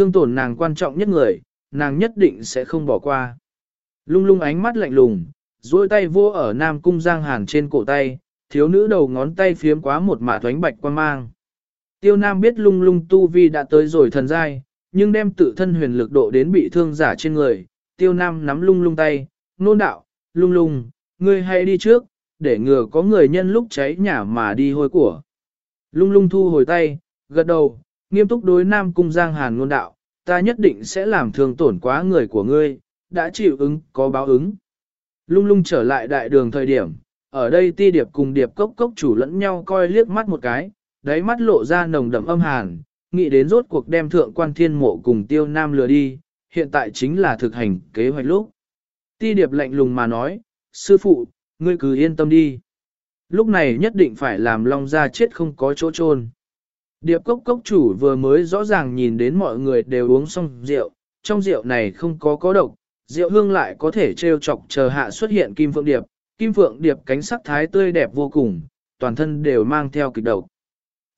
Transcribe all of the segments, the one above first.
thương tổn nàng quan trọng nhất người, nàng nhất định sẽ không bỏ qua. Lung lung ánh mắt lạnh lùng, duỗi tay vô ở Nam Cung Giang Hàn trên cổ tay, thiếu nữ đầu ngón tay phiếm quá một mạ thoánh bạch quan mang. Tiêu Nam biết lung lung tu vi đã tới rồi thần giai, nhưng đem tự thân huyền lực độ đến bị thương giả trên người. Tiêu Nam nắm lung lung tay, nôn đạo, lung lung, ngươi hãy đi trước, để ngừa có người nhân lúc cháy nhà mà đi hôi của. Lung lung thu hồi tay, gật đầu, nghiêm túc đối Nam Cung Giang Hàn ngôn đạo, ta nhất định sẽ làm thương tổn quá người của ngươi, đã chịu ứng, có báo ứng. Lung lung trở lại đại đường thời điểm, ở đây ti điệp cùng điệp cốc cốc chủ lẫn nhau coi liếc mắt một cái, đáy mắt lộ ra nồng đậm âm hàn, nghĩ đến rốt cuộc đem thượng quan thiên mộ cùng tiêu nam lừa đi, hiện tại chính là thực hành kế hoạch lúc. Ti điệp lạnh lùng mà nói, sư phụ, ngươi cứ yên tâm đi. Lúc này nhất định phải làm long ra chết không có chỗ chôn. Điệp cốc cốc chủ vừa mới rõ ràng nhìn đến mọi người đều uống xong rượu, trong rượu này không có có độc, rượu hương lại có thể trêu chọc chờ hạ xuất hiện kim phượng điệp, kim phượng điệp cánh sắc thái tươi đẹp vô cùng, toàn thân đều mang theo kịch độc.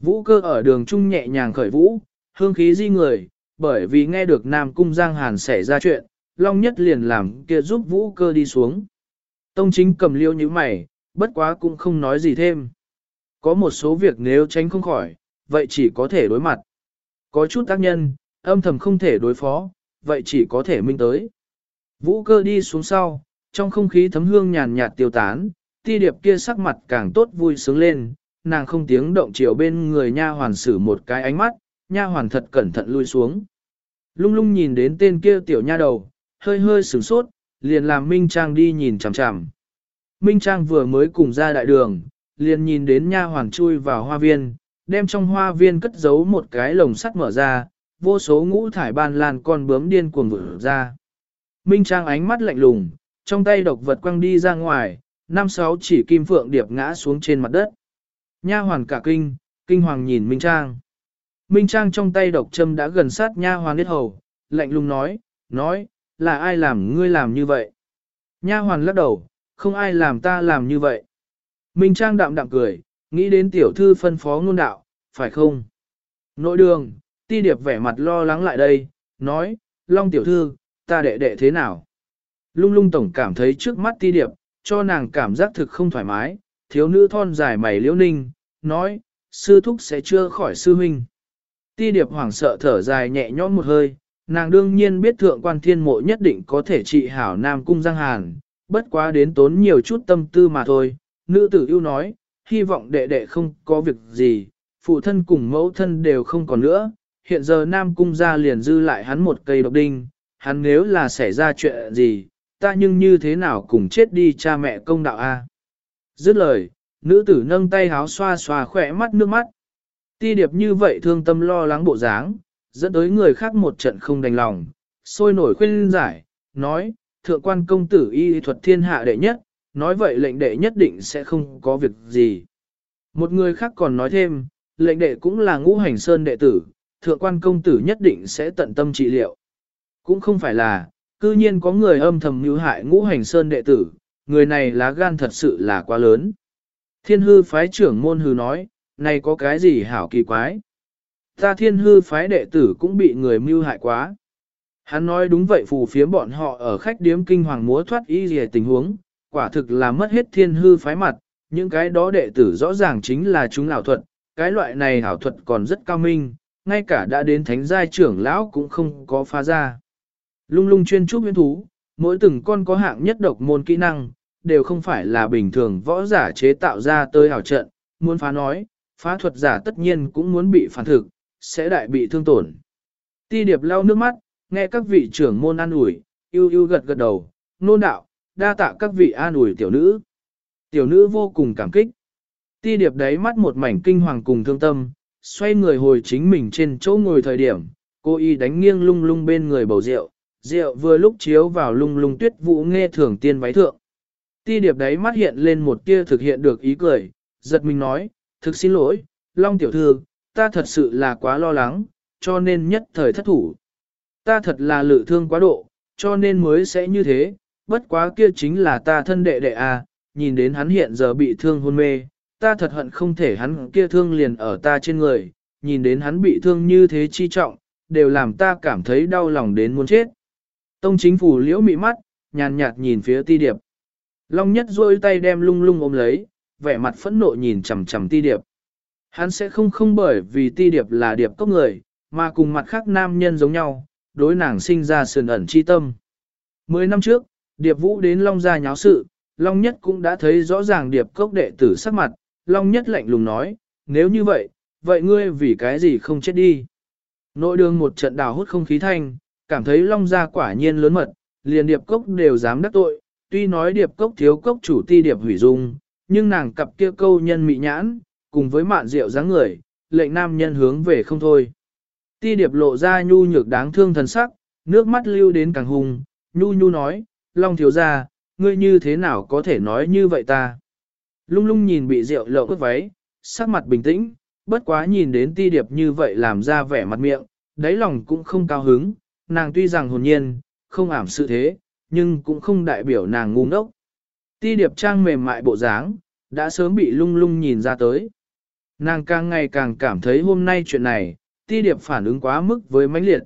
Vũ cơ ở đường trung nhẹ nhàng khởi vũ, hương khí di người, bởi vì nghe được Nam Cung Giang Hàn xảy ra chuyện, Long Nhất liền làm kia giúp vũ cơ đi xuống. Tông chính cầm liêu như mày, bất quá cũng không nói gì thêm. Có một số việc nếu tránh không khỏi, vậy chỉ có thể đối mặt. Có chút tác nhân, âm thầm không thể đối phó, vậy chỉ có thể minh tới. Vũ cơ đi xuống sau, trong không khí thấm hương nhàn nhạt tiêu tán, ti điệp kia sắc mặt càng tốt vui sướng lên, nàng không tiếng động chiều bên người nha hoàn sử một cái ánh mắt, nha hoàn thật cẩn thận lui xuống. Lung lung nhìn đến tên kia tiểu nha đầu, hơi hơi sửng sốt, liền làm Minh Trang đi nhìn chằm chằm. Minh Trang vừa mới cùng ra đại đường, liền nhìn đến nha hoàn chui vào hoa viên, đem trong hoa viên cất giấu một cái lồng sắt mở ra, vô số ngũ thải ban lan con bướm điên cuồng vỡ ra. Minh Trang ánh mắt lạnh lùng, trong tay độc vật quăng đi ra ngoài, năm sáu chỉ kim phượng điệp ngã xuống trên mặt đất. Nha hoàn cả kinh, kinh hoàng nhìn Minh Trang. Minh Trang trong tay độc châm đã gần sát nha hoàn huyết hầu, lạnh lùng nói, nói, là ai làm ngươi làm như vậy? Nha hoàn lắc đầu, không ai làm ta làm như vậy. Minh Trang đạm đạm cười, nghĩ đến tiểu thư phân phó ngôn đạo, phải không? Nội đường, ti điệp vẻ mặt lo lắng lại đây, nói, Long tiểu thư, ta đệ đệ thế nào? Lung lung tổng cảm thấy trước mắt ti điệp, cho nàng cảm giác thực không thoải mái, thiếu nữ thon dài mày liễu ninh, nói, sư thúc sẽ chưa khỏi sư huynh. Ti điệp hoảng sợ thở dài nhẹ nhõm một hơi, nàng đương nhiên biết thượng quan thiên mộ nhất định có thể trị hảo nam cung giang hàn, bất quá đến tốn nhiều chút tâm tư mà thôi. Nữ tử yêu nói, hy vọng đệ đệ không có việc gì, phụ thân cùng mẫu thân đều không còn nữa, hiện giờ nam cung ra liền dư lại hắn một cây độc đinh, hắn nếu là xảy ra chuyện gì, ta nhưng như thế nào cùng chết đi cha mẹ công đạo a. Dứt lời, nữ tử nâng tay háo xoa xoa khỏe mắt nước mắt. Ti điệp như vậy thương tâm lo lắng bộ dáng, dẫn tới người khác một trận không đành lòng, sôi nổi khuyên giải, nói, thượng quan công tử y thuật thiên hạ đệ nhất, nói vậy lệnh đệ nhất định sẽ không có việc gì. Một người khác còn nói thêm, lệnh đệ cũng là ngũ hành sơn đệ tử, thượng quan công tử nhất định sẽ tận tâm trị liệu. Cũng không phải là, cư nhiên có người âm thầm mưu hại ngũ hành sơn đệ tử, người này lá gan thật sự là quá lớn. Thiên hư phái trưởng môn hư nói, này có cái gì hảo kỳ quái. Ta thiên hư phái đệ tử cũng bị người mưu hại quá. Hắn nói đúng vậy phù phiếm bọn họ ở khách điếm kinh hoàng múa thoát y gì tình huống, quả thực là mất hết thiên hư phái mặt, những cái đó đệ tử rõ ràng chính là chúng ảo thuật, cái loại này hảo thuật còn rất cao minh, ngay cả đã đến thánh giai trưởng lão cũng không có phá ra. Lung lung chuyên trúc huyễn thú, mỗi từng con có hạng nhất độc môn kỹ năng, đều không phải là bình thường võ giả chế tạo ra tới hảo trận, muốn phá nói, phá thuật giả tất nhiên cũng muốn bị phản thực, sẽ đại bị thương tổn. Ti điệp lau nước mắt, nghe các vị trưởng môn an ủi, yêu yêu gật gật đầu, nôn đạo, đa tạ các vị an ủi tiểu nữ. Tiểu nữ vô cùng cảm kích. Ti điệp đáy mắt một mảnh kinh hoàng cùng thương tâm, xoay người hồi chính mình trên chỗ ngồi thời điểm, cô y đánh nghiêng lung lung bên người bầu rượu, rượu vừa lúc chiếu vào lung lung tuyết vũ nghe thường tiên váy thượng. Ti điệp đáy mắt hiện lên một tia thực hiện được ý cười, giật mình nói, thực xin lỗi, Long tiểu thư, ta thật sự là quá lo lắng, cho nên nhất thời thất thủ. Ta thật là lự thương quá độ, cho nên mới sẽ như thế, bất quá kia chính là ta thân đệ đệ à, nhìn đến hắn hiện giờ bị thương hôn mê, ta thật hận không thể hắn kia thương liền ở ta trên người, nhìn đến hắn bị thương như thế chi trọng, đều làm ta cảm thấy đau lòng đến muốn chết. Tông chính phủ liễu mị mắt, nhàn nhạt nhìn phía ti điệp. Long nhất rôi tay đem lung lung ôm lấy, vẻ mặt phẫn nộ nhìn chằm chằm ti điệp. Hắn sẽ không không bởi vì ti điệp là điệp cốc người, mà cùng mặt khác nam nhân giống nhau, đối nàng sinh ra sườn ẩn chi tâm. Mười năm trước, điệp vũ đến Long gia nháo sự, Long nhất cũng đã thấy rõ ràng điệp cốc đệ tử sắc mặt, Long nhất lạnh lùng nói, nếu như vậy, vậy ngươi vì cái gì không chết đi? Nội đường một trận đào hút không khí thanh, cảm thấy Long gia quả nhiên lớn mật, liền điệp cốc đều dám đắc tội, tuy nói điệp cốc thiếu cốc chủ ti điệp hủy dung, nhưng nàng cặp kia câu nhân mị nhãn, cùng với mạn rượu dáng người, lệnh nam nhân hướng về không thôi. Ti điệp lộ ra nhu nhược đáng thương thần sắc, nước mắt lưu đến càng hùng, nhu nhu nói, Long thiếu gia, ngươi như thế nào có thể nói như vậy ta? Lung lung nhìn bị rượu lậu ướt váy, sắc mặt bình tĩnh, bất quá nhìn đến ti điệp như vậy làm ra vẻ mặt miệng, đáy lòng cũng không cao hứng, nàng tuy rằng hồn nhiên, không ảm sự thế, nhưng cũng không đại biểu nàng ngu ngốc. Ti điệp trang mềm mại bộ dáng, đã sớm bị lung lung nhìn ra tới. Nàng càng ngày càng cảm thấy hôm nay chuyện này, ti điệp phản ứng quá mức với mãnh liệt.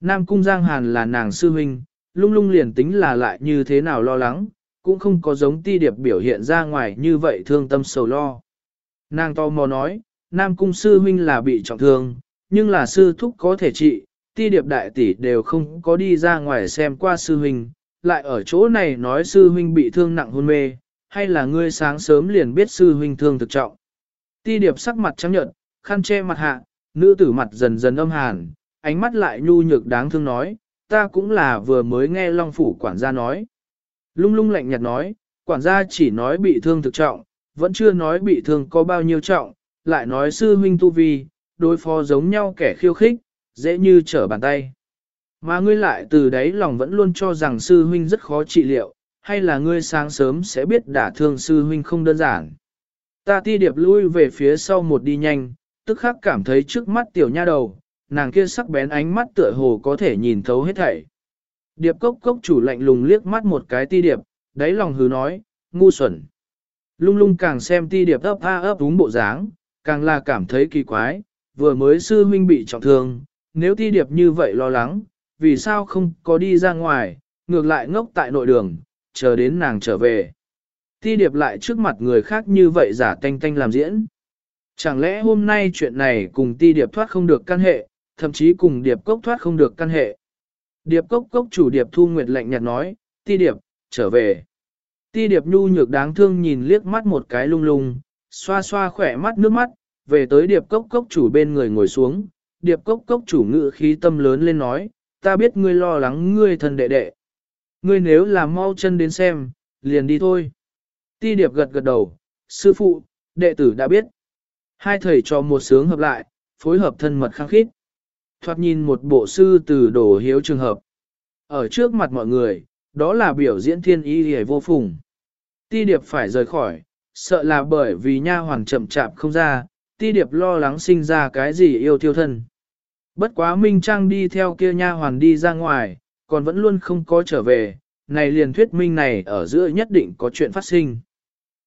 Nam Cung Giang Hàn là nàng sư huynh, lung lung liền tính là lại như thế nào lo lắng, cũng không có giống ti điệp biểu hiện ra ngoài như vậy thương tâm sầu lo. Nàng to mò nói, Nam Cung sư huynh là bị trọng thương, nhưng là sư thúc có thể trị, ti điệp đại tỷ đều không có đi ra ngoài xem qua sư huynh, lại ở chỗ này nói sư huynh bị thương nặng hôn mê, hay là ngươi sáng sớm liền biết sư huynh thương thực trọng. Ti điệp sắc mặt trắng nhợt, khăn che mặt hạ, nữ tử mặt dần dần âm hàn, ánh mắt lại nhu nhược đáng thương nói, ta cũng là vừa mới nghe Long Phủ quản gia nói. Lung lung lạnh nhạt nói, quản gia chỉ nói bị thương thực trọng, vẫn chưa nói bị thương có bao nhiêu trọng, lại nói sư huynh tu vi, đối phó giống nhau kẻ khiêu khích, dễ như trở bàn tay. Mà ngươi lại từ đấy lòng vẫn luôn cho rằng sư huynh rất khó trị liệu, hay là ngươi sáng sớm sẽ biết đả thương sư huynh không đơn giản. Ta ti điệp lui về phía sau một đi nhanh, tức khắc cảm thấy trước mắt tiểu nha đầu, nàng kia sắc bén ánh mắt tựa hồ có thể nhìn thấu hết thảy. Điệp cốc cốc chủ lạnh lùng liếc mắt một cái ti điệp, đáy lòng hứ nói, ngu xuẩn. Lung lung càng xem ti điệp ấp a ấp đúng bộ dáng, càng là cảm thấy kỳ quái, vừa mới sư huynh bị trọng thương, nếu ti điệp như vậy lo lắng, vì sao không có đi ra ngoài, ngược lại ngốc tại nội đường, chờ đến nàng trở về. Ti điệp lại trước mặt người khác như vậy giả tanh tanh làm diễn. Chẳng lẽ hôm nay chuyện này cùng ti điệp thoát không được căn hệ, thậm chí cùng điệp cốc thoát không được căn hệ. Điệp cốc cốc chủ điệp thu nguyệt lạnh nhạt nói, ti điệp, trở về. Ti điệp nhu nhược đáng thương nhìn liếc mắt một cái lung lung, xoa xoa khỏe mắt nước mắt, về tới điệp cốc cốc chủ bên người ngồi xuống. Điệp cốc cốc chủ ngự khí tâm lớn lên nói, ta biết ngươi lo lắng ngươi thân đệ đệ. Ngươi nếu là mau chân đến xem, liền đi thôi. Ti điệp gật gật đầu, sư phụ, đệ tử đã biết. Hai thầy cho một sướng hợp lại, phối hợp thân mật khăng khít. Thoạt nhìn một bộ sư từ đổ hiếu trường hợp. Ở trước mặt mọi người, đó là biểu diễn thiên y hề vô phùng. Ti điệp phải rời khỏi, sợ là bởi vì nha hoàng chậm chạp không ra, ti điệp lo lắng sinh ra cái gì yêu thiêu thân. Bất quá Minh Trang đi theo kia nha hoàn đi ra ngoài, còn vẫn luôn không có trở về, này liền thuyết minh này ở giữa nhất định có chuyện phát sinh.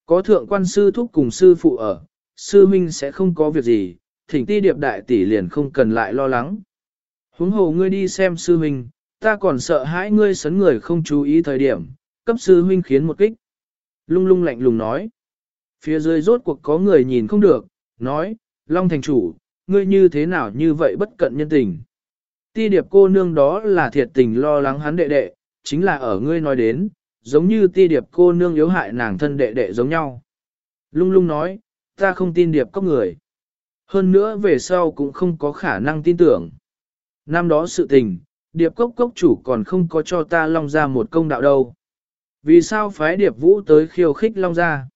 Có thượng quan sư thúc cùng sư phụ ở, sư minh sẽ không có việc gì, thỉnh ti điệp đại tỷ liền không cần lại lo lắng. Huống hồ ngươi đi xem sư huynh, ta còn sợ hãi ngươi sấn người không chú ý thời điểm, cấp sư huynh khiến một kích. Lung lung lạnh lùng nói. Phía dưới rốt cuộc có người nhìn không được, nói, Long thành chủ, ngươi như thế nào như vậy bất cận nhân tình. Ti điệp cô nương đó là thiệt tình lo lắng hắn đệ đệ, chính là ở ngươi nói đến, giống như ti điệp cô nương yếu hại nàng thân đệ đệ giống nhau. Lung lung nói, ta không tin điệp có người. Hơn nữa về sau cũng không có khả năng tin tưởng. Năm đó sự tình, điệp cốc cốc chủ còn không có cho ta long ra một công đạo đâu. Vì sao phái điệp vũ tới khiêu khích long ra?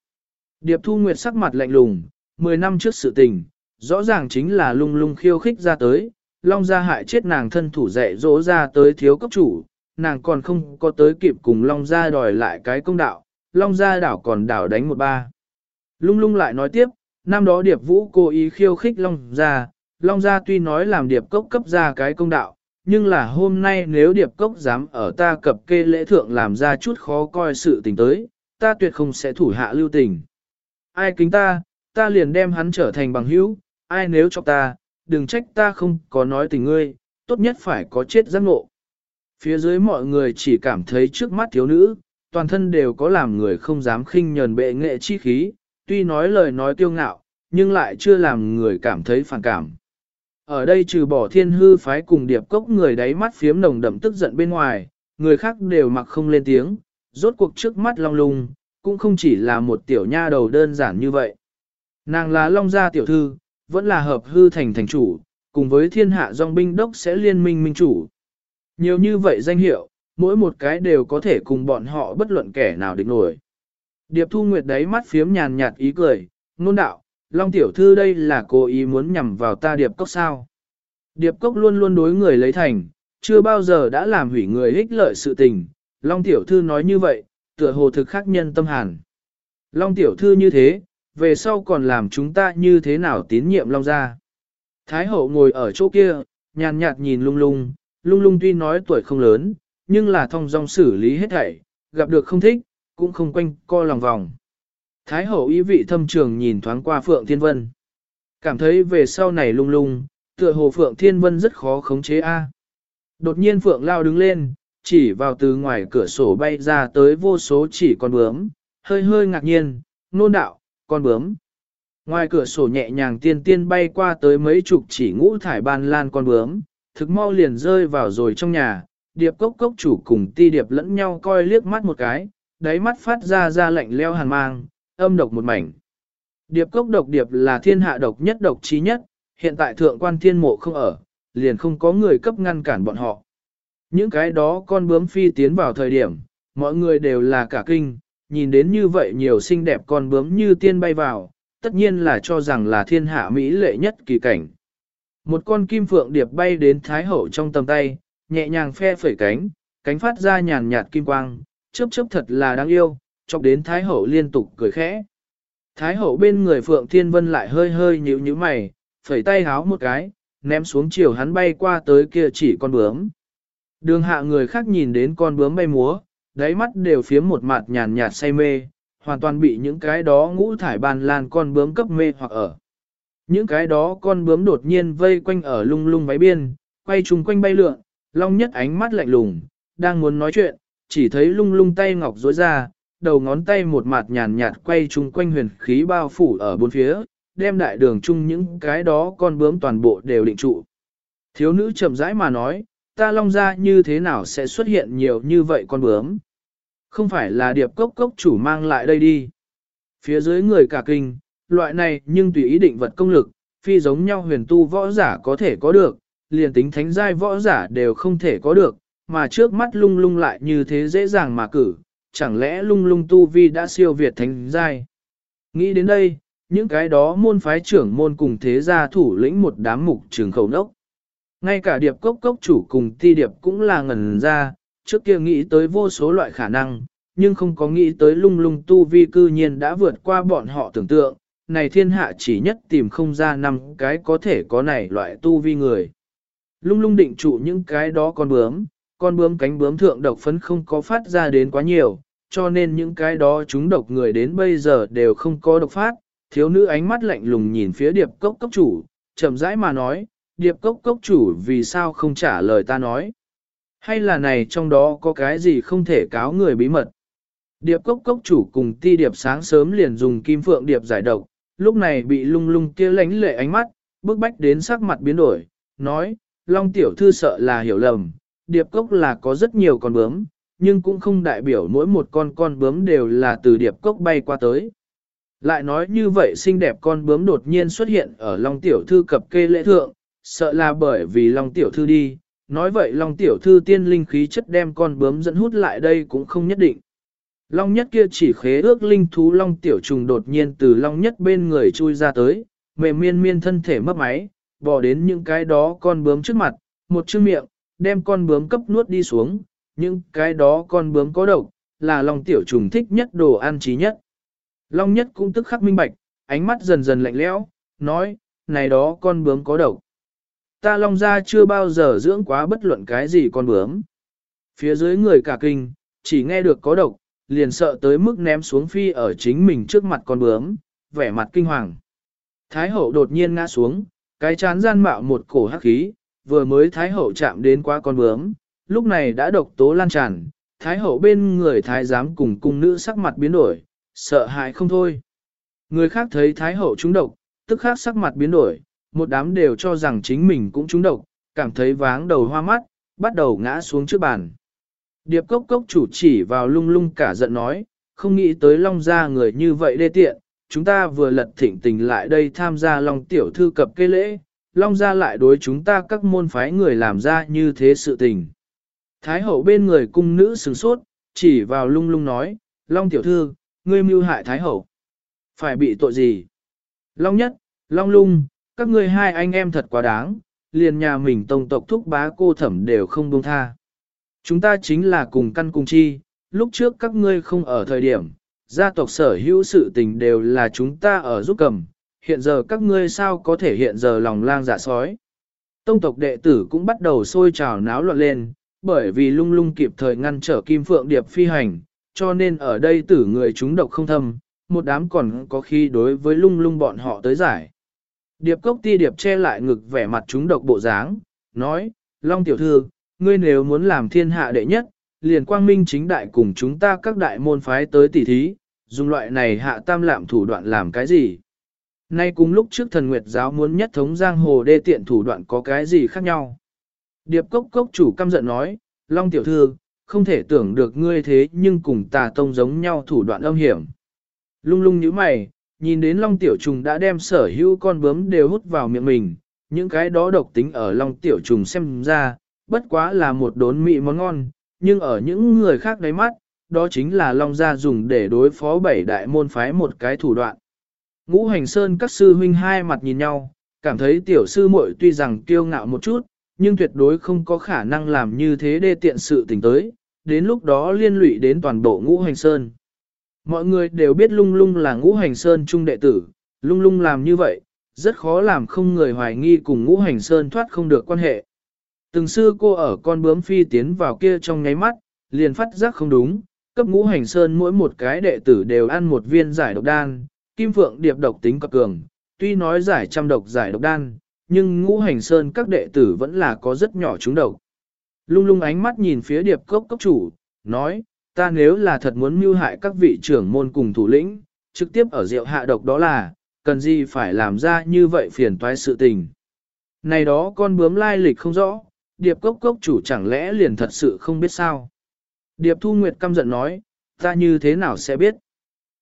Điệp thu nguyệt sắc mặt lạnh lùng, 10 năm trước sự tình, rõ ràng chính là lung lung khiêu khích ra tới, long ra hại chết nàng thân thủ dạy dỗ ra tới thiếu cốc chủ, nàng còn không có tới kịp cùng long ra đòi lại cái công đạo, long ra đảo còn đảo đánh một ba. Lung lung lại nói tiếp, năm đó điệp vũ cố ý khiêu khích long gia, long gia tuy nói làm điệp cốc cấp ra cái công đạo, nhưng là hôm nay nếu điệp cốc dám ở ta cập kê lễ thượng làm ra chút khó coi sự tình tới, ta tuyệt không sẽ thủ hạ lưu tình. Ai kính ta, ta liền đem hắn trở thành bằng hữu, ai nếu cho ta, đừng trách ta không có nói tình ngươi, tốt nhất phải có chết giác ngộ. Phía dưới mọi người chỉ cảm thấy trước mắt thiếu nữ, toàn thân đều có làm người không dám khinh nhờn bệ nghệ chi khí, tuy nói lời nói kiêu ngạo, nhưng lại chưa làm người cảm thấy phản cảm. Ở đây trừ bỏ thiên hư phái cùng điệp cốc người đáy mắt phiếm nồng đậm tức giận bên ngoài, người khác đều mặc không lên tiếng, rốt cuộc trước mắt long lung, cũng không chỉ là một tiểu nha đầu đơn giản như vậy. Nàng là long gia tiểu thư, vẫn là hợp hư thành thành chủ, cùng với thiên hạ dòng binh đốc sẽ liên minh minh chủ. Nhiều như vậy danh hiệu, mỗi một cái đều có thể cùng bọn họ bất luận kẻ nào địch nổi. Điệp thu nguyệt đấy mắt phiếm nhàn nhạt ý cười, ngôn đạo, Long tiểu thư đây là cố ý muốn nhằm vào ta điệp cốc sao. Điệp cốc luôn luôn đối người lấy thành, chưa bao giờ đã làm hủy người ích lợi sự tình. Long tiểu thư nói như vậy, tựa hồ thực khắc nhân tâm hàn. Long tiểu thư như thế, về sau còn làm chúng ta như thế nào tín nhiệm Long gia. Thái hậu ngồi ở chỗ kia, nhàn nhạt nhìn lung lung, lung lung tuy nói tuổi không lớn, nhưng là thông dong xử lý hết thảy, gặp được không thích, cũng không quanh co lòng vòng. Thái hậu ý vị thâm trường nhìn thoáng qua Phượng Thiên Vân. Cảm thấy về sau này lung lung, tựa hồ Phượng Thiên Vân rất khó khống chế A. Đột nhiên Phượng lao đứng lên, chỉ vào từ ngoài cửa sổ bay ra tới vô số chỉ con bướm, hơi hơi ngạc nhiên, nôn đạo, con bướm. Ngoài cửa sổ nhẹ nhàng tiên tiên bay qua tới mấy chục chỉ ngũ thải ban lan con bướm, thực mau liền rơi vào rồi trong nhà, điệp cốc cốc chủ cùng ti điệp lẫn nhau coi liếc mắt một cái, đáy mắt phát ra ra lạnh leo hàn mang, âm độc một mảnh. Điệp cốc độc điệp là thiên hạ độc nhất độc trí nhất, hiện tại thượng quan thiên mộ không ở, liền không có người cấp ngăn cản bọn họ. Những cái đó con bướm phi tiến vào thời điểm, mọi người đều là cả kinh, nhìn đến như vậy nhiều xinh đẹp con bướm như tiên bay vào, tất nhiên là cho rằng là thiên hạ mỹ lệ nhất kỳ cảnh. Một con kim phượng điệp bay đến thái hậu trong tầm tay, nhẹ nhàng phe phẩy cánh, cánh phát ra nhàn nhạt kim quang, chớp chớp thật là đáng yêu, chọc đến Thái Hậu liên tục cười khẽ. Thái Hậu bên người Phượng Thiên Vân lại hơi hơi nhíu nhíu mày, phẩy tay háo một cái, ném xuống chiều hắn bay qua tới kia chỉ con bướm. Đường hạ người khác nhìn đến con bướm bay múa, đáy mắt đều phiếm một mặt nhàn nhạt say mê, hoàn toàn bị những cái đó ngũ thải bàn lan con bướm cấp mê hoặc ở. Những cái đó con bướm đột nhiên vây quanh ở lung lung váy biên, quay chung quanh bay lượn, long nhất ánh mắt lạnh lùng, đang muốn nói chuyện, chỉ thấy lung lung tay ngọc rối ra, đầu ngón tay một mặt nhàn nhạt quay chung quanh huyền khí bao phủ ở bốn phía, đem đại đường chung những cái đó con bướm toàn bộ đều định trụ. Thiếu nữ chậm rãi mà nói, ta long ra như thế nào sẽ xuất hiện nhiều như vậy con bướm? Không phải là điệp cốc cốc chủ mang lại đây đi. Phía dưới người cả kinh, loại này nhưng tùy ý định vật công lực, phi giống nhau huyền tu võ giả có thể có được, liền tính thánh giai võ giả đều không thể có được, mà trước mắt lung lung lại như thế dễ dàng mà cử, chẳng lẽ lung lung tu vi đã siêu việt thánh giai. Nghĩ đến đây, những cái đó môn phái trưởng môn cùng thế gia thủ lĩnh một đám mục trường khẩu nốc. Ngay cả điệp cốc cốc chủ cùng ti điệp cũng là ngần ra, trước kia nghĩ tới vô số loại khả năng, nhưng không có nghĩ tới lung lung tu vi cư nhiên đã vượt qua bọn họ tưởng tượng, này thiên hạ chỉ nhất tìm không ra năm cái có thể có này loại tu vi người. Lung lung định trụ những cái đó con bướm, con bướm cánh bướm thượng độc phấn không có phát ra đến quá nhiều, cho nên những cái đó chúng độc người đến bây giờ đều không có độc phát. Thiếu nữ ánh mắt lạnh lùng nhìn phía điệp cốc cốc chủ, chậm rãi mà nói, điệp cốc cốc chủ vì sao không trả lời ta nói. Hay là này trong đó có cái gì không thể cáo người bí mật. Điệp cốc cốc chủ cùng ti điệp sáng sớm liền dùng kim phượng điệp giải độc, lúc này bị lung lung kia lánh lệ ánh mắt, bước bách đến sắc mặt biến đổi, nói, Long tiểu thư sợ là hiểu lầm, điệp cốc là có rất nhiều con bướm, nhưng cũng không đại biểu mỗi một con con bướm đều là từ điệp cốc bay qua tới. Lại nói như vậy xinh đẹp con bướm đột nhiên xuất hiện ở Long Tiểu Thư cập kê lễ thượng, sợ là bởi vì Long Tiểu Thư đi, nói vậy Long Tiểu Thư tiên linh khí chất đem con bướm dẫn hút lại đây cũng không nhất định. Long nhất kia chỉ khế ước linh thú Long Tiểu trùng đột nhiên từ Long nhất bên người chui ra tới, mềm miên miên thân thể mất máy, bỏ đến những cái đó con bướm trước mặt, một chữ miệng, đem con bướm cấp nuốt đi xuống, nhưng cái đó con bướm có độc, là Long tiểu trùng thích nhất đồ ăn trí nhất. Long nhất cũng tức khắc minh bạch, ánh mắt dần dần lạnh lẽo, nói, này đó con bướm có độc. Ta Long ra chưa bao giờ dưỡng quá bất luận cái gì con bướm. Phía dưới người cả kinh, chỉ nghe được có độc, liền sợ tới mức ném xuống phi ở chính mình trước mặt con bướm, vẻ mặt kinh hoàng. Thái hậu đột nhiên ngã xuống, cái chán gian mạo một cổ hắc khí, vừa mới Thái Hậu chạm đến qua con bướm, lúc này đã độc tố lan tràn, Thái Hậu bên người Thái giám cùng cung nữ sắc mặt biến đổi, sợ hãi không thôi. Người khác thấy Thái Hậu trúng độc, tức khác sắc mặt biến đổi, một đám đều cho rằng chính mình cũng trúng độc, cảm thấy váng đầu hoa mắt, bắt đầu ngã xuống trước bàn. Điệp cốc cốc chủ chỉ vào lung lung cả giận nói, không nghĩ tới long gia người như vậy đê tiện, chúng ta vừa lật thỉnh tình lại đây tham gia long tiểu thư cập cây lễ, long gia lại đối chúng ta các môn phái người làm ra như thế sự tình. Thái hậu bên người cung nữ sừng sốt, chỉ vào lung lung nói, long tiểu thư, ngươi mưu hại thái hậu. Phải bị tội gì? Long nhất, long lung, các ngươi hai anh em thật quá đáng, liền nhà mình tông tộc thúc bá cô thẩm đều không buông tha. Chúng ta chính là cùng căn cùng chi, lúc trước các ngươi không ở thời điểm, gia tộc sở hữu sự tình đều là chúng ta ở giúp cầm, hiện giờ các ngươi sao có thể hiện giờ lòng lang dạ sói. Tông tộc đệ tử cũng bắt đầu sôi trào náo loạn lên, bởi vì lung lung kịp thời ngăn trở kim phượng điệp phi hành, cho nên ở đây tử người chúng độc không thâm, một đám còn có khi đối với lung lung bọn họ tới giải. Điệp cốc ti điệp che lại ngực vẻ mặt chúng độc bộ dáng, nói, Long tiểu thư, ngươi nếu muốn làm thiên hạ đệ nhất, liền quang minh chính đại cùng chúng ta các đại môn phái tới tỉ thí, dùng loại này hạ tam lạm thủ đoạn làm cái gì? Nay cùng lúc trước thần nguyệt giáo muốn nhất thống giang hồ đê tiện thủ đoạn có cái gì khác nhau? Điệp cốc cốc chủ căm giận nói, Long tiểu thư, không thể tưởng được ngươi thế nhưng cùng tà tông giống nhau thủ đoạn âm hiểm. Lung lung như mày, nhìn đến Long tiểu trùng đã đem sở hữu con bướm đều hút vào miệng mình, những cái đó độc tính ở Long tiểu trùng xem ra, bất quá là một đốn mị món ngon, nhưng ở những người khác đáy mắt, đó chính là Long Gia dùng để đối phó bảy đại môn phái một cái thủ đoạn. Ngũ hành sơn các sư huynh hai mặt nhìn nhau, cảm thấy tiểu sư muội tuy rằng kiêu ngạo một chút, nhưng tuyệt đối không có khả năng làm như thế đê tiện sự tình tới, đến lúc đó liên lụy đến toàn bộ ngũ hành sơn. Mọi người đều biết lung lung là ngũ hành sơn trung đệ tử, lung lung làm như vậy, rất khó làm không người hoài nghi cùng ngũ hành sơn thoát không được quan hệ. Từng sư cô ở con bướm phi tiến vào kia trong nháy mắt, liền phát giác không đúng, cấp ngũ hành sơn mỗi một cái đệ tử đều ăn một viên giải độc đan, kim phượng điệp độc tính cực cường, tuy nói giải trăm độc giải độc đan, nhưng ngũ hành sơn các đệ tử vẫn là có rất nhỏ chúng độc. Lung lung ánh mắt nhìn phía điệp cốc cốc chủ, nói, ta nếu là thật muốn mưu hại các vị trưởng môn cùng thủ lĩnh, trực tiếp ở rượu hạ độc đó là, cần gì phải làm ra như vậy phiền toái sự tình. Này đó con bướm lai lịch không rõ, điệp cốc cốc chủ chẳng lẽ liền thật sự không biết sao. Điệp thu nguyệt căm giận nói, ta như thế nào sẽ biết.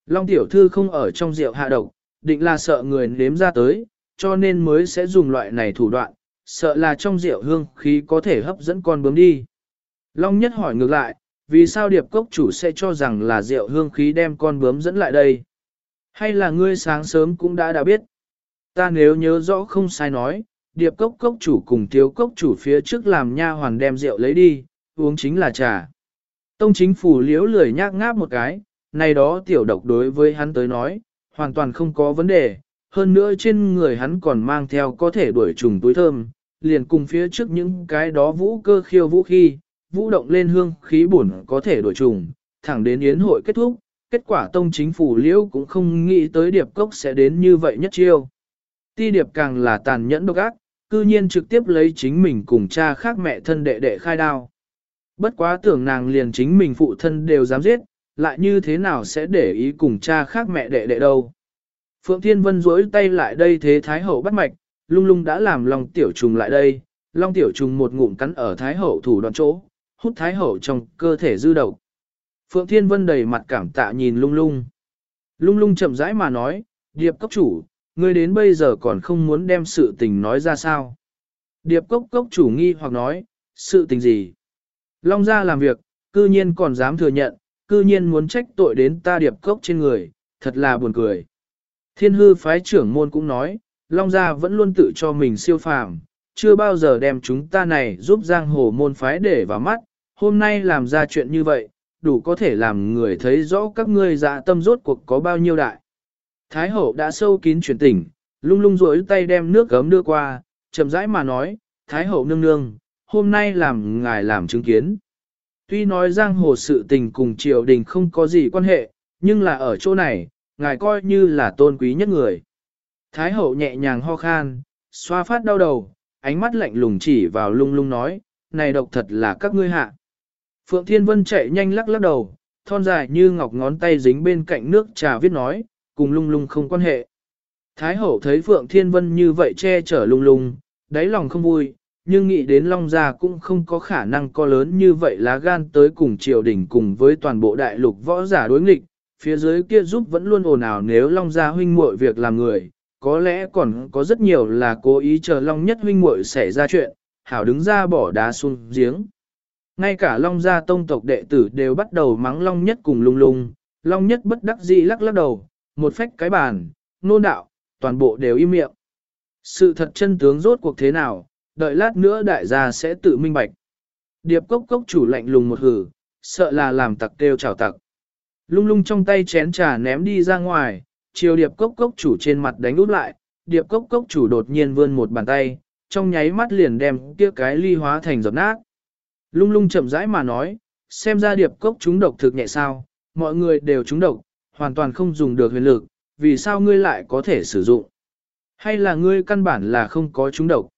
Long tiểu thư không ở trong rượu hạ độc, định là sợ người nếm ra tới, cho nên mới sẽ dùng loại này thủ đoạn, sợ là trong rượu hương khí có thể hấp dẫn con bướm đi. Long nhất hỏi ngược lại, vì sao điệp cốc chủ sẽ cho rằng là rượu hương khí đem con bướm dẫn lại đây? Hay là ngươi sáng sớm cũng đã đã biết? Ta nếu nhớ rõ không sai nói, điệp cốc cốc chủ cùng thiếu cốc chủ phía trước làm nha hoàn đem rượu lấy đi, uống chính là trà. Tông chính phủ liếu lười nhác ngáp một cái, này đó tiểu độc đối với hắn tới nói, hoàn toàn không có vấn đề, hơn nữa trên người hắn còn mang theo có thể đuổi trùng túi thơm, liền cùng phía trước những cái đó vũ cơ khiêu vũ khi, vũ động lên hương khí bổn có thể đuổi trùng, thẳng đến yến hội kết thúc, kết quả tông chính phủ liễu cũng không nghĩ tới điệp cốc sẽ đến như vậy nhất chiêu. Ti điệp càng là tàn nhẫn độc ác, cư nhiên trực tiếp lấy chính mình cùng cha khác mẹ thân đệ đệ khai đao. Bất quá tưởng nàng liền chính mình phụ thân đều dám giết, lại như thế nào sẽ để ý cùng cha khác mẹ đệ đệ đâu. Phượng Thiên Vân duỗi tay lại đây thế Thái Hậu bắt mạch, lung lung đã làm Long Tiểu Trùng lại đây, Long Tiểu Trùng một ngụm cắn ở Thái Hậu thủ đoạn chỗ, hút Thái Hậu trong cơ thể dư độc. Phượng Thiên Vân đầy mặt cảm tạ nhìn lung lung. Lung lung chậm rãi mà nói, Điệp cấp chủ, ngươi đến bây giờ còn không muốn đem sự tình nói ra sao. Điệp cốc cốc chủ nghi hoặc nói, sự tình gì? Long gia làm việc, cư nhiên còn dám thừa nhận, cư nhiên muốn trách tội đến ta điệp cốc trên người, thật là buồn cười. Thiên hư phái trưởng môn cũng nói, Long gia vẫn luôn tự cho mình siêu phàm, chưa bao giờ đem chúng ta này giúp giang hồ môn phái để vào mắt, hôm nay làm ra chuyện như vậy, đủ có thể làm người thấy rõ các ngươi dạ tâm rốt cuộc có bao nhiêu đại. Thái hậu đã sâu kín chuyển tỉnh, lung lung rối tay đem nước gấm đưa qua, chậm rãi mà nói, Thái hậu nương nương, hôm nay làm ngài làm chứng kiến. Tuy nói giang hồ sự tình cùng triều đình không có gì quan hệ, nhưng là ở chỗ này, ngài coi như là tôn quý nhất người. Thái hậu nhẹ nhàng ho khan, xoa phát đau đầu, ánh mắt lạnh lùng chỉ vào lung lung nói, này độc thật là các ngươi hạ. Phượng Thiên Vân chạy nhanh lắc lắc đầu, thon dài như ngọc ngón tay dính bên cạnh nước trà viết nói, cùng lung lung không quan hệ. Thái hậu thấy Phượng Thiên Vân như vậy che chở lung lung, đáy lòng không vui, nhưng nghĩ đến Long Gia cũng không có khả năng có lớn như vậy lá gan tới cùng triều đình cùng với toàn bộ đại lục võ giả đối nghịch, phía dưới kia giúp vẫn luôn ồn ào nếu Long Gia huynh muội việc làm người, có lẽ còn có rất nhiều là cố ý chờ Long nhất huynh muội xảy ra chuyện, hảo đứng ra bỏ đá xuống giếng. Ngay cả Long Gia tông tộc đệ tử đều bắt đầu mắng Long nhất cùng lung lung, Long nhất bất đắc dĩ lắc lắc đầu, một phách cái bàn, nôn đạo, toàn bộ đều im miệng. Sự thật chân tướng rốt cuộc thế nào, đợi lát nữa đại gia sẽ tự minh bạch. Điệp cốc cốc chủ lạnh lùng một hử, sợ là làm tặc kêu chào tặc. Lung lung trong tay chén trà ném đi ra ngoài, chiều điệp cốc cốc chủ trên mặt đánh úp lại, điệp cốc cốc chủ đột nhiên vươn một bàn tay, trong nháy mắt liền đem kia cái ly hóa thành giọt nát. Lung lung chậm rãi mà nói, xem ra điệp cốc chúng độc thực nhẹ sao, mọi người đều chúng độc, hoàn toàn không dùng được huyền lực, vì sao ngươi lại có thể sử dụng? Hay là ngươi căn bản là không có chúng độc?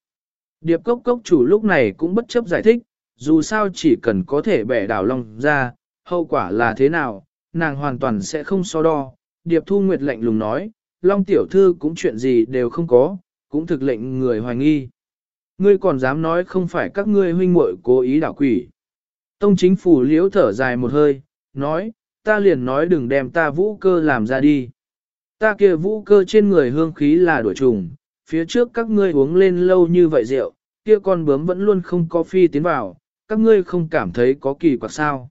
Điệp cốc cốc chủ lúc này cũng bất chấp giải thích, dù sao chỉ cần có thể bẻ đảo long ra, hậu quả là thế nào, nàng hoàn toàn sẽ không so đo. Điệp thu nguyệt lệnh lùng nói, long tiểu thư cũng chuyện gì đều không có, cũng thực lệnh người hoài nghi. Ngươi còn dám nói không phải các ngươi huynh muội cố ý đảo quỷ. Tông chính phủ liễu thở dài một hơi, nói, ta liền nói đừng đem ta vũ cơ làm ra đi. Ta kia vũ cơ trên người hương khí là đuổi trùng, phía trước các ngươi uống lên lâu như vậy rượu, kia con bướm vẫn luôn không có phi tiến vào, các ngươi không cảm thấy có kỳ quặc sao.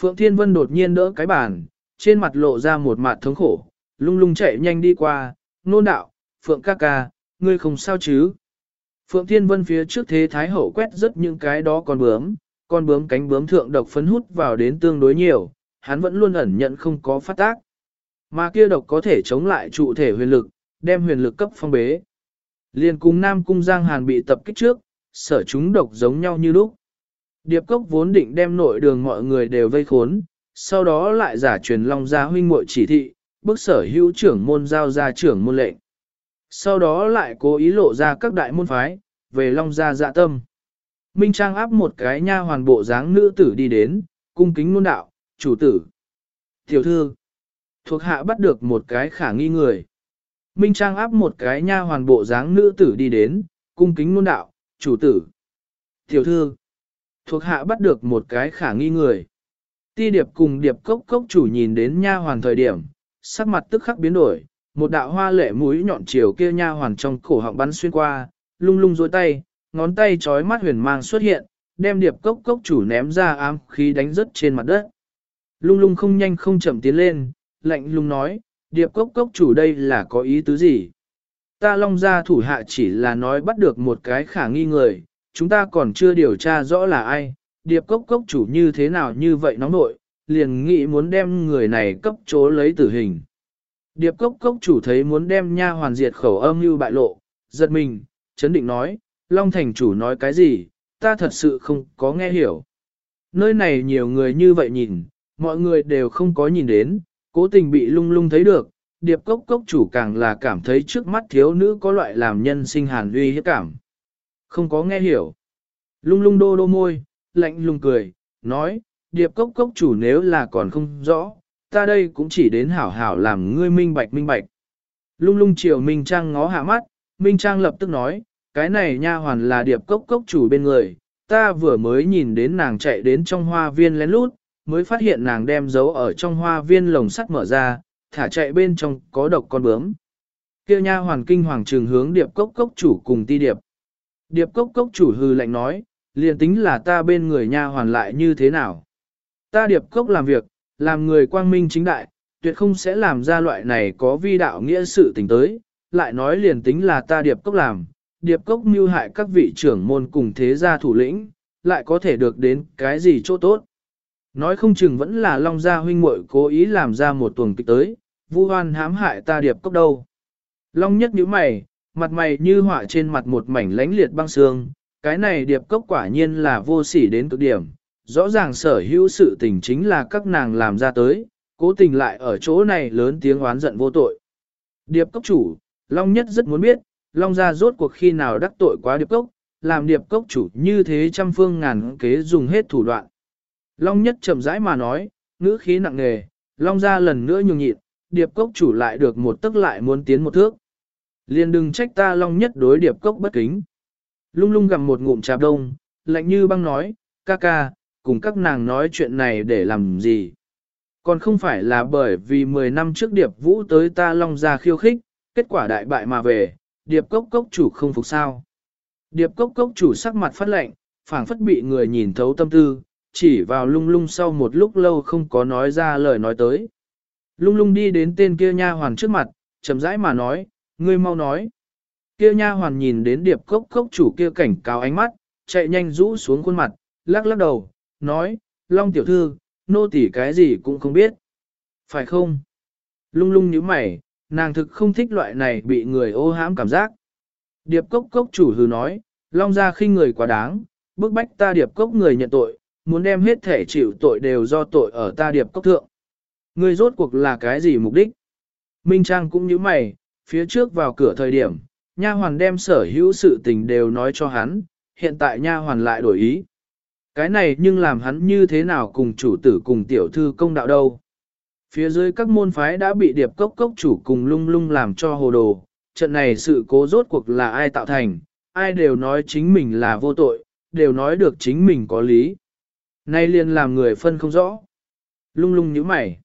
Phượng Thiên Vân đột nhiên đỡ cái bàn, trên mặt lộ ra một mặt thống khổ, lung lung chạy nhanh đi qua, nôn đạo, Phượng ca ca, ngươi không sao chứ. Phượng Thiên Vân phía trước thế Thái Hậu quét rất những cái đó con bướm, con bướm cánh bướm thượng độc phấn hút vào đến tương đối nhiều, hắn vẫn luôn ẩn nhận không có phát tác. Mà kia độc có thể chống lại trụ thể huyền lực, đem huyền lực cấp phong bế. Liên cùng Nam Cung Giang Hàn bị tập kích trước, sở chúng độc giống nhau như lúc. Điệp cốc vốn định đem nội đường mọi người đều vây khốn, sau đó lại giả truyền Long Gia huynh muội chỉ thị, bức sở hữu trưởng môn giao ra trưởng môn lệnh. Sau đó lại cố ý lộ ra các đại môn phái, về Long Gia dạ tâm. Minh Trang áp một cái nha hoàn bộ dáng nữ tử đi đến, cung kính ngôn đạo, chủ tử. Tiểu thư, thuộc hạ bắt được một cái khả nghi người. Minh Trang áp một cái nha hoàn bộ dáng nữ tử đi đến, cung kính ngôn đạo, chủ tử. Tiểu thư, thuộc hạ bắt được một cái khả nghi người. Ti điệp cùng điệp cốc cốc chủ nhìn đến nha hoàn thời điểm, sắc mặt tức khắc biến đổi, một đạo hoa lệ mũi nhọn chiều kia nha hoàn trong cổ họng bắn xuyên qua, lung lung dối tay, ngón tay trói mắt huyền mang xuất hiện, đem điệp cốc cốc chủ ném ra ám khí đánh rớt trên mặt đất. Lung lung không nhanh không chậm tiến lên, lạnh lung nói, điệp cốc cốc chủ đây là có ý tứ gì? Ta long ra thủ hạ chỉ là nói bắt được một cái khả nghi người, chúng ta còn chưa điều tra rõ là ai, điệp cốc cốc chủ như thế nào như vậy nóng nội, liền nghĩ muốn đem người này cấp chố lấy tử hình. Điệp cốc cốc chủ thấy muốn đem nha hoàn diệt khẩu âm như bại lộ, giật mình, chấn định nói, Long thành chủ nói cái gì, ta thật sự không có nghe hiểu. Nơi này nhiều người như vậy nhìn, mọi người đều không có nhìn đến, cố tình bị lung lung thấy được, điệp cốc cốc chủ càng là cảm thấy trước mắt thiếu nữ có loại làm nhân sinh hàn uy hiếp cảm. Không có nghe hiểu. Lung lung đô đô môi, lạnh lùng cười, nói, điệp cốc cốc chủ nếu là còn không rõ, ta đây cũng chỉ đến hảo hảo làm ngươi minh bạch minh bạch. Lung lung chiều Minh Trang ngó hạ mắt, Minh Trang lập tức nói, cái này nha hoàn là điệp cốc cốc chủ bên người, ta vừa mới nhìn đến nàng chạy đến trong hoa viên lén lút, mới phát hiện nàng đem giấu ở trong hoa viên lồng sắt mở ra, thả chạy bên trong có độc con bướm. Kia nha hoàn kinh hoàng trường hướng điệp cốc cốc chủ cùng ti điệp. Điệp cốc cốc chủ hư lạnh nói, liền tính là ta bên người nha hoàn lại như thế nào. Ta điệp cốc làm việc, làm người quang minh chính đại, tuyệt không sẽ làm ra loại này có vi đạo nghĩa sự tình tới, lại nói liền tính là ta điệp cốc làm, điệp cốc mưu hại các vị trưởng môn cùng thế gia thủ lĩnh, lại có thể được đến cái gì chỗ tốt. Nói không chừng vẫn là Long Gia huynh muội cố ý làm ra một tuần kịch tới, vu hoan hãm hại ta điệp cốc đâu. Long nhất nhíu mày, mặt mày như họa trên mặt một mảnh lánh liệt băng xương, cái này điệp cốc quả nhiên là vô sỉ đến cực điểm, rõ ràng sở hữu sự tình chính là các nàng làm ra tới, cố tình lại ở chỗ này lớn tiếng oán giận vô tội. Điệp cốc chủ, Long nhất rất muốn biết, Long gia rốt cuộc khi nào đắc tội quá điệp cốc, làm điệp cốc chủ như thế trăm phương ngàn kế dùng hết thủ đoạn. Long nhất chậm rãi mà nói, ngữ khí nặng nề, Long gia lần nữa nhường nhịn, điệp cốc chủ lại được một tức lại muốn tiến một thước. Liền đừng trách ta Long nhất đối điệp cốc bất kính. Lung lung gặm một ngụm trà đông, lạnh như băng nói, ca ca, cùng các nàng nói chuyện này để làm gì. Còn không phải là bởi vì 10 năm trước điệp vũ tới ta long ra khiêu khích, kết quả đại bại mà về, điệp cốc cốc chủ không phục sao. Điệp cốc cốc chủ sắc mặt phát lệnh, phảng phất bị người nhìn thấu tâm tư, chỉ vào lung lung sau một lúc lâu không có nói ra lời nói tới. Lung lung đi đến tên kia nha hoàn trước mặt, chậm rãi mà nói, ngươi mau nói. Kia nha hoàn nhìn đến điệp cốc cốc chủ kia cảnh cáo ánh mắt, chạy nhanh rũ xuống khuôn mặt, lắc lắc đầu, nói, Long tiểu thư, nô tỉ cái gì cũng không biết. Phải không? Lung lung nhíu mày, nàng thực không thích loại này bị người ô hãm cảm giác. Điệp cốc cốc chủ hừ nói, Long ra khinh người quá đáng, bức bách ta điệp cốc người nhận tội, muốn đem hết thể chịu tội đều do tội ở ta điệp cốc thượng. Ngươi rốt cuộc là cái gì mục đích? Minh Trang cũng như mày, phía trước vào cửa thời điểm, nha hoàn đem sở hữu sự tình đều nói cho hắn, hiện tại nha hoàn lại đổi ý. Cái này nhưng làm hắn như thế nào cùng chủ tử cùng tiểu thư công đạo đâu. Phía dưới các môn phái đã bị điệp cốc cốc chủ cùng lung lung làm cho hồ đồ, trận này sự cố rốt cuộc là ai tạo thành, ai đều nói chính mình là vô tội, đều nói được chính mình có lý. Nay liền làm người phân không rõ. Lung lung như mày.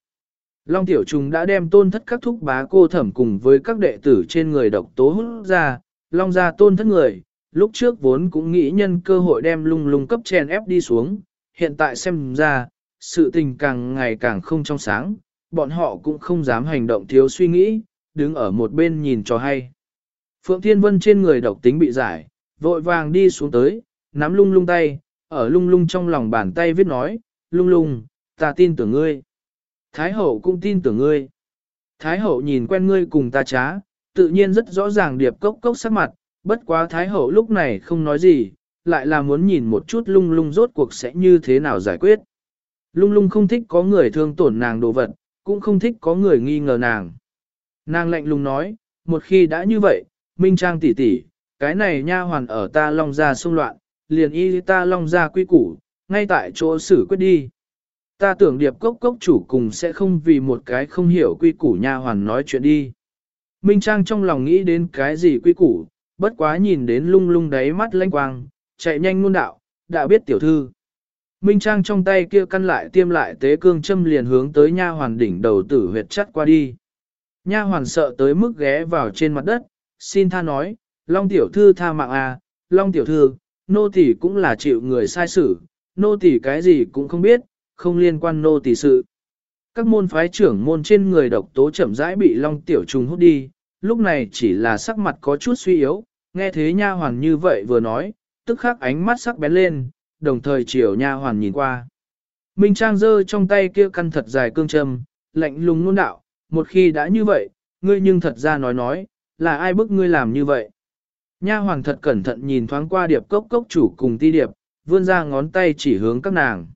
Long Tiểu Trùng đã đem tôn thất các thúc bá cô thẩm cùng với các đệ tử trên người độc tố hút ra, Long ra tôn thất người, lúc trước vốn cũng nghĩ nhân cơ hội đem lung lung cấp chèn ép đi xuống, hiện tại xem ra, sự tình càng ngày càng không trong sáng, bọn họ cũng không dám hành động thiếu suy nghĩ, đứng ở một bên nhìn cho hay. Phượng Thiên Vân trên người độc tính bị giải, vội vàng đi xuống tới, nắm lung lung tay, ở lung lung trong lòng bàn tay viết nói, lung lung, ta tin tưởng ngươi. Thái hậu cũng tin tưởng ngươi. Thái hậu nhìn quen ngươi cùng ta trá, tự nhiên rất rõ ràng điệp cốc cốc sắc mặt, bất quá Thái hậu lúc này không nói gì, lại là muốn nhìn một chút lung lung rốt cuộc sẽ như thế nào giải quyết. Lung lung không thích có người thương tổn nàng đồ vật, cũng không thích có người nghi ngờ nàng. Nàng lạnh lùng nói, một khi đã như vậy, Minh Trang tỷ tỷ, cái này nha hoàn ở ta long ra xung loạn, liền y ta long ra quy củ, ngay tại chỗ xử quyết đi. Ta tưởng điệp cốc cốc chủ cùng sẽ không vì một cái không hiểu quy củ nha hoàn nói chuyện đi. Minh Trang trong lòng nghĩ đến cái gì quy củ, bất quá nhìn đến lung lung đáy mắt lanh quang, chạy nhanh ngôn đạo, đã biết tiểu thư. Minh Trang trong tay kia căn lại tiêm lại tế cương châm liền hướng tới nha hoàn đỉnh đầu tử huyệt chắt qua đi. Nha hoàn sợ tới mức ghé vào trên mặt đất, xin tha nói, Long tiểu thư tha mạng à, Long tiểu thư, nô tỳ cũng là chịu người sai xử, nô tỳ cái gì cũng không biết, không liên quan nô tỳ sự. Các môn phái trưởng môn trên người độc tố chậm rãi bị Long tiểu trùng hút đi, lúc này chỉ là sắc mặt có chút suy yếu, nghe thế nha hoàn như vậy vừa nói, tức khắc ánh mắt sắc bén lên, đồng thời chiều nha hoàn nhìn qua. Minh Trang giơ trong tay kia căn thật dài cương châm, lạnh lùng nôn đạo, một khi đã như vậy, ngươi nhưng thật ra nói nói, là ai bức ngươi làm như vậy. Nha Hoàng thật cẩn thận nhìn thoáng qua điệp cốc cốc chủ cùng ti điệp, vươn ra ngón tay chỉ hướng các nàng.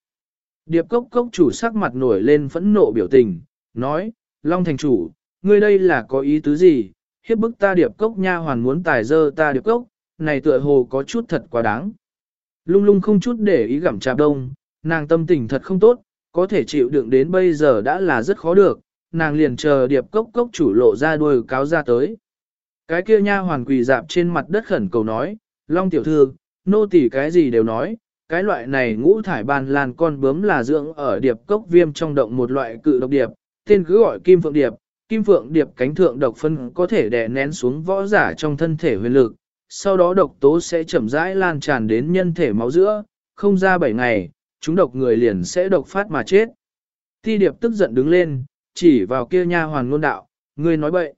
Điệp cốc cốc chủ sắc mặt nổi lên phẫn nộ biểu tình, nói, Long thành chủ, ngươi đây là có ý tứ gì, hiếp bức ta điệp cốc nha hoàn muốn tài dơ ta điệp cốc, này tựa hồ có chút thật quá đáng. Lung lung không chút để ý gặm chạp đông, nàng tâm tình thật không tốt, có thể chịu đựng đến bây giờ đã là rất khó được, nàng liền chờ điệp cốc cốc chủ lộ ra đuôi cáo ra tới. Cái kia nha hoàn quỳ dạp trên mặt đất khẩn cầu nói, Long tiểu thư, nô tỳ cái gì đều nói, cái loại này ngũ thải ban lan con bướm là dưỡng ở điệp cốc viêm trong động một loại cự độc điệp, tên cứ gọi kim phượng điệp, kim phượng điệp cánh thượng độc phân có thể đè nén xuống võ giả trong thân thể huyền lực, sau đó độc tố sẽ chậm rãi lan tràn đến nhân thể máu giữa, không ra 7 ngày, chúng độc người liền sẽ độc phát mà chết. Thi điệp tức giận đứng lên, chỉ vào kia nha hoàn ngôn đạo, ngươi nói bậy.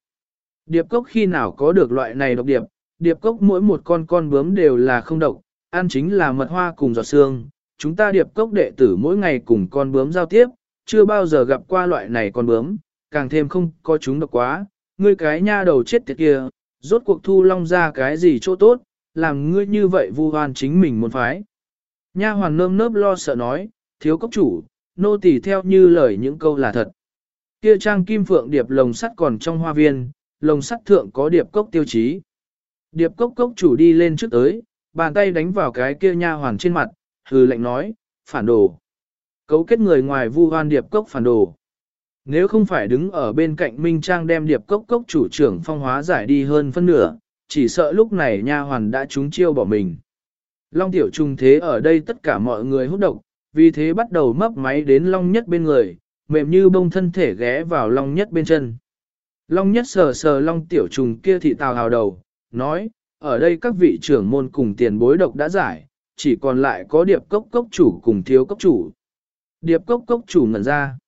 Điệp cốc khi nào có được loại này độc điệp, điệp cốc mỗi một con con bướm đều là không độc, ăn chính là mật hoa cùng giọt xương. Chúng ta điệp cốc đệ tử mỗi ngày cùng con bướm giao tiếp, chưa bao giờ gặp qua loại này con bướm, càng thêm không có chúng độc quá. Ngươi cái nha đầu chết tiệt kia, rốt cuộc thu long ra cái gì chỗ tốt, làm ngươi như vậy vu hoan chính mình một phái. Nha hoàn nơm nớp lo sợ nói, thiếu cốc chủ, nô tỳ theo như lời những câu là thật. Kia trang kim phượng điệp lồng sắt còn trong hoa viên, lồng sắt thượng có điệp cốc tiêu chí. Điệp cốc cốc chủ đi lên trước tới, bàn tay đánh vào cái kia nha hoàn trên mặt, hừ lạnh nói, phản đồ. Cấu kết người ngoài vu hoan điệp cốc phản đồ. Nếu không phải đứng ở bên cạnh Minh Trang đem điệp cốc cốc chủ trưởng phong hóa giải đi hơn phân nửa, chỉ sợ lúc này nha hoàn đã trúng chiêu bỏ mình. Long tiểu trùng thế ở đây tất cả mọi người hút độc, vì thế bắt đầu mấp máy đến long nhất bên người, mềm như bông thân thể ghé vào long nhất bên chân. Long nhất sờ sờ long tiểu trùng kia thị tào hào đầu, nói, ở đây các vị trưởng môn cùng tiền bối độc đã giải, chỉ còn lại có điệp cốc cốc chủ cùng thiếu cốc chủ. Điệp cốc cốc chủ ngẩn ra.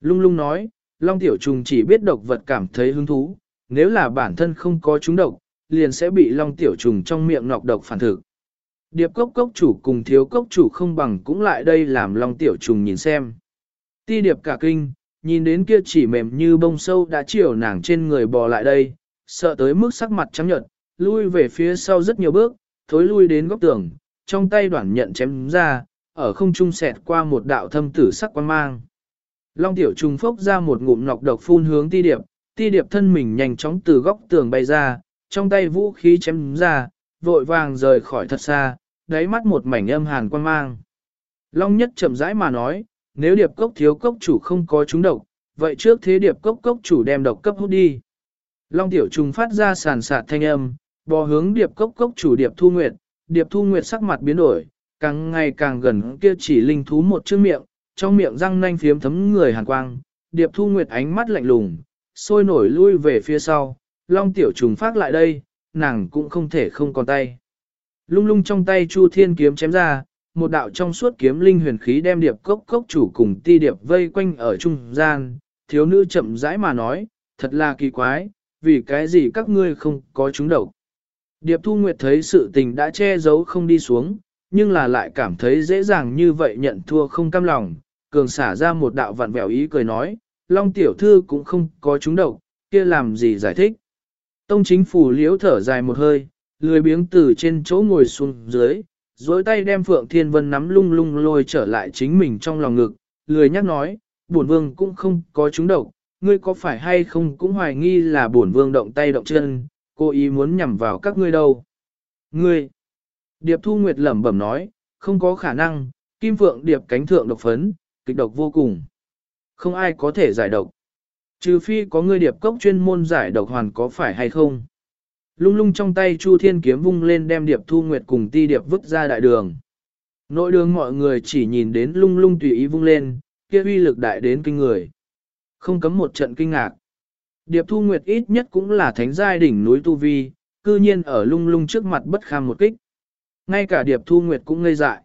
Lung lung nói, long tiểu trùng chỉ biết độc vật cảm thấy hứng thú, nếu là bản thân không có chúng độc, liền sẽ bị long tiểu trùng trong miệng nọc độc phản thực. Điệp cốc cốc chủ cùng thiếu cốc chủ không bằng cũng lại đây làm long tiểu trùng nhìn xem. Ti điệp cả kinh, nhìn đến kia chỉ mềm như bông sâu đã chiều nàng trên người bò lại đây, sợ tới mức sắc mặt trắng nhợt, lui về phía sau rất nhiều bước, thối lui đến góc tường, trong tay đoạn nhận chém ra, ở không trung xẹt qua một đạo thâm tử sắc quan mang. Long tiểu trùng phốc ra một ngụm nọc độc phun hướng ti điệp, ti điệp thân mình nhanh chóng từ góc tường bay ra, trong tay vũ khí chém ra, vội vàng rời khỏi thật xa, đáy mắt một mảnh âm hàn quan mang. Long nhất chậm rãi mà nói, nếu điệp cốc thiếu cốc chủ không có chúng độc, vậy trước thế điệp cốc cốc chủ đem độc cấp hút đi. Long tiểu trùng phát ra sàn sạt thanh âm, bò hướng điệp cốc cốc chủ điệp thu nguyệt, điệp thu nguyệt sắc mặt biến đổi, càng ngày càng gần kia chỉ linh thú một chữ miệng, trong miệng răng nanh phiếm thấm người hàn quang, điệp thu nguyệt ánh mắt lạnh lùng, sôi nổi lui về phía sau, long tiểu trùng phát lại đây, nàng cũng không thể không còn tay. Lung lung trong tay chu thiên kiếm chém ra, một đạo trong suốt kiếm linh huyền khí đem điệp cốc cốc chủ cùng ti điệp vây quanh ở trung gian, thiếu nữ chậm rãi mà nói, thật là kỳ quái, vì cái gì các ngươi không có chúng độc. Điệp Thu Nguyệt thấy sự tình đã che giấu không đi xuống, nhưng là lại cảm thấy dễ dàng như vậy nhận thua không cam lòng, cường xả ra một đạo vặn vẹo ý cười nói, Long Tiểu Thư cũng không có chúng độc, kia làm gì giải thích. Tông chính phủ liễu thở dài một hơi, lười biếng từ trên chỗ ngồi xuống dưới, dối tay đem Phượng Thiên Vân nắm lung lung lôi trở lại chính mình trong lòng ngực, lười nhắc nói, bổn vương cũng không có chúng độc, ngươi có phải hay không cũng hoài nghi là bổn vương động tay động chân, cô ý muốn nhằm vào các ngươi đâu. Ngươi, Điệp Thu Nguyệt lẩm bẩm nói, không có khả năng, Kim Phượng Điệp cánh thượng độc phấn, kịch độc vô cùng. Không ai có thể giải độc. Trừ phi có ngươi điệp cốc chuyên môn giải độc hoàn có phải hay không. Lung lung trong tay Chu Thiên kiếm vung lên đem điệp thu nguyệt cùng ti điệp vứt ra đại đường. Nội đường mọi người chỉ nhìn đến lung lung tùy ý vung lên, kia uy lực đại đến kinh người. Không cấm một trận kinh ngạc. Điệp thu nguyệt ít nhất cũng là thánh giai đỉnh núi Tu Vi, cư nhiên ở lung lung trước mặt bất kham một kích. Ngay cả điệp thu nguyệt cũng ngây dại.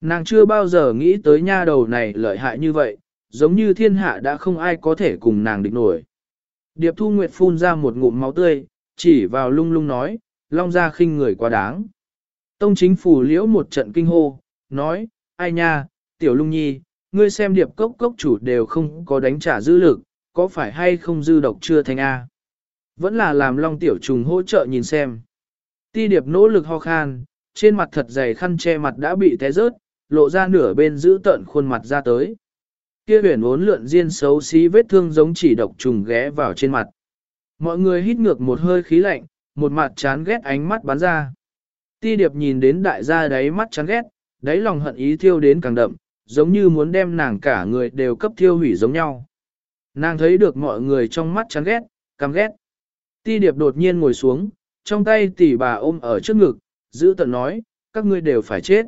Nàng chưa bao giờ nghĩ tới nha đầu này lợi hại như vậy, giống như thiên hạ đã không ai có thể cùng nàng địch nổi. Điệp thu nguyệt phun ra một ngụm máu tươi, chỉ vào lung lung nói, long ra khinh người quá đáng. Tông chính phủ liễu một trận kinh hô, nói, ai nha, tiểu lung nhi, ngươi xem điệp cốc cốc chủ đều không có đánh trả dư lực, có phải hay không dư độc chưa thành A. Vẫn là làm long tiểu trùng hỗ trợ nhìn xem. Ti điệp nỗ lực ho khan, trên mặt thật dày khăn che mặt đã bị té rớt, lộ ra nửa bên giữ tợn khuôn mặt ra tới. Kia huyền vốn lượn diên xấu xí vết thương giống chỉ độc trùng ghé vào trên mặt. Mọi người hít ngược một hơi khí lạnh, một mặt chán ghét ánh mắt bắn ra. Ti điệp nhìn đến đại gia đáy mắt chán ghét, đáy lòng hận ý thiêu đến càng đậm, giống như muốn đem nàng cả người đều cấp thiêu hủy giống nhau. Nàng thấy được mọi người trong mắt chán ghét, căm ghét. Ti điệp đột nhiên ngồi xuống, trong tay tỷ bà ôm ở trước ngực, giữ tận nói, các ngươi đều phải chết.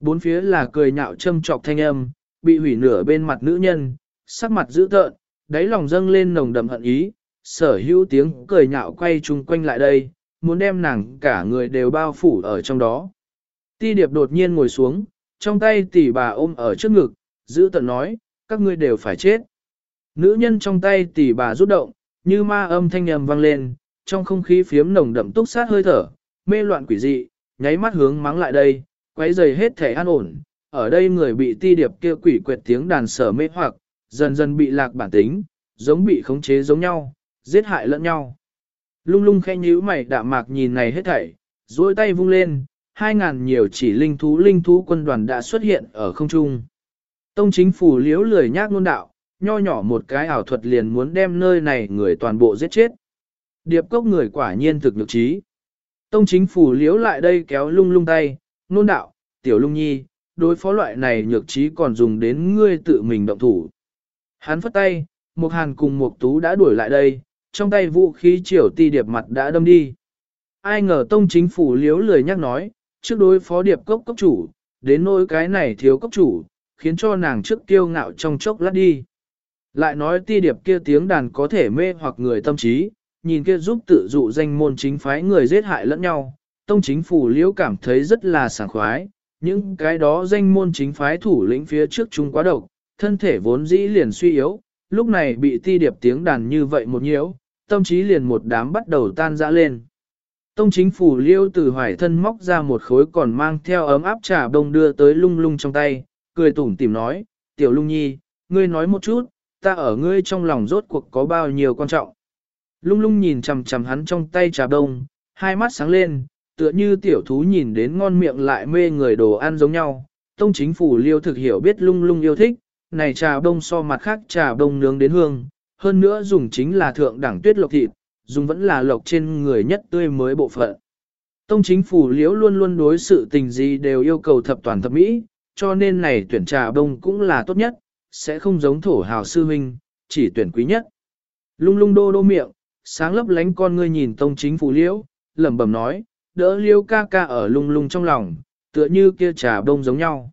Bốn phía là cười nhạo châm trọc thanh âm, bị hủy nửa bên mặt nữ nhân, sắc mặt dữ tợn, đáy lòng dâng lên nồng đậm hận ý, sở hữu tiếng cười nhạo quay chung quanh lại đây, muốn đem nàng cả người đều bao phủ ở trong đó. Ti điệp đột nhiên ngồi xuống, trong tay tỷ bà ôm ở trước ngực, giữ tận nói, các ngươi đều phải chết. Nữ nhân trong tay tỷ bà rút động, như ma âm thanh ầm vang lên, trong không khí phiếm nồng đậm túc sát hơi thở, mê loạn quỷ dị, nháy mắt hướng mắng lại đây, quấy giày hết thể an ổn. Ở đây người bị ti điệp kia quỷ quyệt tiếng đàn sở mê hoặc, dần dần bị lạc bản tính, giống bị khống chế giống nhau, giết hại lẫn nhau. Lung lung khẽ nhíu mày đạm mạc nhìn này hết thảy, duỗi tay vung lên, hai ngàn nhiều chỉ linh thú linh thú quân đoàn đã xuất hiện ở không trung. Tông chính phủ liếu lười nhác ngôn đạo, nho nhỏ một cái ảo thuật liền muốn đem nơi này người toàn bộ giết chết. Điệp cốc người quả nhiên thực lực trí. Tông chính phủ liếu lại đây kéo lung lung tay, nôn đạo, tiểu lung nhi, đối phó loại này nhược trí còn dùng đến ngươi tự mình động thủ. Hắn phất tay, một hàn cùng một tú đã đuổi lại đây, trong tay vũ khí triều ti điệp mặt đã đâm đi. Ai ngờ tông chính phủ liếu lười nhắc nói, trước đối phó điệp cốc cốc chủ, đến nỗi cái này thiếu cốc chủ, khiến cho nàng trước kiêu ngạo trong chốc lát đi. Lại nói ti điệp kia tiếng đàn có thể mê hoặc người tâm trí, nhìn kia giúp tự dụ danh môn chính phái người giết hại lẫn nhau, tông chính phủ liễu cảm thấy rất là sảng khoái, những cái đó danh môn chính phái thủ lĩnh phía trước chúng quá độc, thân thể vốn dĩ liền suy yếu, lúc này bị ti điệp tiếng đàn như vậy một nhiễu, tâm trí liền một đám bắt đầu tan rã lên. Tông chính phủ liêu từ hoài thân móc ra một khối còn mang theo ấm áp trà đông đưa tới lung lung trong tay, cười tủm tỉm nói, tiểu lung nhi, ngươi nói một chút, ta ở ngươi trong lòng rốt cuộc có bao nhiêu quan trọng. Lung lung nhìn chằm chằm hắn trong tay trà đông, hai mắt sáng lên, tựa như tiểu thú nhìn đến ngon miệng lại mê người đồ ăn giống nhau. Tông chính phủ liêu thực hiểu biết lung lung yêu thích, này trà đông so mặt khác trà đông nướng đến hương, hơn nữa dùng chính là thượng đẳng tuyết lộc thịt, dùng vẫn là lộc trên người nhất tươi mới bộ phận. Tông chính phủ liễu luôn luôn đối sự tình gì đều yêu cầu thập toàn thập mỹ, cho nên này tuyển trà đông cũng là tốt nhất, sẽ không giống thổ hào sư huynh, chỉ tuyển quý nhất. Lung lung đô đô miệng, sáng lấp lánh con ngươi nhìn tông chính phủ liễu, lẩm bẩm nói, đỡ liễu ca ca ở lung lung trong lòng, tựa như kia trà đông giống nhau.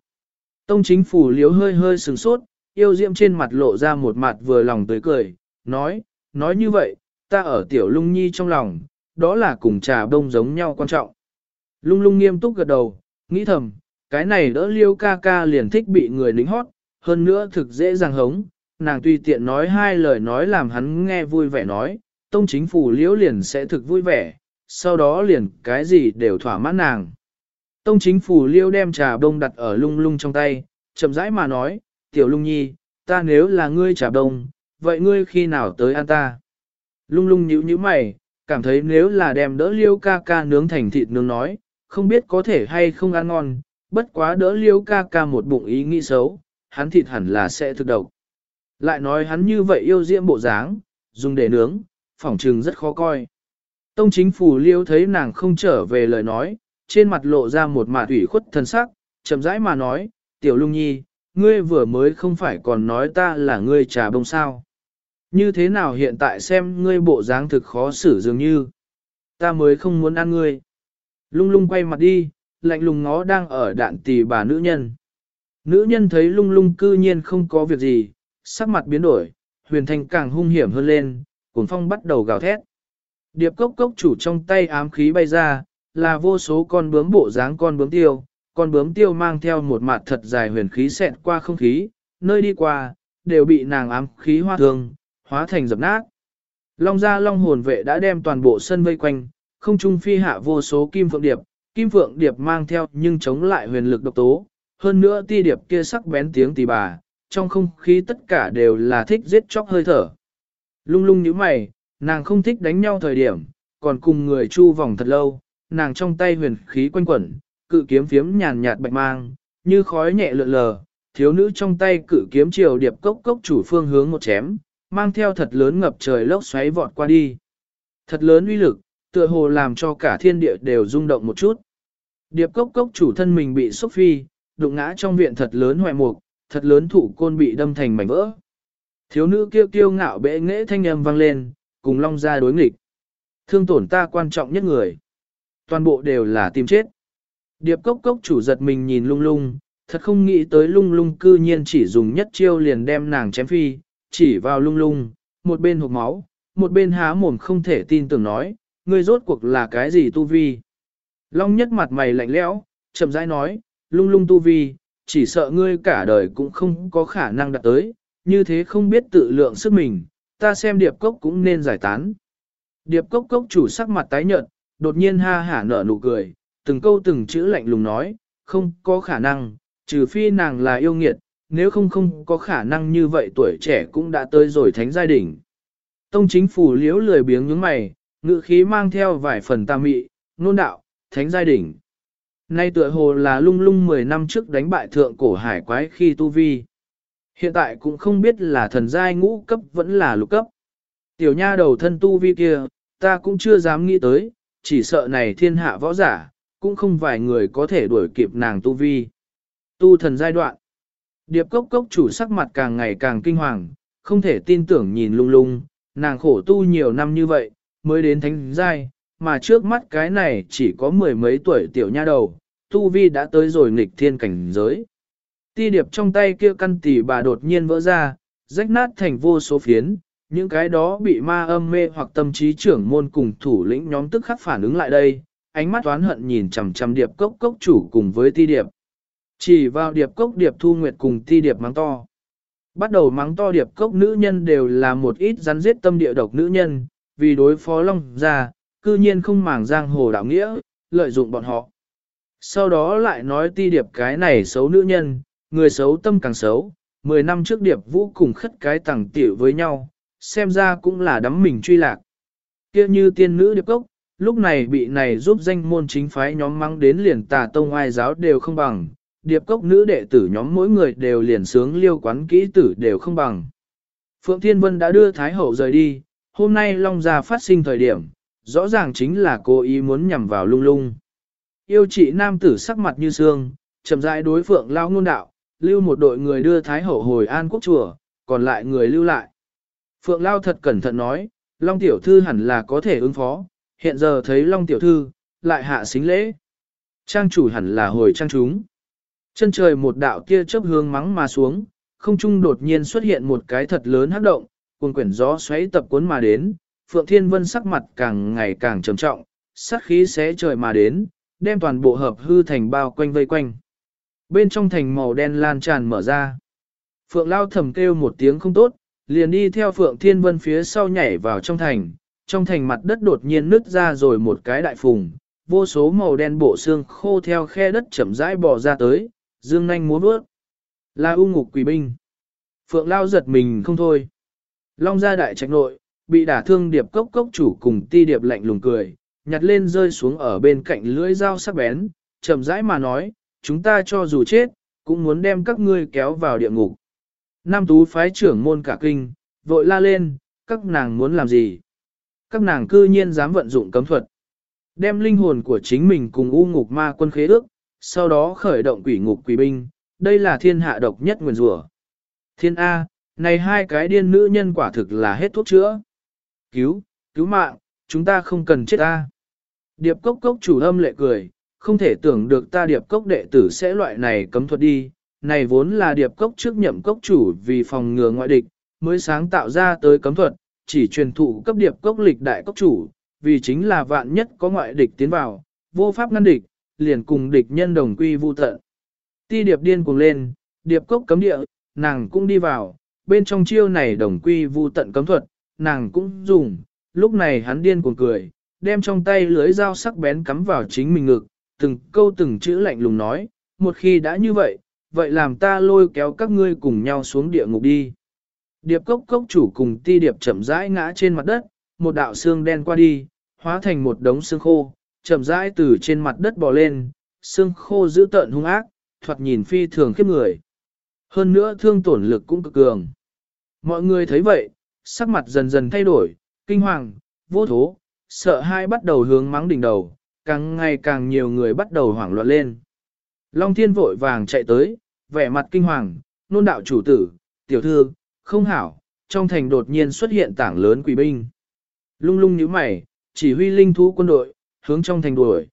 Tông chính phủ liễu hơi hơi sừng sốt, yêu diệm trên mặt lộ ra một mặt vừa lòng tới cười, nói, nói như vậy, ta ở tiểu lung nhi trong lòng, đó là cùng trà đông giống nhau quan trọng. Lung lung nghiêm túc gật đầu, nghĩ thầm, cái này đỡ liêu ca ca liền thích bị người lính hót, hơn nữa thực dễ dàng hống, nàng tùy tiện nói hai lời nói làm hắn nghe vui vẻ nói, tông chính phủ liễu liền sẽ thực vui vẻ, sau đó liền cái gì đều thỏa mãn nàng. Tông chính phủ liêu đem trà đông đặt ở lung lung trong tay, chậm rãi mà nói, tiểu lung nhi, ta nếu là ngươi trả đông, vậy ngươi khi nào tới ăn ta? Lung lung nhíu nhíu mày, cảm thấy nếu là đem đỡ liêu ca ca nướng thành thịt nướng nói, không biết có thể hay không ăn ngon, bất quá đỡ liêu ca ca một bụng ý nghĩ xấu, hắn thịt hẳn là sẽ thực độc. Lại nói hắn như vậy yêu diễm bộ dáng, dùng để nướng, phỏng trừng rất khó coi. Tông chính phủ liêu thấy nàng không trở về lời nói, trên mặt lộ ra một mạt ủy khuất thân sắc, chậm rãi mà nói, tiểu lung nhi, ngươi vừa mới không phải còn nói ta là ngươi trà bông sao. Như thế nào hiện tại xem ngươi bộ dáng thực khó xử dường như. Ta mới không muốn ăn ngươi. Lung lung quay mặt đi, lạnh lùng ngó đang ở đạn tỳ bà nữ nhân. Nữ nhân thấy lung lung cư nhiên không có việc gì, sắc mặt biến đổi, huyền thanh càng hung hiểm hơn lên, cuốn phong bắt đầu gào thét. Điệp cốc cốc chủ trong tay ám khí bay ra, là vô số con bướm bộ dáng con bướm tiêu, con bướm tiêu mang theo một mặt thật dài huyền khí xẹt qua không khí, nơi đi qua, đều bị nàng ám khí hoa thương, hóa thành dập nát. Long gia long hồn vệ đã đem toàn bộ sân vây quanh, không trung phi hạ vô số kim phượng điệp, kim phượng điệp mang theo nhưng chống lại huyền lực độc tố, hơn nữa ti điệp kia sắc bén tiếng tì bà, trong không khí tất cả đều là thích giết chóc hơi thở. Lung lung như mày, nàng không thích đánh nhau thời điểm, còn cùng người chu vòng thật lâu, nàng trong tay huyền khí quanh quẩn, cự kiếm phiếm nhàn nhạt bạch mang, như khói nhẹ lượn lờ, thiếu nữ trong tay cự kiếm chiều điệp cốc cốc chủ phương hướng một chém, mang theo thật lớn ngập trời lốc xoáy vọt qua đi. Thật lớn uy lực, tựa hồ làm cho cả thiên địa đều rung động một chút. Điệp cốc cốc chủ thân mình bị xúc phi, đụng ngã trong viện thật lớn hoại mục, thật lớn thủ côn bị đâm thành mảnh vỡ. Thiếu nữ kêu kiêu ngạo bệ nghệ thanh âm vang lên, cùng long ra đối nghịch. Thương tổn ta quan trọng nhất người. Toàn bộ đều là tìm chết. Điệp cốc cốc chủ giật mình nhìn lung lung, thật không nghĩ tới lung lung cư nhiên chỉ dùng nhất chiêu liền đem nàng chém phi, chỉ vào lung lung, một bên hộp máu, một bên há mồm không thể tin tưởng nói, ngươi rốt cuộc là cái gì tu vi. Long nhất mặt mày lạnh lẽo, chậm rãi nói, lung lung tu vi, chỉ sợ ngươi cả đời cũng không có khả năng đạt tới, như thế không biết tự lượng sức mình, ta xem điệp cốc cũng nên giải tán. Điệp cốc cốc chủ sắc mặt tái nhợt, đột nhiên ha hả nở nụ cười, từng câu từng chữ lạnh lùng nói, không có khả năng, trừ phi nàng là yêu nghiệt, nếu không không có khả năng như vậy tuổi trẻ cũng đã tới rồi thánh giai đỉnh. Tông chính phủ liễu lười biếng nhướng mày, ngự khí mang theo vài phần tà mị, nôn đạo, thánh giai đỉnh. Nay tựa hồ là lung lung 10 năm trước đánh bại thượng cổ hải quái khi tu vi. Hiện tại cũng không biết là thần giai ngũ cấp vẫn là lục cấp. Tiểu nha đầu thân tu vi kia, ta cũng chưa dám nghĩ tới, chỉ sợ này thiên hạ võ giả, cũng không vài người có thể đuổi kịp nàng tu vi. Tu thần giai đoạn. Điệp cốc cốc chủ sắc mặt càng ngày càng kinh hoàng, không thể tin tưởng nhìn lung lung, nàng khổ tu nhiều năm như vậy, mới đến thánh giai, mà trước mắt cái này chỉ có mười mấy tuổi tiểu nha đầu, tu vi đã tới rồi nghịch thiên cảnh giới. Ti điệp trong tay kia căn tỷ bà đột nhiên vỡ ra, rách nát thành vô số phiến, những cái đó bị ma âm mê hoặc tâm trí trưởng môn cùng thủ lĩnh nhóm tức khắc phản ứng lại đây, ánh mắt toán hận nhìn chằm chằm điệp cốc cốc chủ cùng với ti điệp. Chỉ vào điệp cốc điệp thu nguyệt cùng ti điệp mắng to. Bắt đầu mắng to điệp cốc nữ nhân đều là một ít rắn giết tâm địa độc nữ nhân, vì đối phó long ra, cư nhiên không màng giang hồ đạo nghĩa, lợi dụng bọn họ. Sau đó lại nói ti điệp cái này xấu nữ nhân, người xấu tâm càng xấu, mười năm trước điệp vũ cùng khất cái tẳng tiểu với nhau, xem ra cũng là đắm mình truy lạc. kia như tiên nữ điệp cốc, lúc này bị này giúp danh môn chính phái nhóm mắng đến liền tà tông ai giáo đều không bằng, điệp cốc nữ đệ tử nhóm mỗi người đều liền sướng liêu quán kỹ tử đều không bằng. Phượng Thiên Vân đã đưa Thái Hậu rời đi, hôm nay Long Gia phát sinh thời điểm, rõ ràng chính là cô ý muốn nhằm vào lung lung. Yêu chị nam tử sắc mặt như xương, chậm rãi đối Phượng Lao ngôn đạo, lưu một đội người đưa Thái Hậu hồi an quốc chùa, còn lại người lưu lại. Phượng Lao thật cẩn thận nói, Long Tiểu Thư hẳn là có thể ứng phó, hiện giờ thấy Long Tiểu Thư, lại hạ xính lễ. Trang chủ hẳn là hồi trang chúng. Chân trời một đạo kia chớp hướng mắng mà xuống, không trung đột nhiên xuất hiện một cái thật lớn hấp động, cuồn quyển gió xoáy tập cuốn mà đến, Phượng Thiên Vân sắc mặt càng ngày càng trầm trọng, sát khí xé trời mà đến, đem toàn bộ hợp hư thành bao quanh vây quanh. Bên trong thành màu đen lan tràn mở ra. Phượng Lao thầm kêu một tiếng không tốt, liền đi theo Phượng Thiên Vân phía sau nhảy vào trong thành, trong thành mặt đất đột nhiên nứt ra rồi một cái đại phùng, vô số màu đen bộ xương khô theo khe đất chậm rãi bò ra tới, dương nanh múa bước. Là u ngục quỷ binh. Phượng Lao giật mình không thôi. Long gia đại trạch nội, bị đả thương điệp cốc cốc chủ cùng ti điệp lạnh lùng cười, nhặt lên rơi xuống ở bên cạnh lưỡi dao sắc bén, chậm rãi mà nói, chúng ta cho dù chết, cũng muốn đem các ngươi kéo vào địa ngục. Nam tú phái trưởng môn cả kinh, vội la lên, các nàng muốn làm gì? Các nàng cư nhiên dám vận dụng cấm thuật. Đem linh hồn của chính mình cùng u ngục ma quân khế ước, sau đó khởi động quỷ ngục quỷ binh, đây là thiên hạ độc nhất nguyền rủa. Thiên A, này hai cái điên nữ nhân quả thực là hết thuốc chữa. Cứu, cứu mạng, chúng ta không cần chết A. Điệp cốc cốc chủ âm lệ cười, không thể tưởng được ta điệp cốc đệ tử sẽ loại này cấm thuật đi. Này vốn là điệp cốc trước nhậm cốc chủ vì phòng ngừa ngoại địch, mới sáng tạo ra tới cấm thuật, chỉ truyền thụ cấp điệp cốc lịch đại cốc chủ, vì chính là vạn nhất có ngoại địch tiến vào, vô pháp ngăn địch, liền cùng địch nhân đồng quy vu tận. Ti điệp điên cuồng lên, điệp cốc cấm địa, nàng cũng đi vào, bên trong chiêu này đồng quy vu tận cấm thuật, nàng cũng dùng, lúc này hắn điên cuồng cười, đem trong tay lưới dao sắc bén cắm vào chính mình ngực, từng câu từng chữ lạnh lùng nói, một khi đã như vậy, vậy làm ta lôi kéo các ngươi cùng nhau xuống địa ngục đi. Điệp cốc cốc chủ cùng ti điệp chậm rãi ngã trên mặt đất, một đạo xương đen qua đi, hóa thành một đống xương khô, chậm rãi từ trên mặt đất bò lên, xương khô giữ tợn hung ác, thoạt nhìn phi thường khiếp người. Hơn nữa thương tổn lực cũng cực cường. Mọi người thấy vậy, sắc mặt dần dần thay đổi, kinh hoàng, vô thố, sợ hai bắt đầu hướng mắng đỉnh đầu, càng ngày càng nhiều người bắt đầu hoảng loạn lên. Long thiên vội vàng chạy tới, vẻ mặt kinh hoàng, nôn đạo chủ tử, tiểu thư, không hảo, trong thành đột nhiên xuất hiện tảng lớn quỷ binh. Lung lung như mày, chỉ huy linh thú quân đội, hướng trong thành đuổi.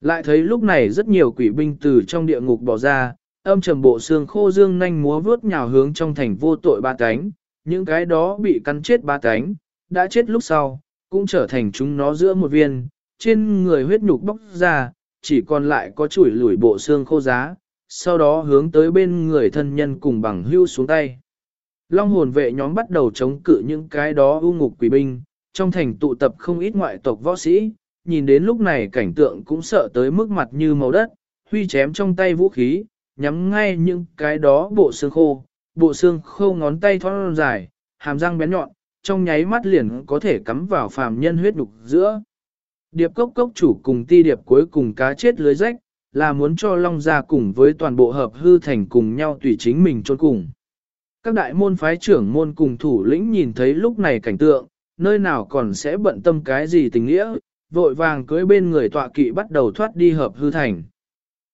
Lại thấy lúc này rất nhiều quỷ binh từ trong địa ngục bỏ ra, âm trầm bộ xương khô dương nhanh múa vướt nhào hướng trong thành vô tội ba cánh, những cái đó bị cắn chết ba cánh, đã chết lúc sau, cũng trở thành chúng nó giữa một viên, trên người huyết nhục bóc ra, chỉ còn lại có chuỗi lủi bộ xương khô giá, sau đó hướng tới bên người thân nhân cùng bằng hưu xuống tay. Long hồn vệ nhóm bắt đầu chống cự những cái đó ưu ngục quỷ binh, trong thành tụ tập không ít ngoại tộc võ sĩ, nhìn đến lúc này cảnh tượng cũng sợ tới mức mặt như màu đất, huy chém trong tay vũ khí, nhắm ngay những cái đó bộ xương khô, bộ xương khô ngón tay thon dài, hàm răng bén nhọn, trong nháy mắt liền có thể cắm vào phàm nhân huyết đục giữa. Điệp cốc cốc chủ cùng ti điệp cuối cùng cá chết lưới rách, là muốn cho Long gia cùng với toàn bộ hợp hư thành cùng nhau tùy chính mình trốn cùng. Các đại môn phái trưởng môn cùng thủ lĩnh nhìn thấy lúc này cảnh tượng, nơi nào còn sẽ bận tâm cái gì tình nghĩa, vội vàng cưới bên người tọa kỵ bắt đầu thoát đi hợp hư thành.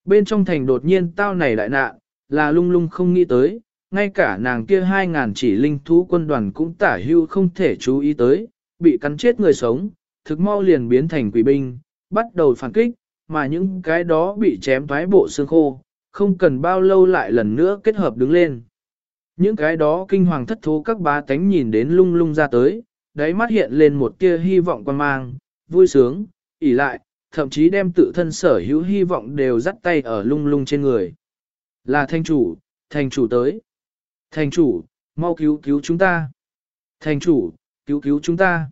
Bên trong thành đột nhiên tao này đại nạn, là lung lung không nghĩ tới, ngay cả nàng kia hai ngàn chỉ linh thú quân đoàn cũng tả hưu không thể chú ý tới, bị cắn chết người sống, thực mau liền biến thành quỷ binh, bắt đầu phản kích, mà những cái đó bị chém thoái bộ xương khô, không cần bao lâu lại lần nữa kết hợp đứng lên. Những cái đó kinh hoàng thất thố các bá tánh nhìn đến lung lung ra tới, đáy mắt hiện lên một tia hy vọng quan mang, vui sướng, ỉ lại, thậm chí đem tự thân sở hữu hy vọng đều dắt tay ở lung lung trên người. Là thành chủ, thành chủ tới. Thành chủ, mau cứu cứu chúng ta. Thành chủ, cứu cứu chúng ta.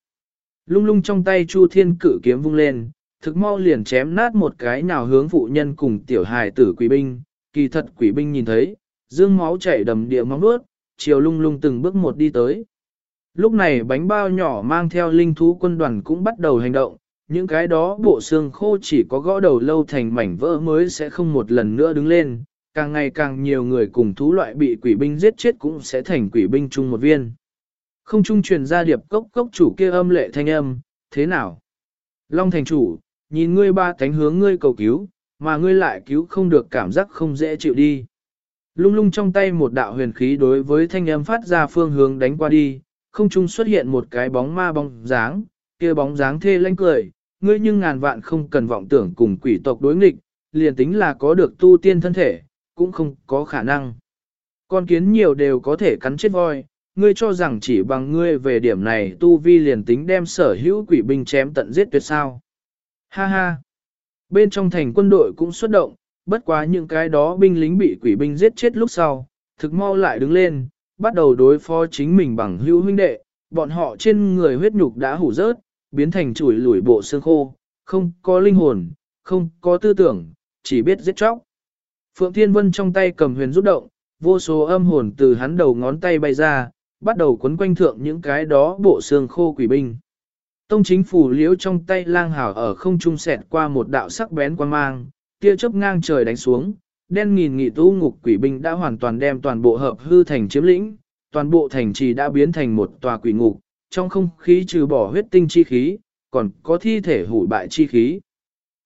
Lung lung trong tay Chu Thiên cử kiếm vung lên, thực mau liền chém nát một cái nào hướng phụ nhân cùng tiểu hài tử quỷ binh, kỳ thật quỷ binh nhìn thấy, dương máu chảy đầm địa móng nuốt, chiều lung lung từng bước một đi tới. Lúc này bánh bao nhỏ mang theo linh thú quân đoàn cũng bắt đầu hành động, những cái đó bộ xương khô chỉ có gõ đầu lâu thành mảnh vỡ mới sẽ không một lần nữa đứng lên, càng ngày càng nhiều người cùng thú loại bị quỷ binh giết chết cũng sẽ thành quỷ binh chung một viên. Không trung truyền ra điệp cốc cốc chủ kia âm lệ thanh âm, thế nào? Long thành chủ, nhìn ngươi ba thánh hướng ngươi cầu cứu, mà ngươi lại cứu không được cảm giác không dễ chịu đi. Lung lung trong tay một đạo huyền khí đối với thanh âm phát ra phương hướng đánh qua đi, không trung xuất hiện một cái bóng ma bóng dáng, kia bóng dáng thê lanh cười, ngươi nhưng ngàn vạn không cần vọng tưởng cùng quỷ tộc đối nghịch, liền tính là có được tu tiên thân thể, cũng không có khả năng. Con kiến nhiều đều có thể cắn chết voi, ngươi cho rằng chỉ bằng ngươi về điểm này tu vi liền tính đem sở hữu quỷ binh chém tận giết tuyệt sao. Ha ha! Bên trong thành quân đội cũng xuất động, bất quá những cái đó binh lính bị quỷ binh giết chết lúc sau, thực mau lại đứng lên, bắt đầu đối phó chính mình bằng hữu huynh đệ, bọn họ trên người huyết nhục đã hủ rớt, biến thành chuỗi lủi bộ xương khô, không có linh hồn, không có tư tưởng, chỉ biết giết chóc. Phượng Thiên Vân trong tay cầm huyền rút động, vô số âm hồn từ hắn đầu ngón tay bay ra, bắt đầu quấn quanh thượng những cái đó bộ xương khô quỷ binh. Tông chính phủ liễu trong tay lang hảo ở không trung sẹt qua một đạo sắc bén quan mang, tia chớp ngang trời đánh xuống, đen nghìn nghị tu ngục quỷ binh đã hoàn toàn đem toàn bộ hợp hư thành chiếm lĩnh, toàn bộ thành trì đã biến thành một tòa quỷ ngục, trong không khí trừ bỏ huyết tinh chi khí, còn có thi thể hủy bại chi khí.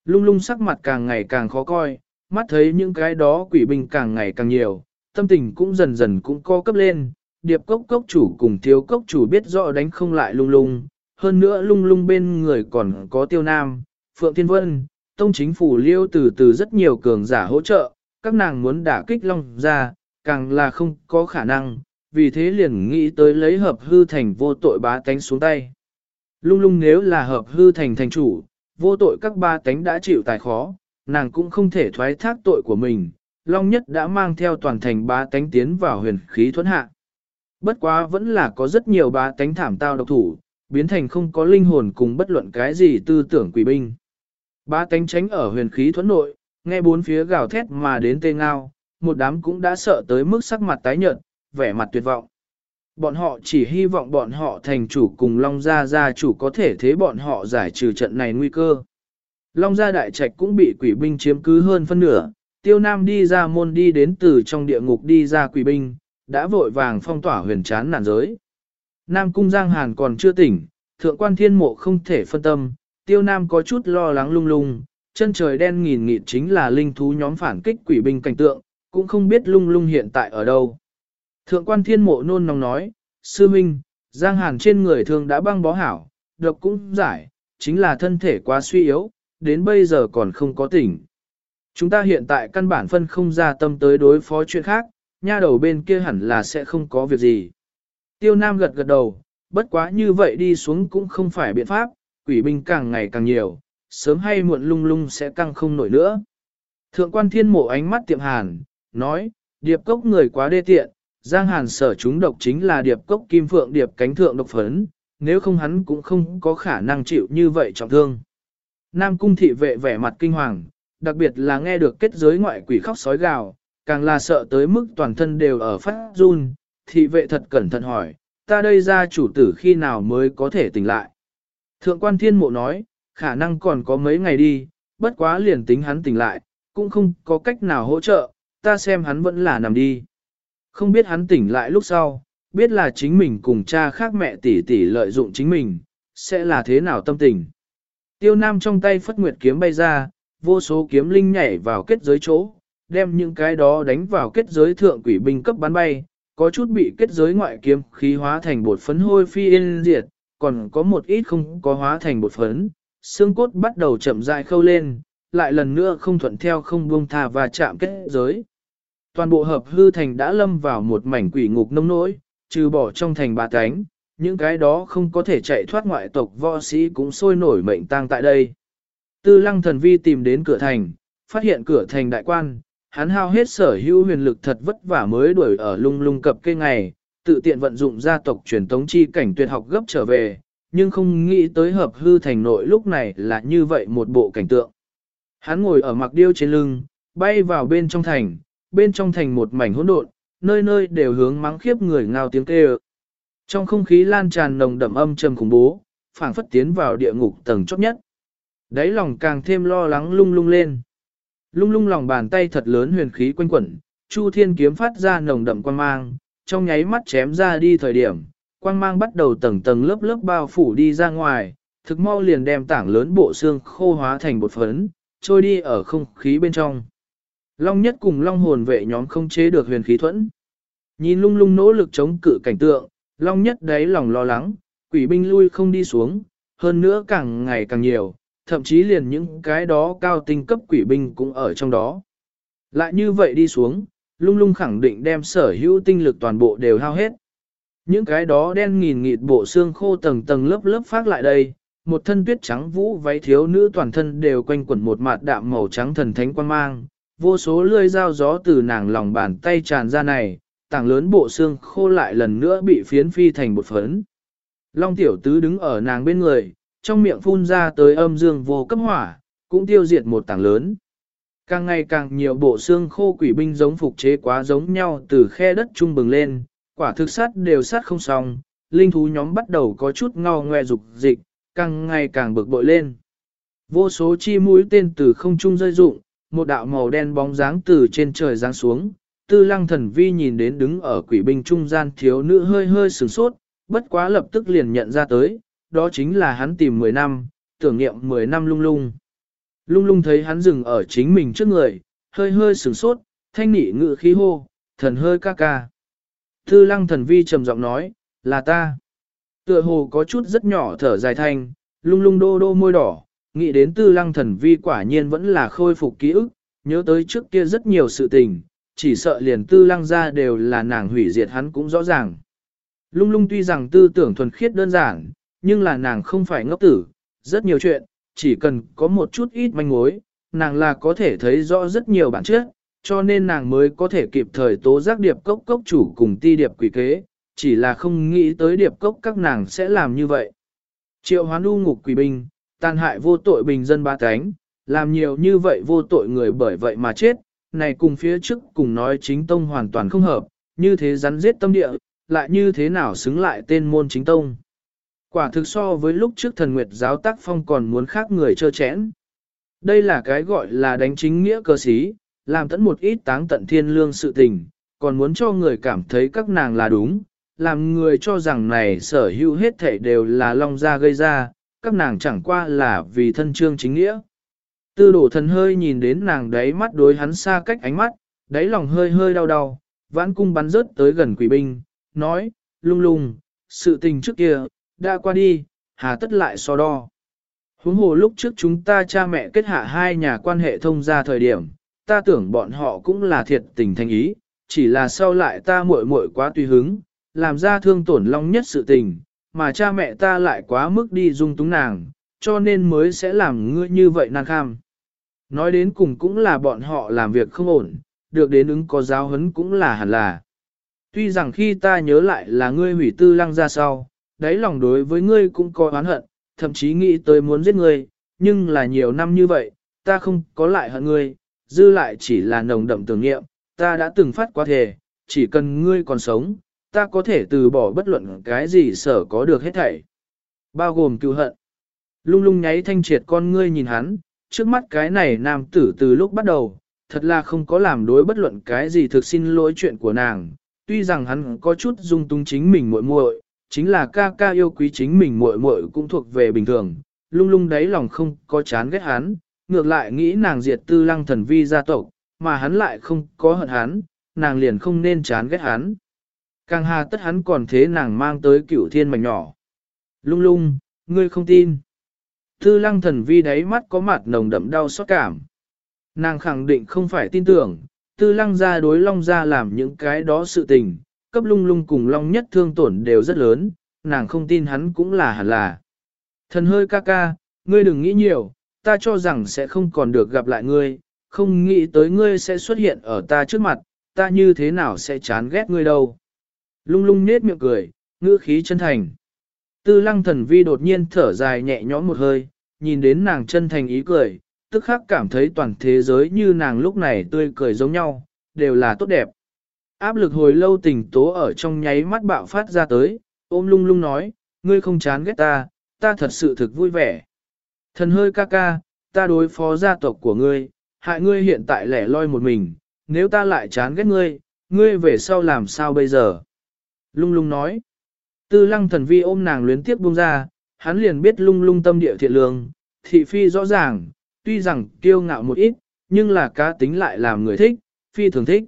Lung lung sắc mặt càng ngày càng khó coi, mắt thấy những cái đó quỷ binh càng ngày càng nhiều, tâm tình cũng dần dần cũng co cấp lên, điệp cốc cốc chủ cùng thiếu cốc chủ biết rõ đánh không lại lung lung, hơn nữa lung lung bên người còn có tiêu nam, phượng thiên vân, tông chính phủ liêu từ từ rất nhiều cường giả hỗ trợ, các nàng muốn đả kích long ra, càng là không có khả năng, vì thế liền nghĩ tới lấy hợp hư thành vô tội bá tánh xuống tay. Lung lung nếu là hợp hư thành thành chủ, vô tội các ba tánh đã chịu tài khó, nàng cũng không thể thoái thác tội của mình, Long Nhất đã mang theo toàn thành ba tánh tiến vào huyền khí thuẫn hạ. Bất quá vẫn là có rất nhiều ba tánh thảm tao độc thủ, biến thành không có linh hồn cùng bất luận cái gì tư tưởng quỷ binh. Ba tánh tránh ở huyền khí thuẫn nội, nghe bốn phía gào thét mà đến tê ngao, một đám cũng đã sợ tới mức sắc mặt tái nhợt, vẻ mặt tuyệt vọng. Bọn họ chỉ hy vọng bọn họ thành chủ cùng Long Gia Gia chủ có thể thế bọn họ giải trừ trận này nguy cơ. Long Gia Đại Trạch cũng bị quỷ binh chiếm cứ hơn phân nửa, tiêu nam đi ra môn đi đến từ trong địa ngục đi ra quỷ binh, đã vội vàng phong tỏa huyền chán nản giới. Nam Cung Giang Hàn còn chưa tỉnh, thượng quan thiên mộ không thể phân tâm, tiêu nam có chút lo lắng lung lung, chân trời đen nghìn nghịt chính là linh thú nhóm phản kích quỷ binh cảnh tượng, cũng không biết lung lung hiện tại ở đâu. Thượng quan thiên mộ nôn nóng nói, sư minh, Giang Hàn trên người thường đã băng bó hảo, độc cũng giải, chính là thân thể quá suy yếu, đến bây giờ còn không có tỉnh. Chúng ta hiện tại căn bản phân không ra tâm tới đối phó chuyện khác, nha đầu bên kia hẳn là sẽ không có việc gì. Tiêu Nam gật gật đầu, bất quá như vậy đi xuống cũng không phải biện pháp, quỷ binh càng ngày càng nhiều, sớm hay muộn lung lung sẽ căng không nổi nữa. Thượng quan thiên mộ ánh mắt tiệm hàn, nói, điệp cốc người quá đê tiện, Giang Hàn sở chúng độc chính là điệp cốc kim phượng điệp cánh thượng độc phấn, nếu không hắn cũng không có khả năng chịu như vậy trọng thương. Nam cung thị vệ vẻ mặt kinh hoàng, đặc biệt là nghe được kết giới ngoại quỷ khóc sói gào, càng là sợ tới mức toàn thân đều ở phát run, thị vệ thật cẩn thận hỏi, ta đây ra chủ tử khi nào mới có thể tỉnh lại. Thượng quan thiên mộ nói, khả năng còn có mấy ngày đi, bất quá liền tính hắn tỉnh lại, cũng không có cách nào hỗ trợ, ta xem hắn vẫn là nằm đi. Không biết hắn tỉnh lại lúc sau, biết là chính mình cùng cha khác mẹ tỷ tỷ lợi dụng chính mình, sẽ là thế nào tâm tình. Tiêu Nam trong tay phất nguyệt kiếm bay ra, vô số kiếm linh nhảy vào kết giới chỗ, đem những cái đó đánh vào kết giới thượng quỷ binh cấp bắn bay, có chút bị kết giới ngoại kiếm khí hóa thành bột phấn hôi phi yên diệt, còn có một ít không có hóa thành bột phấn, xương cốt bắt đầu chậm rãi khâu lên, lại lần nữa không thuận theo không buông tha và chạm kết giới. Toàn bộ hợp hư thành đã lâm vào một mảnh quỷ ngục nông nỗi, trừ bỏ trong thành ba cánh, những cái đó không có thể chạy thoát ngoại tộc võ sĩ cũng sôi nổi mệnh tang tại đây. Tư lăng thần vi tìm đến cửa thành, phát hiện cửa thành đại quan, hắn hao hết sở hữu huyền lực thật vất vả mới đuổi ở lung lung cập cây ngày, tự tiện vận dụng gia tộc truyền tống chi cảnh tuyệt học gấp trở về, nhưng không nghĩ tới hợp hư thành nội lúc này là như vậy một bộ cảnh tượng. Hắn ngồi ở mặc điêu trên lưng, bay vào bên trong thành, bên trong thành một mảnh hỗn độn, nơi nơi đều hướng mắng khiếp người ngao tiếng kêu. Trong không khí lan tràn nồng đậm âm trầm khủng bố, phảng phất tiến vào địa ngục tầng chót nhất. Đáy lòng càng thêm lo lắng lung lung lên. Lung lung lòng bàn tay thật lớn huyền khí quanh quẩn, Chu Thiên kiếm phát ra nồng đậm quang mang, trong nháy mắt chém ra đi thời điểm, quang mang bắt đầu tầng tầng lớp lớp bao phủ đi ra ngoài, thực mau liền đem tảng lớn bộ xương khô hóa thành bột phấn, trôi đi ở không khí bên trong. Long nhất cùng long hồn vệ nhóm không chế được huyền khí thuẫn. Nhìn lung lung nỗ lực chống cự cảnh tượng, long nhất đáy lòng lo lắng, quỷ binh lui không đi xuống, hơn nữa càng ngày càng nhiều, thậm chí liền những cái đó cao tinh cấp quỷ binh cũng ở trong đó. Lại như vậy đi xuống, lung lung khẳng định đem sở hữu tinh lực toàn bộ đều hao hết. Những cái đó đen nghìn nghịt bộ xương khô tầng tầng lớp lớp phát lại đây, một thân tuyết trắng vũ váy thiếu nữ toàn thân đều quanh quẩn một mạt đạm màu trắng thần thánh quan mang, vô số lưỡi dao gió từ nàng lòng bàn tay tràn ra này, tảng lớn bộ xương khô lại lần nữa bị phiến phi thành bột phấn. Long tiểu tứ đứng ở nàng bên người, trong miệng phun ra tới âm dương vô cấp hỏa, cũng tiêu diệt một tảng lớn. Càng ngày càng nhiều bộ xương khô quỷ binh giống phục chế quá giống nhau từ khe đất trung bừng lên, quả thực sát đều sát không xong, linh thú nhóm bắt đầu có chút ngao ngoe dục dịch, càng ngày càng bực bội lên. Vô số chi mũi tên từ không trung rơi rụng, một đạo màu đen bóng dáng từ trên trời giáng xuống, tư lăng thần vi nhìn đến đứng ở quỷ binh trung gian thiếu nữ hơi hơi sửng sốt, bất quá lập tức liền nhận ra tới, đó chính là hắn tìm 10 năm, tưởng niệm 10 năm lung lung. Lung lung thấy hắn dừng ở chính mình trước người, hơi hơi sửng sốt, thanh nị ngự khí hô, thần hơi ca ca. Tư lăng thần vi trầm giọng nói, là ta. Tựa hồ có chút rất nhỏ thở dài thanh, lung lung đô đô môi đỏ, nghĩ đến tư lăng thần vi quả nhiên vẫn là khôi phục ký ức, nhớ tới trước kia rất nhiều sự tình, chỉ sợ liền tư lăng ra đều là nàng hủy diệt hắn cũng rõ ràng. Lung lung tuy rằng tư tưởng thuần khiết đơn giản, nhưng là nàng không phải ngốc tử, rất nhiều chuyện, chỉ cần có một chút ít manh mối, nàng là có thể thấy rõ rất nhiều bản chất, cho nên nàng mới có thể kịp thời tố giác điệp cốc cốc chủ cùng ti điệp quỷ kế, chỉ là không nghĩ tới điệp cốc các nàng sẽ làm như vậy. Triệu hoán u ngục quỷ binh, tàn hại vô tội bình dân ba cánh, làm nhiều như vậy vô tội người bởi vậy mà chết, này cùng phía trước cùng nói chính tông hoàn toàn không hợp, như thế rắn giết tâm địa, lại như thế nào xứng lại tên môn chính tông. Quả thực so với lúc trước thần nguyệt giáo tác phong còn muốn khác người trơ chẽn. Đây là cái gọi là đánh chính nghĩa cơ sĩ, làm tận một ít táng tận thiên lương sự tình, còn muốn cho người cảm thấy các nàng là đúng, làm người cho rằng này sở hữu hết thể đều là long gia gây ra, các nàng chẳng qua là vì thân trương chính nghĩa. Tư đổ thần hơi nhìn đến nàng đáy mắt đối hắn xa cách ánh mắt, đáy lòng hơi hơi đau đau, vãn cung bắn rớt tới gần quỷ binh, nói, lung lung, sự tình trước kia, đã qua đi, hà tất lại so đo. Huống hồ lúc trước chúng ta cha mẹ kết hạ hai nhà quan hệ thông ra thời điểm, ta tưởng bọn họ cũng là thiệt tình thành ý, chỉ là sau lại ta muội muội quá tùy hứng, làm ra thương tổn long nhất sự tình, mà cha mẹ ta lại quá mức đi dung túng nàng, cho nên mới sẽ làm ngươi như vậy nan kham. Nói đến cùng cũng là bọn họ làm việc không ổn, được đến ứng có giáo hấn cũng là hẳn là. Tuy rằng khi ta nhớ lại là ngươi hủy tư lăng ra sau, đáy lòng đối với ngươi cũng có oán hận, thậm chí nghĩ tới muốn giết ngươi, nhưng là nhiều năm như vậy, ta không có lại hận ngươi, dư lại chỉ là nồng đậm tưởng niệm. ta đã từng phát qua thề, chỉ cần ngươi còn sống, ta có thể từ bỏ bất luận cái gì sở có được hết thảy. Bao gồm cứu hận. Lung lung nháy thanh triệt con ngươi nhìn hắn, trước mắt cái này nam tử từ lúc bắt đầu, thật là không có làm đối bất luận cái gì thực xin lỗi chuyện của nàng. Tuy rằng hắn có chút dung tung chính mình muội muội, chính là ca ca yêu quý chính mình muội muội cũng thuộc về bình thường. lung lung đáy lòng không có chán ghét hắn, ngược lại nghĩ nàng diệt tư lăng thần vi gia tộc, mà hắn lại không có hận hắn, nàng liền không nên chán ghét hắn. Càng hà tất hắn còn thế nàng mang tới cửu thiên mảnh nhỏ. Lung lung, ngươi không tin. Tư lăng thần vi đáy mắt có mặt nồng đậm đau xót cảm. Nàng khẳng định không phải tin tưởng, tư lăng ra đối long ra làm những cái đó sự tình, cấp lung lung cùng long nhất thương tổn đều rất lớn, nàng không tin hắn cũng là hẳn là. Thần hơi ca ca, ngươi đừng nghĩ nhiều, ta cho rằng sẽ không còn được gặp lại ngươi, không nghĩ tới ngươi sẽ xuất hiện ở ta trước mặt, ta như thế nào sẽ chán ghét ngươi đâu. Lung lung nết miệng cười, ngữ khí chân thành. Tư lăng thần vi đột nhiên thở dài nhẹ nhõm một hơi, nhìn đến nàng chân thành ý cười, tức khắc cảm thấy toàn thế giới như nàng lúc này tươi cười giống nhau, đều là tốt đẹp. Áp lực hồi lâu tình tố ở trong nháy mắt bạo phát ra tới, ôm lung lung nói, ngươi không chán ghét ta, ta thật sự thực vui vẻ. Thần hơi ca ca, ta đối phó gia tộc của ngươi, hại ngươi hiện tại lẻ loi một mình, nếu ta lại chán ghét ngươi, ngươi về sau làm sao bây giờ? Lung lung nói. Tư lăng thần vi ôm nàng luyến tiếp buông ra, hắn liền biết lung lung tâm địa thiện lương, thị phi rõ ràng, tuy rằng kiêu ngạo một ít, nhưng là cá tính lại làm người thích, phi thường thích.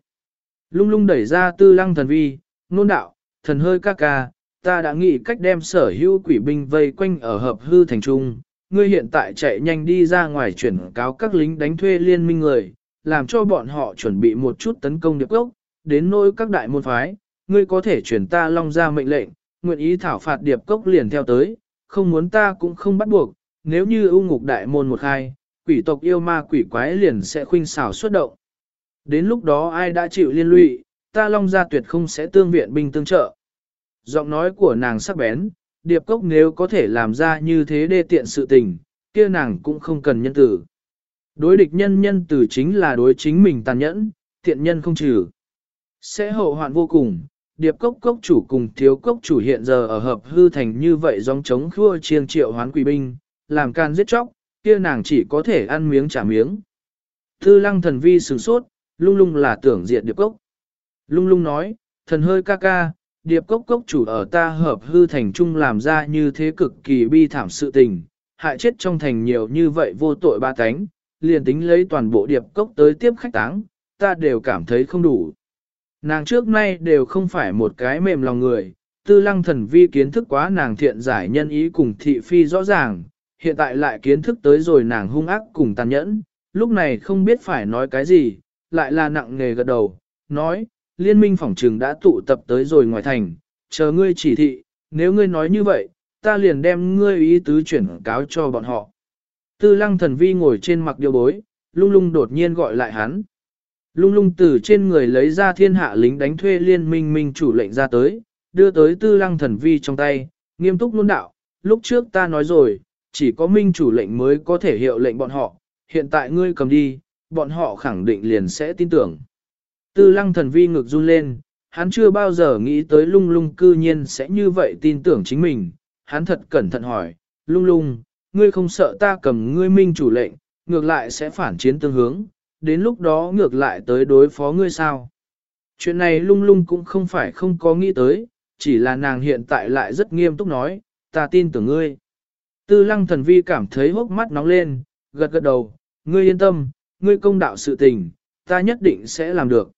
Lung lung đẩy ra tư lăng thần vi, nôn đạo, thần hơi ca ca, ta đã nghĩ cách đem sở hữu quỷ binh vây quanh ở hợp hư thành trung. Ngươi hiện tại chạy nhanh đi ra ngoài chuyển cáo các lính đánh thuê liên minh người, làm cho bọn họ chuẩn bị một chút tấn công điệp gốc, đến nỗi các đại môn phái, ngươi có thể chuyển ta long ra mệnh lệnh, nguyện ý thảo phạt điệp cốc liền theo tới, không muốn ta cũng không bắt buộc, nếu như ưu ngục đại môn một khai, quỷ tộc yêu ma quỷ quái liền sẽ khuynh xảo xuất động. Đến lúc đó ai đã chịu liên lụy, ta long ra tuyệt không sẽ tương viện binh tương trợ. Giọng nói của nàng sắc bén, điệp cốc nếu có thể làm ra như thế đê tiện sự tình, kia nàng cũng không cần nhân tử. Đối địch nhân nhân tử chính là đối chính mình tàn nhẫn, thiện nhân không trừ. Sẽ hậu hoạn vô cùng, điệp cốc cốc chủ cùng thiếu cốc chủ hiện giờ ở hợp hư thành như vậy dòng chống khua chiêng triệu hoán quỷ binh, làm can giết chóc, kia nàng chỉ có thể ăn miếng trả miếng. Tư lăng thần vi sửng sốt, lung lung là tưởng diệt điệp cốc. Lung lung nói, thần hơi ca ca, điệp cốc cốc chủ ở ta hợp hư thành trung làm ra như thế cực kỳ bi thảm sự tình, hại chết trong thành nhiều như vậy vô tội ba cánh, liền tính lấy toàn bộ điệp cốc tới tiếp khách táng, ta đều cảm thấy không đủ. Nàng trước nay đều không phải một cái mềm lòng người, tư lăng thần vi kiến thức quá nàng thiện giải nhân ý cùng thị phi rõ ràng, hiện tại lại kiến thức tới rồi nàng hung ác cùng tàn nhẫn, lúc này không biết phải nói cái gì, lại là nặng nghề gật đầu, nói, liên minh phỏng trừng đã tụ tập tới rồi ngoài thành, chờ ngươi chỉ thị, nếu ngươi nói như vậy, ta liền đem ngươi ý tứ chuyển cáo cho bọn họ. Tư lăng thần vi ngồi trên mặc điều bối, lung lung đột nhiên gọi lại hắn. Lung lung từ trên người lấy ra thiên hạ lính đánh thuê liên minh minh chủ lệnh ra tới, đưa tới tư lăng thần vi trong tay, nghiêm túc luôn đạo, lúc trước ta nói rồi, chỉ có minh chủ lệnh mới có thể hiệu lệnh bọn họ, hiện tại ngươi cầm đi, bọn họ khẳng định liền sẽ tin tưởng. Tư lăng thần vi ngực run lên, hắn chưa bao giờ nghĩ tới lung lung cư nhiên sẽ như vậy tin tưởng chính mình, hắn thật cẩn thận hỏi, lung lung, ngươi không sợ ta cầm ngươi minh chủ lệnh, ngược lại sẽ phản chiến tương hướng, đến lúc đó ngược lại tới đối phó ngươi sao. Chuyện này lung lung cũng không phải không có nghĩ tới, chỉ là nàng hiện tại lại rất nghiêm túc nói, ta tin tưởng ngươi. Tư lăng thần vi cảm thấy hốc mắt nóng lên, gật gật đầu, ngươi yên tâm, ngươi công đạo sự tình, ta nhất định sẽ làm được.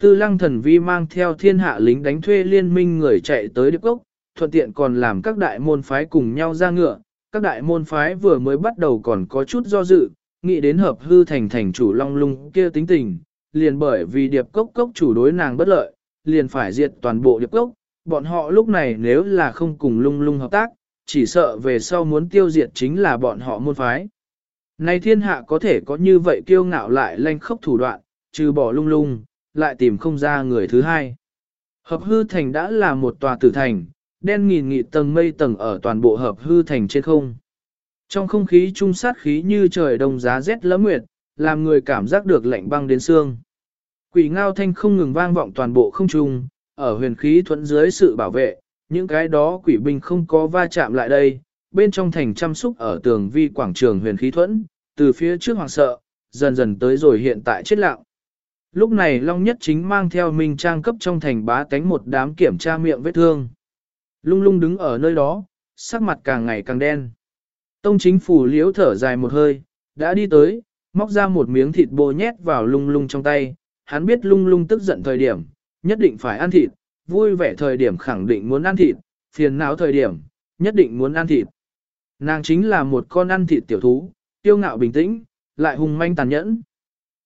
Tư lăng thần vi mang theo thiên hạ lính đánh thuê liên minh người chạy tới điệp cốc, thuận tiện còn làm các đại môn phái cùng nhau ra ngựa. Các đại môn phái vừa mới bắt đầu còn có chút do dự, nghĩ đến hợp hư thành thành chủ long lung kia tính tình, liền bởi vì điệp cốc cốc chủ đối nàng bất lợi, liền phải diệt toàn bộ điệp cốc. Bọn họ lúc này nếu là không cùng lung lung hợp tác, chỉ sợ về sau muốn tiêu diệt chính là bọn họ môn phái. Này thiên hạ có thể có như vậy kiêu ngạo lại lanh khốc thủ đoạn, trừ bỏ lung lung, lại tìm không ra người thứ hai. Hợp hư thành đã là một tòa tử thành, đen nghìn nghị tầng mây tầng ở toàn bộ hợp hư thành trên không. Trong không khí trung sát khí như trời đông giá rét lẫm nguyệt, làm người cảm giác được lạnh băng đến xương. Quỷ ngao thanh không ngừng vang vọng toàn bộ không trung, ở huyền khí thuẫn dưới sự bảo vệ, những cái đó quỷ binh không có va chạm lại đây, bên trong thành chăm súc ở tường vi quảng trường huyền khí thuẫn, từ phía trước hoàng sợ, dần dần tới rồi hiện tại chết lặng. Lúc này Long Nhất Chính mang theo Minh Trang cấp trong thành bá tánh một đám kiểm tra miệng vết thương. Lung lung đứng ở nơi đó, sắc mặt càng ngày càng đen. Tông chính phủ liễu thở dài một hơi, đã đi tới, móc ra một miếng thịt bồ nhét vào lung lung trong tay, hắn biết lung lung tức giận thời điểm, nhất định phải ăn thịt, vui vẻ thời điểm khẳng định muốn ăn thịt, phiền não thời điểm, nhất định muốn ăn thịt. Nàng chính là một con ăn thịt tiểu thú, tiêu ngạo bình tĩnh, lại hung manh tàn nhẫn.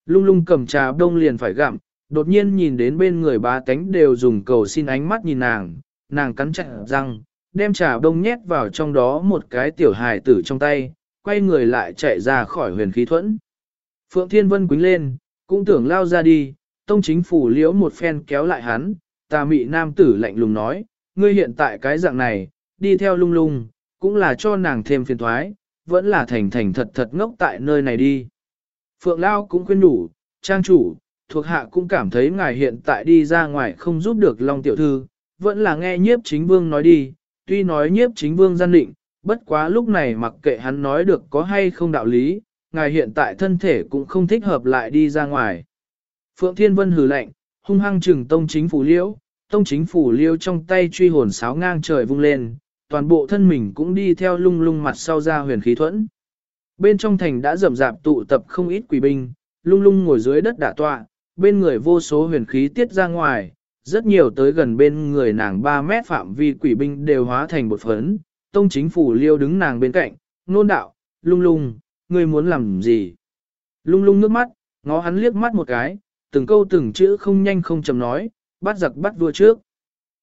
Lung lung cầm trà đông liền phải gặm, đột nhiên nhìn đến bên người bá tánh đều dùng cầu xin ánh mắt nhìn nàng, nàng cắn chặt răng, đem trà đông nhét vào trong đó một cái tiểu hài tử trong tay, quay người lại chạy ra khỏi huyền khí thuẫn. Phượng Thiên Vân quính lên, cũng tưởng lao ra đi, tông chính phủ liễu một phen kéo lại hắn, tà mị nam tử lạnh lùng nói, ngươi hiện tại cái dạng này, đi theo lung lung, cũng là cho nàng thêm phiền thoái, vẫn là thành thành thật thật ngốc tại nơi này đi. Phượng Lao cũng khuyên đủ, trang chủ, thuộc hạ cũng cảm thấy ngài hiện tại đi ra ngoài không giúp được Long Tiểu Thư, vẫn là nghe nhiếp chính vương nói đi, tuy nói nhiếp chính vương gian định, bất quá lúc này mặc kệ hắn nói được có hay không đạo lý, ngài hiện tại thân thể cũng không thích hợp lại đi ra ngoài. Phượng Thiên Vân hừ lạnh, hung hăng trừng tông chính phủ liễu, tông chính phủ liêu trong tay truy hồn sáo ngang trời vung lên, toàn bộ thân mình cũng đi theo lung lung mặt sau ra huyền khí thuẫn. Bên trong thành đã rầm rạp tụ tập không ít quỷ binh, lung lung ngồi dưới đất đả tọa, bên người vô số huyền khí tiết ra ngoài, rất nhiều tới gần bên người nàng 3 mét phạm vi quỷ binh đều hóa thành bột phấn, tông chính phủ liêu đứng nàng bên cạnh, nôn đạo, lung lung, ngươi muốn làm gì? Lung lung nước mắt, ngó hắn liếc mắt một cái, từng câu từng chữ không nhanh không chậm nói, bắt giặc bắt vua trước.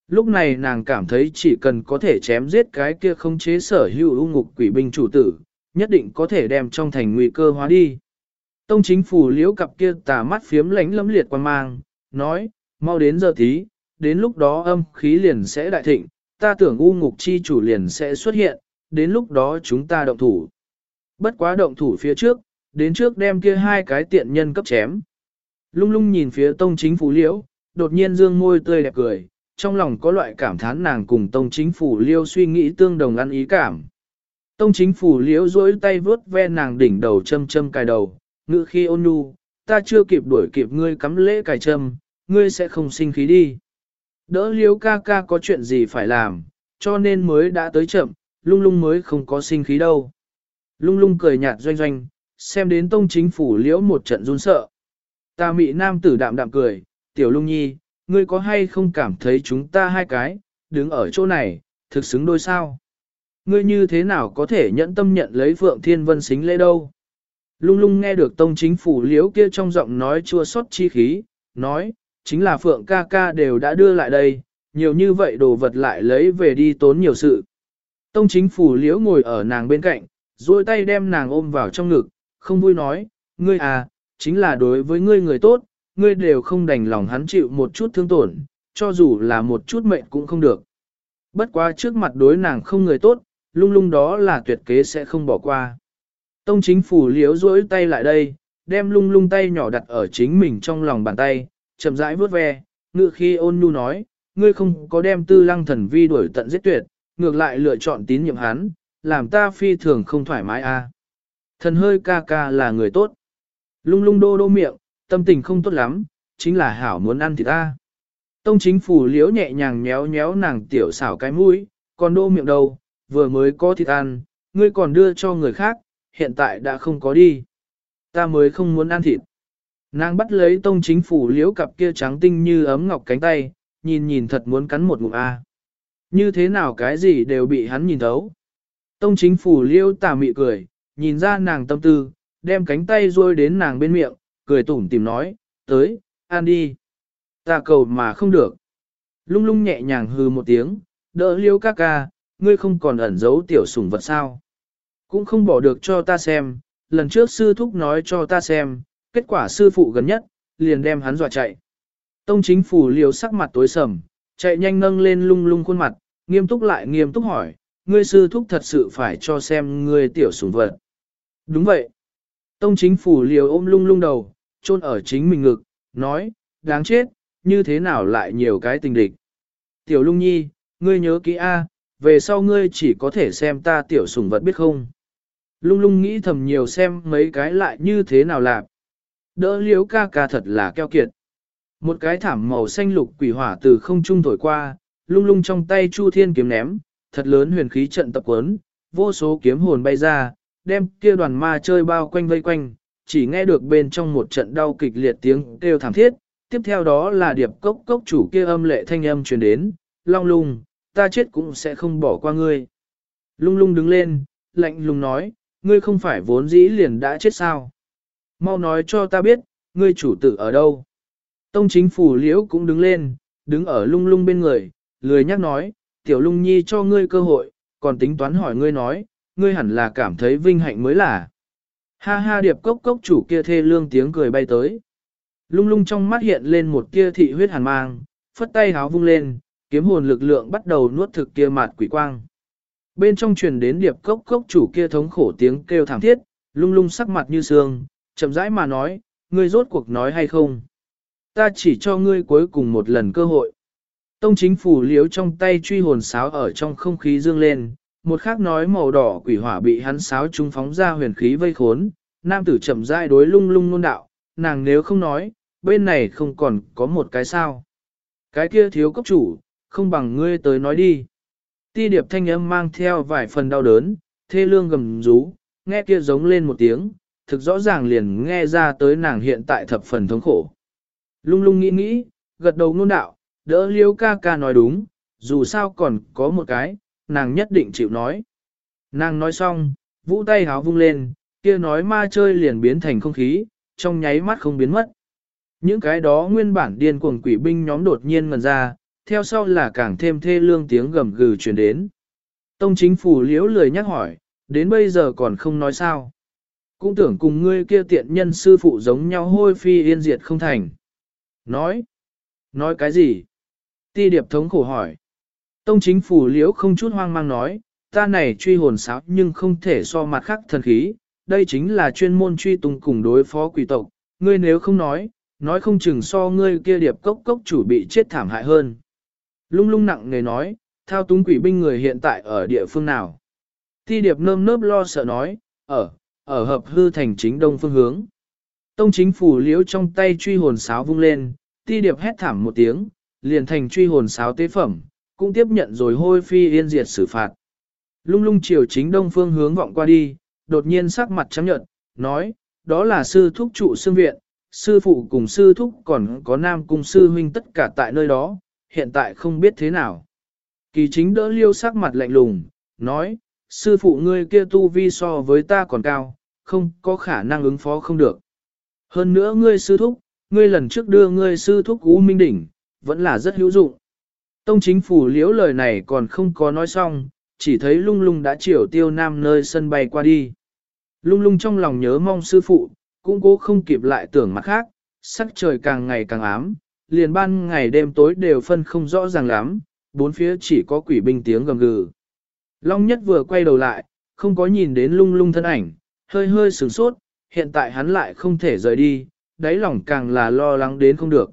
Lúc này nàng cảm thấy chỉ cần có thể chém giết cái kia không chế sở hữu ưu ngục quỷ binh chủ tử, nhất định có thể đem trong thành nguy cơ hóa đi. Tông chính phủ liễu cặp kia tà mắt phiếm lánh lấm liệt quan mang, nói, mau đến giờ tí, đến lúc đó âm khí liền sẽ đại thịnh, ta tưởng u ngục chi chủ liền sẽ xuất hiện, đến lúc đó chúng ta động thủ. Bất quá động thủ phía trước, đến trước đem kia hai cái tiện nhân cấp chém. Lung lung nhìn phía tông chính phủ liễu, đột nhiên dương môi tươi đẹp cười, trong lòng có loại cảm thán nàng cùng tông chính phủ liêu suy nghĩ tương đồng ăn ý cảm. Tông chính phủ liễu duỗi tay vướt ve nàng đỉnh đầu châm châm cài đầu, ngữ khi ôn nhu, ta chưa kịp đuổi kịp ngươi cắm lễ cài châm, ngươi sẽ không sinh khí đi. Đỡ liễu ca ca có chuyện gì phải làm, cho nên mới đã tới chậm, lung lung mới không có sinh khí đâu. Lung lung cười nhạt doanh doanh, xem đến tông chính phủ liễu một trận run sợ. Ta mị nam tử đạm đạm cười, tiểu lung nhi, ngươi có hay không cảm thấy chúng ta hai cái, đứng ở chỗ này, thực xứng đôi sao? Ngươi như thế nào có thể nhẫn tâm nhận lấy Phượng Thiên Vân xính lễ đâu? Lung lung nghe được tông chính phủ liếu kia trong giọng nói chua xót chi khí, nói, chính là Phượng ca ca đều đã đưa lại đây, nhiều như vậy đồ vật lại lấy về đi tốn nhiều sự. Tông chính phủ liễu ngồi ở nàng bên cạnh, duỗi tay đem nàng ôm vào trong ngực, không vui nói, ngươi à, chính là đối với ngươi người tốt, ngươi đều không đành lòng hắn chịu một chút thương tổn, cho dù là một chút mệnh cũng không được. Bất quá trước mặt đối nàng không người tốt, lung lung đó là tuyệt kế sẽ không bỏ qua. Tông chính phủ liếu rỗi tay lại đây, đem lung lung tay nhỏ đặt ở chính mình trong lòng bàn tay, chậm rãi vuốt ve, ngự khi ôn nhu nói, ngươi không có đem tư lăng thần vi đuổi tận giết tuyệt, ngược lại lựa chọn tín nhiệm hắn, làm ta phi thường không thoải mái a. Thần hơi ca ca là người tốt. Lung lung đô đô miệng, tâm tình không tốt lắm, chính là hảo muốn ăn thì ta. Tông chính phủ liễu nhẹ nhàng nhéo nhéo nàng tiểu xảo cái mũi, còn đô miệng đầu, vừa mới có thịt ăn, ngươi còn đưa cho người khác, hiện tại đã không có đi. Ta mới không muốn ăn thịt. Nàng bắt lấy tông chính phủ liễu cặp kia trắng tinh như ấm ngọc cánh tay, nhìn nhìn thật muốn cắn một ngụm A. Như thế nào cái gì đều bị hắn nhìn thấu. Tông chính phủ liễu tà mị cười, nhìn ra nàng tâm tư, đem cánh tay ruôi đến nàng bên miệng, cười tủm tìm nói, tới, ăn đi. Ta cầu mà không được. Lung lung nhẹ nhàng hư một tiếng, đỡ liêu ca ca, ngươi không còn ẩn giấu tiểu sủng vật sao. Cũng không bỏ được cho ta xem, lần trước sư thúc nói cho ta xem, kết quả sư phụ gần nhất, liền đem hắn dọa chạy. Tông chính phủ liều sắc mặt tối sầm, chạy nhanh nâng lên lung lung khuôn mặt, nghiêm túc lại nghiêm túc hỏi, ngươi sư thúc thật sự phải cho xem ngươi tiểu sủng vật. Đúng vậy. Tông chính phủ liều ôm lung lung đầu, chôn ở chính mình ngực, nói, đáng chết, như thế nào lại nhiều cái tình địch. Tiểu lung nhi, ngươi nhớ kỹ A, về sau ngươi chỉ có thể xem ta tiểu sủng vật biết không. Lung lung nghĩ thầm nhiều xem mấy cái lại như thế nào làm. Đỡ liếu ca ca thật là keo kiệt. Một cái thảm màu xanh lục quỷ hỏa từ không trung thổi qua, lung lung trong tay Chu Thiên kiếm ném, thật lớn huyền khí trận tập quấn, vô số kiếm hồn bay ra, đem kia đoàn ma chơi bao quanh vây quanh, chỉ nghe được bên trong một trận đau kịch liệt tiếng kêu thảm thiết, tiếp theo đó là điệp cốc cốc chủ kia âm lệ thanh âm truyền đến, long lung, ta chết cũng sẽ không bỏ qua ngươi. Lung lung đứng lên, lạnh lùng nói, ngươi không phải vốn dĩ liền đã chết sao. Mau nói cho ta biết, ngươi chủ tử ở đâu. Tông chính phủ liễu cũng đứng lên, đứng ở lung lung bên người, lười nhắc nói, tiểu lung nhi cho ngươi cơ hội, còn tính toán hỏi ngươi nói, ngươi hẳn là cảm thấy vinh hạnh mới là. Ha ha điệp cốc cốc chủ kia thê lương tiếng cười bay tới. Lung lung trong mắt hiện lên một kia thị huyết hàn mang, phất tay háo vung lên, kiếm hồn lực lượng bắt đầu nuốt thực kia mạt quỷ quang. Bên trong truyền đến điệp cốc cốc chủ kia thống khổ tiếng kêu thảm thiết, lung lung sắc mặt như sương, chậm rãi mà nói, ngươi rốt cuộc nói hay không. Ta chỉ cho ngươi cuối cùng một lần cơ hội. Tông chính phủ liếu trong tay truy hồn sáo ở trong không khí dương lên, một khác nói màu đỏ quỷ hỏa bị hắn sáo trung phóng ra huyền khí vây khốn, nam tử chậm rãi đối lung lung nôn đạo, nàng nếu không nói, bên này không còn có một cái sao. Cái kia thiếu cấp chủ, không bằng ngươi tới nói đi. Ti điệp thanh âm mang theo vài phần đau đớn, thê lương gầm rú, nghe kia giống lên một tiếng, thực rõ ràng liền nghe ra tới nàng hiện tại thập phần thống khổ. Lung lung nghĩ nghĩ, gật đầu nôn đạo, đỡ liêu ca ca nói đúng, dù sao còn có một cái, nàng nhất định chịu nói. Nàng nói xong, vũ tay háo vung lên, kia nói ma chơi liền biến thành không khí, trong nháy mắt không biến mất. Những cái đó nguyên bản điên cuồng quỷ binh nhóm đột nhiên ngần ra, theo sau là càng thêm thê lương tiếng gầm gừ truyền đến. Tông chính phủ liễu lười nhắc hỏi, đến bây giờ còn không nói sao. Cũng tưởng cùng ngươi kia tiện nhân sư phụ giống nhau hôi phi yên diệt không thành. Nói. Nói cái gì? Ti điệp thống khổ hỏi. Tông chính phủ liễu không chút hoang mang nói, ta này truy hồn sáo nhưng không thể so mặt khác thần khí, đây chính là chuyên môn truy tung cùng đối phó quỷ tộc, ngươi nếu không nói, nói không chừng so ngươi kia điệp cốc cốc chủ bị chết thảm hại hơn. Lung lung nặng người nói, thao túng quỷ binh người hiện tại ở địa phương nào. Ti điệp nơm nớp lo sợ nói, ở, ở hợp hư thành chính đông phương hướng. Tông chính phủ liễu trong tay truy hồn sáo vung lên, ti điệp hét thảm một tiếng, liền thành truy hồn sáo tế phẩm, cũng tiếp nhận rồi hôi phi yên diệt xử phạt. Lung lung chiều chính đông phương hướng vọng qua đi, đột nhiên sắc mặt trắng nhợt, nói, đó là sư thúc trụ xương viện, sư phụ cùng sư thúc còn có nam cung sư huynh tất cả tại nơi đó, hiện tại không biết thế nào. Kỳ chính đỡ liêu sắc mặt lạnh lùng, nói, sư phụ ngươi kia tu vi so với ta còn cao, không có khả năng ứng phó không được. Hơn nữa ngươi sư thúc, ngươi lần trước đưa ngươi sư thúc U Minh Đỉnh, vẫn là rất hữu dụng. Tông chính phủ liễu lời này còn không có nói xong, chỉ thấy lung lung đã chiều tiêu nam nơi sân bay qua đi. Lung lung trong lòng nhớ mong sư phụ, cũng cố không kịp lại tưởng mặt khác, sắc trời càng ngày càng ám, liền ban ngày đêm tối đều phân không rõ ràng lắm, bốn phía chỉ có quỷ binh tiếng gầm gừ. Long nhất vừa quay đầu lại, không có nhìn đến lung lung thân ảnh, hơi hơi sửng sốt, hiện tại hắn lại không thể rời đi, đáy lòng càng là lo lắng đến không được.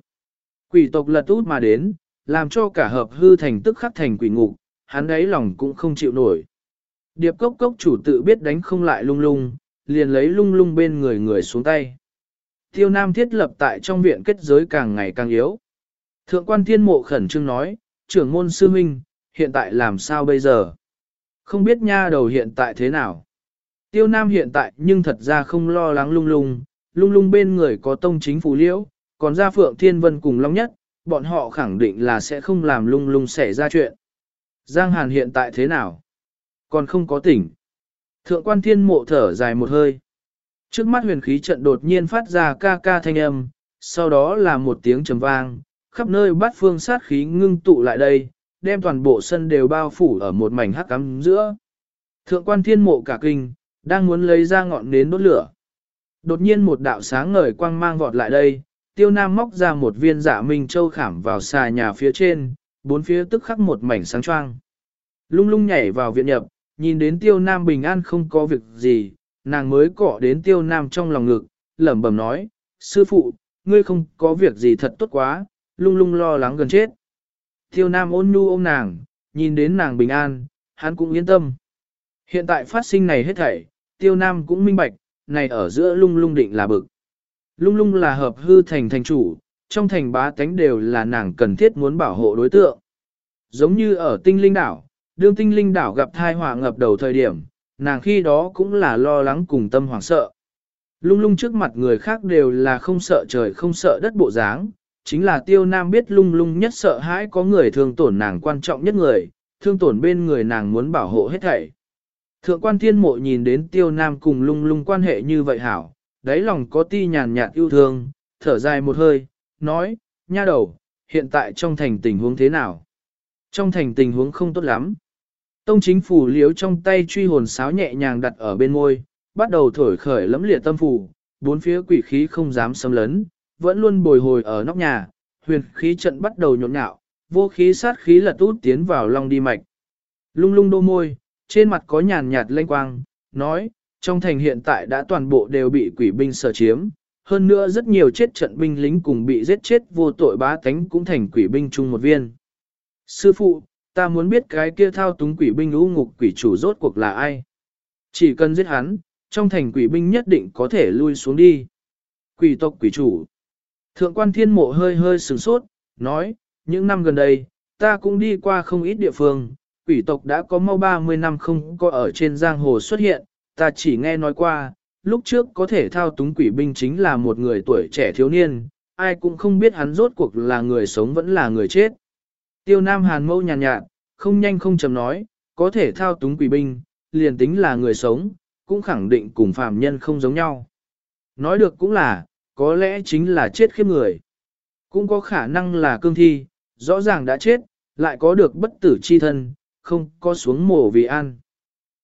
Quỷ tộc lật út mà đến, làm cho cả hợp hư thành tức khắc thành quỷ ngục, hắn đấy lòng cũng không chịu nổi. Điệp cốc cốc chủ tự biết đánh không lại lung lung, liền lấy lung lung bên người người xuống tay. Tiêu Nam thiết lập tại trong viện kết giới càng ngày càng yếu. Thượng quan thiên mộ khẩn trương nói, trưởng môn sư huynh, hiện tại làm sao bây giờ? Không biết nha đầu hiện tại thế nào? Tiêu Nam hiện tại nhưng thật ra không lo lắng lung lung, lung lung bên người có tông chính phủ liễu, còn ra phượng thiên vân cùng long nhất, bọn họ khẳng định là sẽ không làm lung lung xảy ra chuyện. Giang Hàn hiện tại thế nào? Còn không có tỉnh. Thượng quan thiên mộ thở dài một hơi. Trước mắt huyền khí trận đột nhiên phát ra ca ca thanh âm, sau đó là một tiếng trầm vang, khắp nơi bát phương sát khí ngưng tụ lại đây, đem toàn bộ sân đều bao phủ ở một mảnh hắc cắm giữa. Thượng quan thiên mộ cả kinh, đang muốn lấy ra ngọn nến đốt lửa. Đột nhiên một đạo sáng ngời quang mang vọt lại đây, tiêu nam móc ra một viên dạ minh châu khảm vào xà nhà phía trên, bốn phía tức khắc một mảnh sáng choang. Lung lung nhảy vào viện nhập, nhìn đến tiêu nam bình an không có việc gì, nàng mới cọ đến tiêu nam trong lòng ngực, lẩm bẩm nói, sư phụ, ngươi không có việc gì thật tốt quá, lung lung lo lắng gần chết. Tiêu nam ôn nhu ôm nàng, nhìn đến nàng bình an, hắn cũng yên tâm. Hiện tại phát sinh này hết thảy, tiêu nam cũng minh bạch, này ở giữa lung lung định là bực. Lung lung là hợp hư thành thành chủ, trong thành bá tánh đều là nàng cần thiết muốn bảo hộ đối tượng. Giống như ở tinh linh đảo, đương tinh linh đảo gặp thai họa ngập đầu thời điểm, nàng khi đó cũng là lo lắng cùng tâm hoảng sợ. Lung lung trước mặt người khác đều là không sợ trời không sợ đất bộ dáng, chính là tiêu nam biết lung lung nhất sợ hãi có người thương tổn nàng quan trọng nhất người, thương tổn bên người nàng muốn bảo hộ hết thảy. Thượng quan thiên mộ nhìn đến tiêu nam cùng lung lung quan hệ như vậy hảo, đáy lòng có ti nhàn nhạt yêu thương, thở dài một hơi, nói, nha đầu, hiện tại trong thành tình huống thế nào? Trong thành tình huống không tốt lắm. Tông chính phủ liếu trong tay truy hồn sáo nhẹ nhàng đặt ở bên môi, bắt đầu thổi khởi lấm liệt tâm phủ, bốn phía quỷ khí không dám xâm lấn, vẫn luôn bồi hồi ở nóc nhà, huyền khí trận bắt đầu nhộn nhạo, vô khí sát khí lật út tiến vào long đi mạch. Lung lung đô môi, trên mặt có nhàn nhạt lênh quang, nói, trong thành hiện tại đã toàn bộ đều bị quỷ binh sở chiếm, hơn nữa rất nhiều chết trận binh lính cùng bị giết chết vô tội bá tánh cũng thành quỷ binh chung một viên. Sư phụ, ta muốn biết cái kia thao túng quỷ binh u ngục quỷ chủ rốt cuộc là ai. Chỉ cần giết hắn, trong thành quỷ binh nhất định có thể lui xuống đi. Quỷ tộc quỷ chủ. Thượng quan thiên mộ hơi hơi sửng sốt, nói, những năm gần đây, ta cũng đi qua không ít địa phương, quỷ tộc đã có mau 30 năm không có ở trên giang hồ xuất hiện, ta chỉ nghe nói qua, lúc trước có thể thao túng quỷ binh chính là một người tuổi trẻ thiếu niên, ai cũng không biết hắn rốt cuộc là người sống vẫn là người chết. Tiêu Nam Hàn mâu nhàn nhạt, nhạt, không nhanh không chậm nói, có thể thao túng quỷ binh, liền tính là người sống, cũng khẳng định cùng phàm nhân không giống nhau. Nói được cũng là, có lẽ chính là chết khiếp người. Cũng có khả năng là cương thi, rõ ràng đã chết, lại có được bất tử chi thân, không có xuống mổ vì ăn.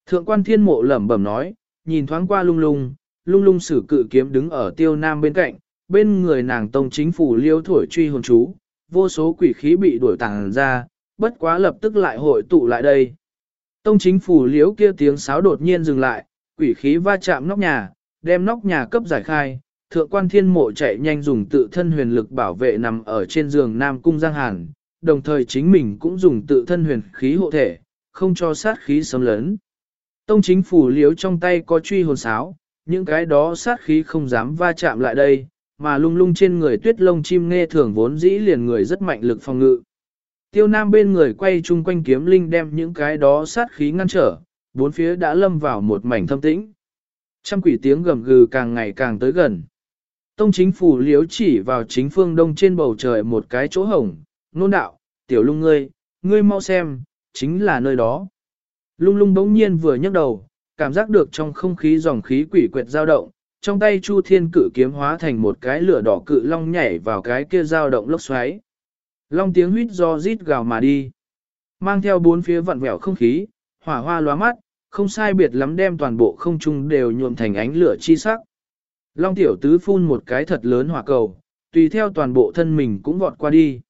Thượng quan thiên mộ lẩm bẩm nói, nhìn thoáng qua lung lung, lung lung sử cự kiếm đứng ở tiêu nam bên cạnh, bên người nàng tông chính phủ liêu thổi truy hồn chú, vô số quỷ khí bị đuổi tàng ra, bất quá lập tức lại hội tụ lại đây. Tông chính phủ liếu kia tiếng sáo đột nhiên dừng lại, quỷ khí va chạm nóc nhà, đem nóc nhà cấp giải khai, thượng quan thiên mộ chạy nhanh dùng tự thân huyền lực bảo vệ nằm ở trên giường Nam Cung Giang Hàn, đồng thời chính mình cũng dùng tự thân huyền khí hộ thể, không cho sát khí xâm lấn. Tông chính phủ liếu trong tay có truy hồn sáo, những cái đó sát khí không dám va chạm lại đây, mà lung lung trên người tuyết lông chim nghe thường vốn dĩ liền người rất mạnh lực phòng ngự. Tiêu nam bên người quay chung quanh kiếm linh đem những cái đó sát khí ngăn trở, bốn phía đã lâm vào một mảnh thâm tĩnh. Trăm quỷ tiếng gầm gừ càng ngày càng tới gần. Tông chính phủ liếu chỉ vào chính phương đông trên bầu trời một cái chỗ hổng, nôn đạo, tiểu lung ngươi, ngươi mau xem, chính là nơi đó. Lung lung bỗng nhiên vừa nhấc đầu, cảm giác được trong không khí dòng khí quỷ quyệt dao động, trong tay Chu Thiên cử kiếm hóa thành một cái lửa đỏ cự long nhảy vào cái kia dao động lốc xoáy. Long tiếng huýt do rít gào mà đi. Mang theo bốn phía vặn vẹo không khí, hỏa hoa lóa mắt, không sai biệt lắm đem toàn bộ không trung đều nhuộm thành ánh lửa chi sắc. Long tiểu tứ phun một cái thật lớn hỏa cầu, tùy theo toàn bộ thân mình cũng vọt qua đi.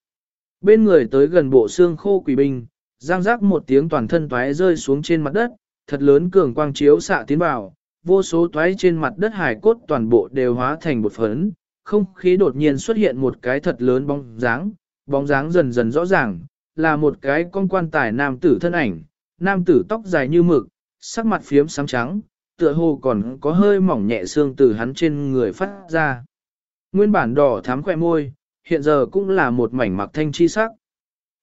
Bên người tới gần bộ xương khô quỷ binh, giang giác một tiếng toàn thân toái rơi xuống trên mặt đất, thật lớn cường quang chiếu xạ tiến vào, vô số toái trên mặt đất hải cốt toàn bộ đều hóa thành một phấn, không khí đột nhiên xuất hiện một cái thật lớn bóng dáng, bóng dáng dần dần rõ ràng, là một cái con quan tài nam tử thân ảnh, nam tử tóc dài như mực, sắc mặt phiếm sáng trắng, tựa hồ còn có hơi mỏng nhẹ xương từ hắn trên người phát ra. Nguyên bản đỏ thắm khỏe môi, hiện giờ cũng là một mảnh mặc thanh chi sắc.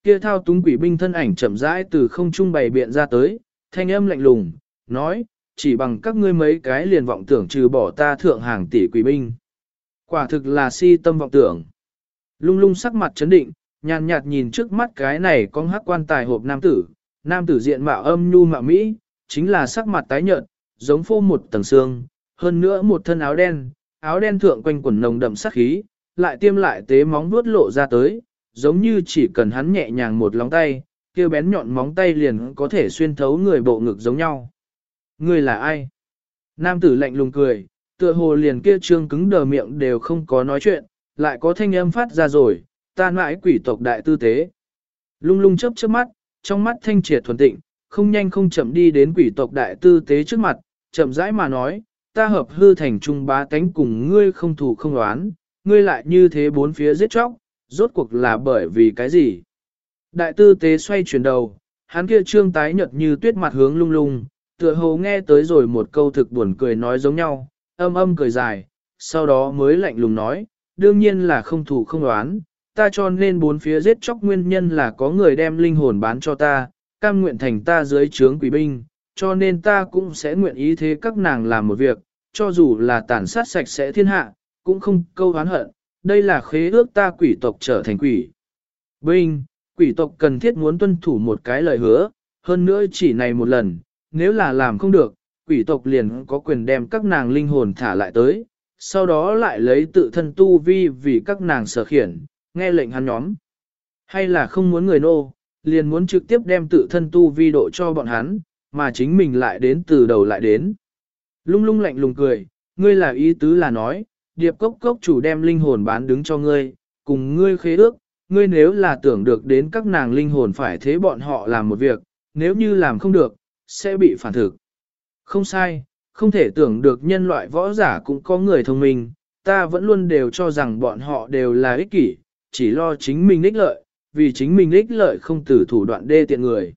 Kia thao túng quỷ binh thân ảnh chậm rãi từ không trung bày biện ra tới, thanh âm lạnh lùng, nói, chỉ bằng các ngươi mấy cái liền vọng tưởng trừ bỏ ta thượng hàng tỷ quỷ binh. Quả thực là si tâm vọng tưởng. Lung lung sắc mặt chấn định, nhàn nhạt nhìn trước mắt cái này con hắc quan tài hộp nam tử, nam tử diện mạo âm nhu mạo mỹ, chính là sắc mặt tái nhợt, giống phô một tầng xương, hơn nữa một thân áo đen, áo đen thượng quanh quần nồng đậm sắc khí, lại tiêm lại tế móng vuốt lộ ra tới, giống như chỉ cần hắn nhẹ nhàng một lóng tay, kia bén nhọn móng tay liền có thể xuyên thấu người bộ ngực giống nhau. Người là ai? Nam tử lạnh lùng cười, tựa hồ liền kia trương cứng đờ miệng đều không có nói chuyện, lại có thanh âm phát ra rồi, ta mãi quỷ tộc đại tư tế. Lung lung chớp chớp mắt, trong mắt thanh triệt thuần tịnh, không nhanh không chậm đi đến quỷ tộc đại tư tế trước mặt, chậm rãi mà nói, ta hợp hư thành trung bá tánh cùng ngươi không thủ không đoán, ngươi lại như thế bốn phía giết chóc, rốt cuộc là bởi vì cái gì? Đại tư tế xoay chuyển đầu, hắn kia trương tái nhợt như tuyết mặt hướng lung lung, tựa hồ nghe tới rồi một câu thực buồn cười nói giống nhau, âm âm cười dài, sau đó mới lạnh lùng nói, đương nhiên là không thủ không đoán, ta cho nên bốn phía giết chóc nguyên nhân là có người đem linh hồn bán cho ta, cam nguyện thành ta dưới trướng quỷ binh, cho nên ta cũng sẽ nguyện ý thế các nàng làm một việc, cho dù là tàn sát sạch sẽ thiên hạ, cũng không câu oán hận, đây là khế ước ta quỷ tộc trở thành quỷ. Binh, quỷ tộc cần thiết muốn tuân thủ một cái lời hứa, hơn nữa chỉ này một lần, nếu là làm không được, quỷ tộc liền có quyền đem các nàng linh hồn thả lại tới, sau đó lại lấy tự thân tu vi vì các nàng sở khiển, nghe lệnh hắn nhóm. Hay là không muốn người nô, liền muốn trực tiếp đem tự thân tu vi độ cho bọn hắn, mà chính mình lại đến từ đầu lại đến. Lung lung lạnh lùng cười, ngươi là ý tứ là nói, điệp cốc cốc chủ đem linh hồn bán đứng cho ngươi, cùng ngươi khế ước, ngươi nếu là tưởng được đến các nàng linh hồn phải thế bọn họ làm một việc, nếu như làm không được, sẽ bị phản thực. Không sai, không thể tưởng được nhân loại võ giả cũng có người thông minh, ta vẫn luôn đều cho rằng bọn họ đều là ích kỷ, chỉ lo chính mình ích lợi, vì chính mình ích lợi không từ thủ đoạn đê tiện người.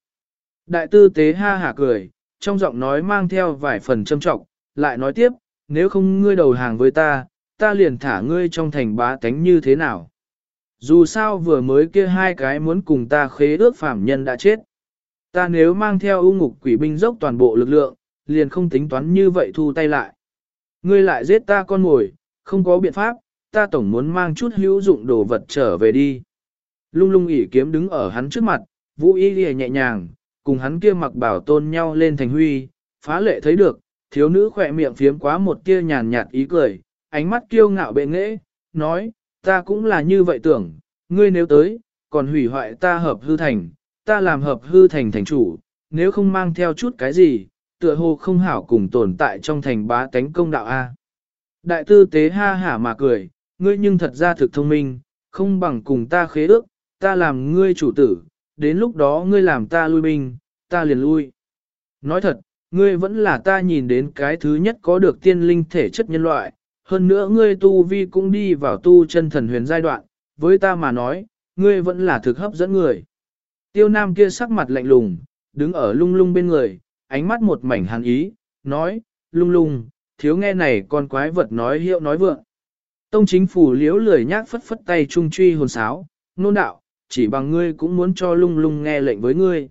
Đại tư tế ha hả cười, trong giọng nói mang theo vài phần châm trọng, lại nói tiếp, nếu không ngươi đầu hàng với ta, ta liền thả ngươi trong thành bá tánh như thế nào. Dù sao vừa mới kia hai cái muốn cùng ta khế ước phạm nhân đã chết. Ta nếu mang theo ưu ngục quỷ binh dốc toàn bộ lực lượng, liền không tính toán như vậy thu tay lại. Ngươi lại giết ta con ngồi, không có biện pháp, ta tổng muốn mang chút hữu dụng đồ vật trở về đi. Lung lung ỉ kiếm đứng ở hắn trước mặt, vũ y lìa nhẹ nhàng, cùng hắn kia mặc bảo tôn nhau lên thành huy, phá lệ thấy được, thiếu nữ khỏe miệng phiếm quá một tia nhàn nhạt ý cười, ánh mắt kiêu ngạo bệ nghệ, nói, ta cũng là như vậy tưởng, ngươi nếu tới, còn hủy hoại ta hợp hư thành, ta làm hợp hư thành thành chủ, nếu không mang theo chút cái gì, tựa hồ không hảo cùng tồn tại trong thành bá tánh công đạo A. Đại tư tế ha hả mà cười, ngươi nhưng thật ra thực thông minh, không bằng cùng ta khế ước, ta làm ngươi chủ tử, đến lúc đó ngươi làm ta lui binh, ta liền lui. Nói thật, ngươi vẫn là ta nhìn đến cái thứ nhất có được tiên linh thể chất nhân loại, hơn nữa ngươi tu vi cũng đi vào tu chân thần huyền giai đoạn, với ta mà nói, ngươi vẫn là thực hấp dẫn người. Tiêu nam kia sắc mặt lạnh lùng, đứng ở lung lung bên người, ánh mắt một mảnh hàn ý, nói, lung lung, thiếu nghe này con quái vật nói hiệu nói vượng. Tông chính phủ liếu lười nhác phất phất tay trung truy hồn sáo, nôn đạo, chỉ bằng ngươi cũng muốn cho lung lung nghe lệnh với ngươi.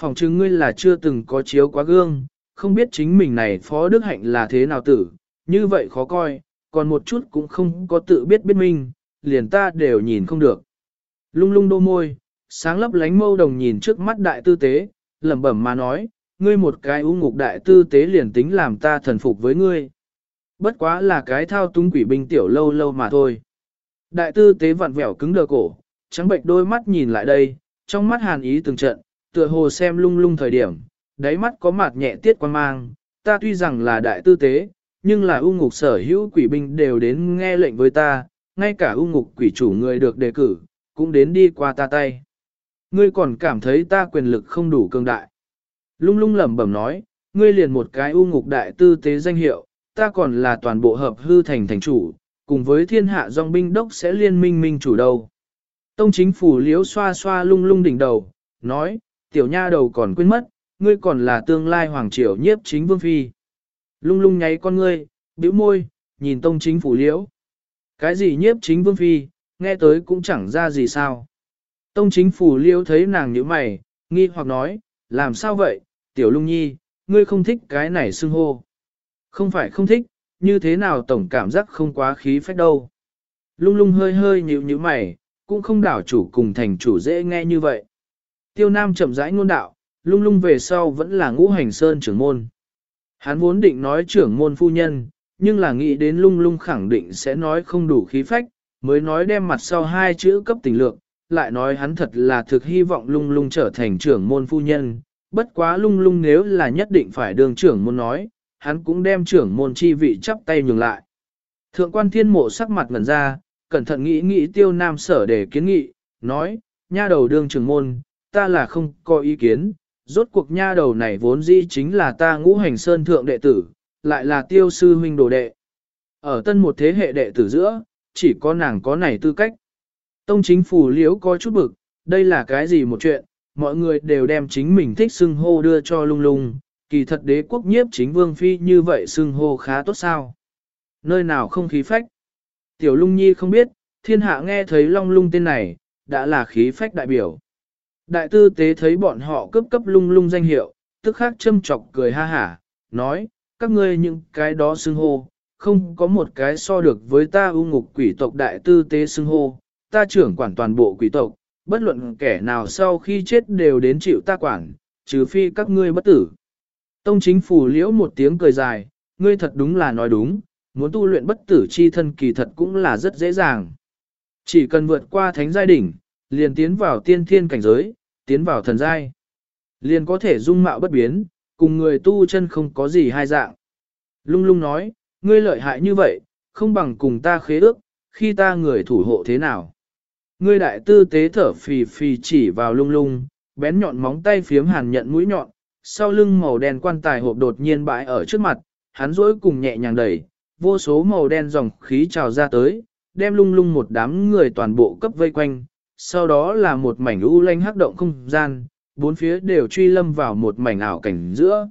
Phòng chứng ngươi là chưa từng có chiếu quá gương, không biết chính mình này phó đức hạnh là thế nào tử, như vậy khó coi, còn một chút cũng không có tự biết biết mình, liền ta đều nhìn không được. Lung lung đô môi, sáng lấp lánh mâu đồng nhìn trước mắt đại tư tế, lẩm bẩm mà nói, ngươi một cái u ngục đại tư tế liền tính làm ta thần phục với ngươi. Bất quá là cái thao túng quỷ binh tiểu lâu lâu mà thôi. Đại tư tế vặn vẹo cứng đờ cổ, trắng bệnh đôi mắt nhìn lại đây, trong mắt hàn ý từng trận, tựa hồ xem lung lung thời điểm, đáy mắt có mặt nhẹ tiết quan mang, ta tuy rằng là đại tư tế, nhưng là u ngục sở hữu quỷ binh đều đến nghe lệnh với ta, ngay cả u ngục quỷ chủ người được đề cử, cũng đến đi qua ta tay. Ngươi còn cảm thấy ta quyền lực không đủ cường đại. Lung lung lẩm bẩm nói, ngươi liền một cái u ngục đại tư tế danh hiệu, ta còn là toàn bộ hợp hư thành thành chủ, cùng với thiên hạ dòng binh đốc sẽ liên minh minh chủ đầu. Tông chính phủ liếu xoa xoa lung lung đỉnh đầu, nói, tiểu nha đầu còn quên mất, ngươi còn là tương lai hoàng triều nhiếp chính vương phi. Lung lung nháy con ngươi, bĩu môi, nhìn tông chính phủ liễu. Cái gì nhiếp chính vương phi, nghe tới cũng chẳng ra gì sao. Tông chính phủ liễu thấy nàng như mày, nghi hoặc nói, làm sao vậy, tiểu lung nhi, ngươi không thích cái này xưng hô. Không phải không thích, như thế nào tổng cảm giác không quá khí phách đâu. Lung lung hơi hơi nhíu nhíu mày, cũng không đảo chủ cùng thành chủ dễ nghe như vậy. Tiêu Nam chậm rãi ngôn đạo, lung lung về sau vẫn là ngũ hành sơn trưởng môn. Hắn vốn định nói trưởng môn phu nhân, nhưng là nghĩ đến lung lung khẳng định sẽ nói không đủ khí phách, mới nói đem mặt sau hai chữ cấp tình lượng, lại nói hắn thật là thực hy vọng lung lung trở thành trưởng môn phu nhân, bất quá lung lung nếu là nhất định phải đường trưởng môn nói, hắn cũng đem trưởng môn chi vị chắp tay nhường lại. Thượng quan thiên mộ sắc mặt ngẩn ra, cẩn thận nghĩ nghĩ tiêu nam sở để kiến nghị, nói, nha đầu đương trưởng môn, ta là không có ý kiến, rốt cuộc nha đầu này vốn dĩ chính là ta ngũ hành sơn thượng đệ tử, lại là tiêu sư huynh đồ đệ. Ở tân một thế hệ đệ tử giữa, chỉ có nàng có này tư cách. Tông chính phủ liễu có chút bực, đây là cái gì một chuyện, mọi người đều đem chính mình thích xưng hô đưa cho lung lung, kỳ thật đế quốc nhiếp chính vương phi như vậy xưng hô khá tốt sao. Nơi nào không khí phách. Tiểu lung nhi không biết, thiên hạ nghe thấy long lung tên này, đã là khí phách đại biểu. Đại tư tế thấy bọn họ cấp cấp lung lung danh hiệu, tức khắc châm chọc cười ha hả, nói, các ngươi những cái đó xưng hô, không có một cái so được với ta ưu ngục quỷ tộc đại tư tế xưng hô, ta trưởng quản toàn bộ quỷ tộc, bất luận kẻ nào sau khi chết đều đến chịu ta quản, trừ phi các ngươi bất tử. Tông chính phủ liễu một tiếng cười dài, ngươi thật đúng là nói đúng, muốn tu luyện bất tử chi thân kỳ thật cũng là rất dễ dàng. Chỉ cần vượt qua thánh giai đỉnh, liền tiến vào tiên thiên cảnh giới, tiến vào thần giai. Liền có thể dung mạo bất biến, cùng người tu chân không có gì hai dạng. Lung lung nói, ngươi lợi hại như vậy, không bằng cùng ta khế ước, khi ta người thủ hộ thế nào. Ngươi đại tư tế thở phì phì chỉ vào lung lung, bén nhọn móng tay phiếm hàn nhận mũi nhọn, sau lưng màu đen quan tài hộp đột nhiên bãi ở trước mặt, hắn rỗi cùng nhẹ nhàng đẩy, vô số màu đen dòng khí trào ra tới, đem lung lung một đám người toàn bộ cấp vây quanh, sau đó là một mảnh u lanh hắc động không gian, bốn phía đều truy lâm vào một mảnh ảo cảnh giữa.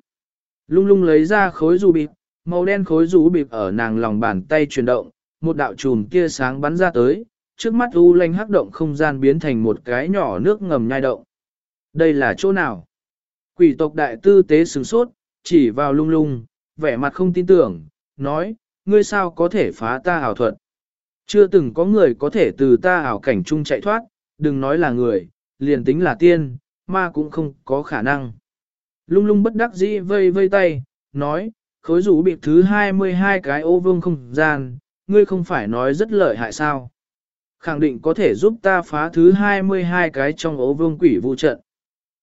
Lung lung lấy ra khối dù bịp, màu đen khối rú bịp ở nàng lòng bàn tay chuyển động, một đạo chùm tia sáng bắn ra tới, trước mắt u lanh hắc động không gian biến thành một cái nhỏ nước ngầm nhai động. Đây là chỗ nào? Quỷ tộc đại tư tế sửng sốt, chỉ vào lung lung, vẻ mặt không tin tưởng, nói, ngươi sao có thể phá ta ảo thuật? Chưa từng có người có thể từ ta ảo cảnh chung chạy thoát, đừng nói là người, liền tính là tiên, ma cũng không có khả năng. Lung lung bất đắc dĩ vây vây tay, nói, khối rủ bị thứ 22 cái ô vương không gian, ngươi không phải nói rất lợi hại sao? Khẳng định có thể giúp ta phá thứ 22 cái trong ô vương quỷ vụ trận.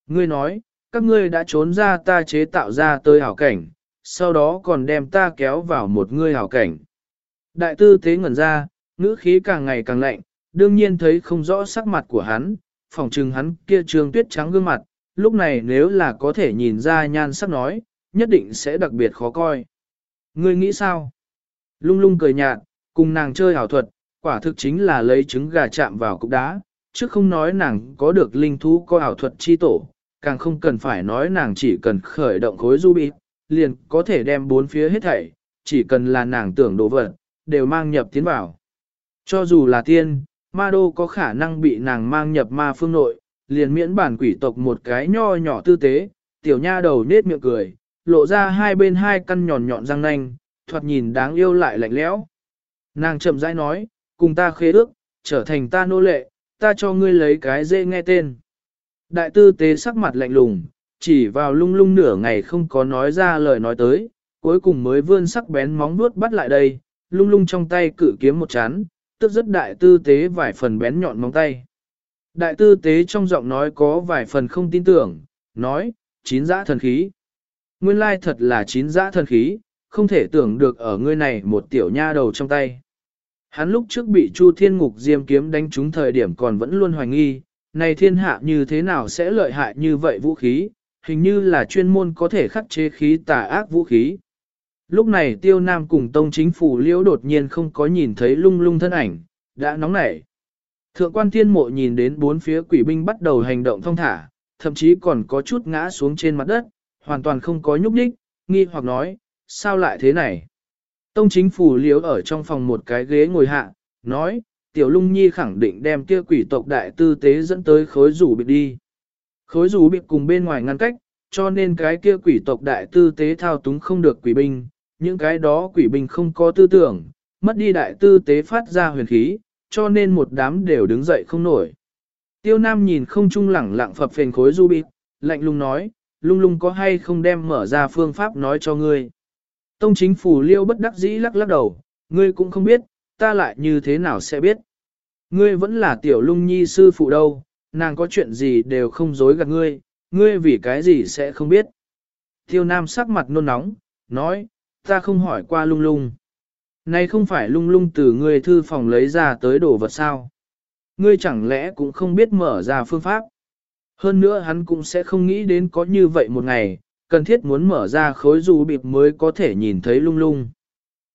Ngươi nói, các ngươi đã trốn ra ta chế tạo ra tới hảo cảnh, sau đó còn đem ta kéo vào một ngươi hảo cảnh. Đại tư thế ngẩn ra, ngữ khí càng ngày càng lạnh, đương nhiên thấy không rõ sắc mặt của hắn, phòng trừng hắn kia trường tuyết trắng gương mặt, lúc này nếu là có thể nhìn ra nhan sắc nói, nhất định sẽ đặc biệt khó coi. Ngươi nghĩ sao? Lung lung cười nhạt, cùng nàng chơi hảo thuật, quả thực chính là lấy trứng gà chạm vào cục đá, chứ không nói nàng có được linh thú có ảo thuật chi tổ, càng không cần phải nói nàng chỉ cần khởi động khối du bị, liền có thể đem bốn phía hết thảy, chỉ cần là nàng tưởng đồ vật, đều mang nhập tiến vào. Cho dù là tiên, ma đô có khả năng bị nàng mang nhập ma phương nội, liền miễn bản quỷ tộc một cái nho nhỏ tư tế, tiểu nha đầu nết miệng cười, lộ ra hai bên hai căn nhọn nhọn răng nanh, thoạt nhìn đáng yêu lại lạnh lẽo. Nàng chậm rãi nói, cùng ta khế ước, trở thành ta nô lệ, ta cho ngươi lấy cái dễ nghe tên. Đại tư tế sắc mặt lạnh lùng, chỉ vào lung lung nửa ngày không có nói ra lời nói tới, cuối cùng mới vươn sắc bén móng vuốt bắt lại đây, lung lung trong tay cử kiếm một chán, tức rất đại tư tế vài phần bén nhọn móng tay. Đại tư tế trong giọng nói có vài phần không tin tưởng, nói, chín giã thần khí. Nguyên lai thật là chín giã thần khí, không thể tưởng được ở ngươi này một tiểu nha đầu trong tay. Hắn lúc trước bị Chu Thiên Ngục Diêm kiếm đánh trúng thời điểm còn vẫn luôn hoài nghi, này thiên hạ như thế nào sẽ lợi hại như vậy vũ khí, hình như là chuyên môn có thể khắc chế khí tà ác vũ khí. Lúc này tiêu nam cùng tông chính phủ liễu đột nhiên không có nhìn thấy lung lung thân ảnh, đã nóng nảy. Thượng quan thiên mộ nhìn đến bốn phía quỷ binh bắt đầu hành động thông thả, thậm chí còn có chút ngã xuống trên mặt đất, hoàn toàn không có nhúc nhích, nghi hoặc nói, sao lại thế này? Tông chính phủ liếu ở trong phòng một cái ghế ngồi hạ, nói, tiểu lung nhi khẳng định đem kia quỷ tộc đại tư tế dẫn tới khối rủ bị đi. Khối rủ bị cùng bên ngoài ngăn cách, cho nên cái kia quỷ tộc đại tư tế thao túng không được quỷ binh, những cái đó quỷ binh không có tư tưởng, mất đi đại tư tế phát ra huyền khí, cho nên một đám đều đứng dậy không nổi. Tiêu Nam nhìn không trung lẳng lặng phập phền khối du bịt, lạnh lùng nói, lung lung có hay không đem mở ra phương pháp nói cho ngươi. Tông chính phủ liêu bất đắc dĩ lắc lắc đầu, ngươi cũng không biết, ta lại như thế nào sẽ biết. Ngươi vẫn là tiểu lung nhi sư phụ đâu, nàng có chuyện gì đều không dối gạt ngươi, ngươi vì cái gì sẽ không biết. Tiêu Nam sắc mặt nôn nóng, nói, ta không hỏi qua lung lung. Này không phải lung lung từ ngươi thư phòng lấy ra tới đồ vật sao. Ngươi chẳng lẽ cũng không biết mở ra phương pháp. Hơn nữa hắn cũng sẽ không nghĩ đến có như vậy một ngày, cần thiết muốn mở ra khối dù bịp mới có thể nhìn thấy lung lung.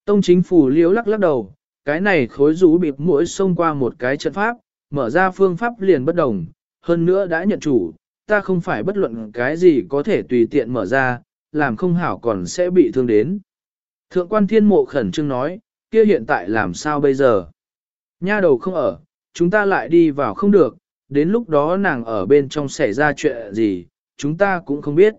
Tông chính phủ liễu lắc lắc đầu, cái này khối rũ bịp mỗi xông qua một cái trận pháp, mở ra phương pháp liền bất đồng, hơn nữa đã nhận chủ, ta không phải bất luận cái gì có thể tùy tiện mở ra, làm không hảo còn sẽ bị thương đến. Thượng quan thiên mộ khẩn trương nói, kia hiện tại làm sao bây giờ? Nha đầu không ở, chúng ta lại đi vào không được, đến lúc đó nàng ở bên trong xảy ra chuyện gì, chúng ta cũng không biết.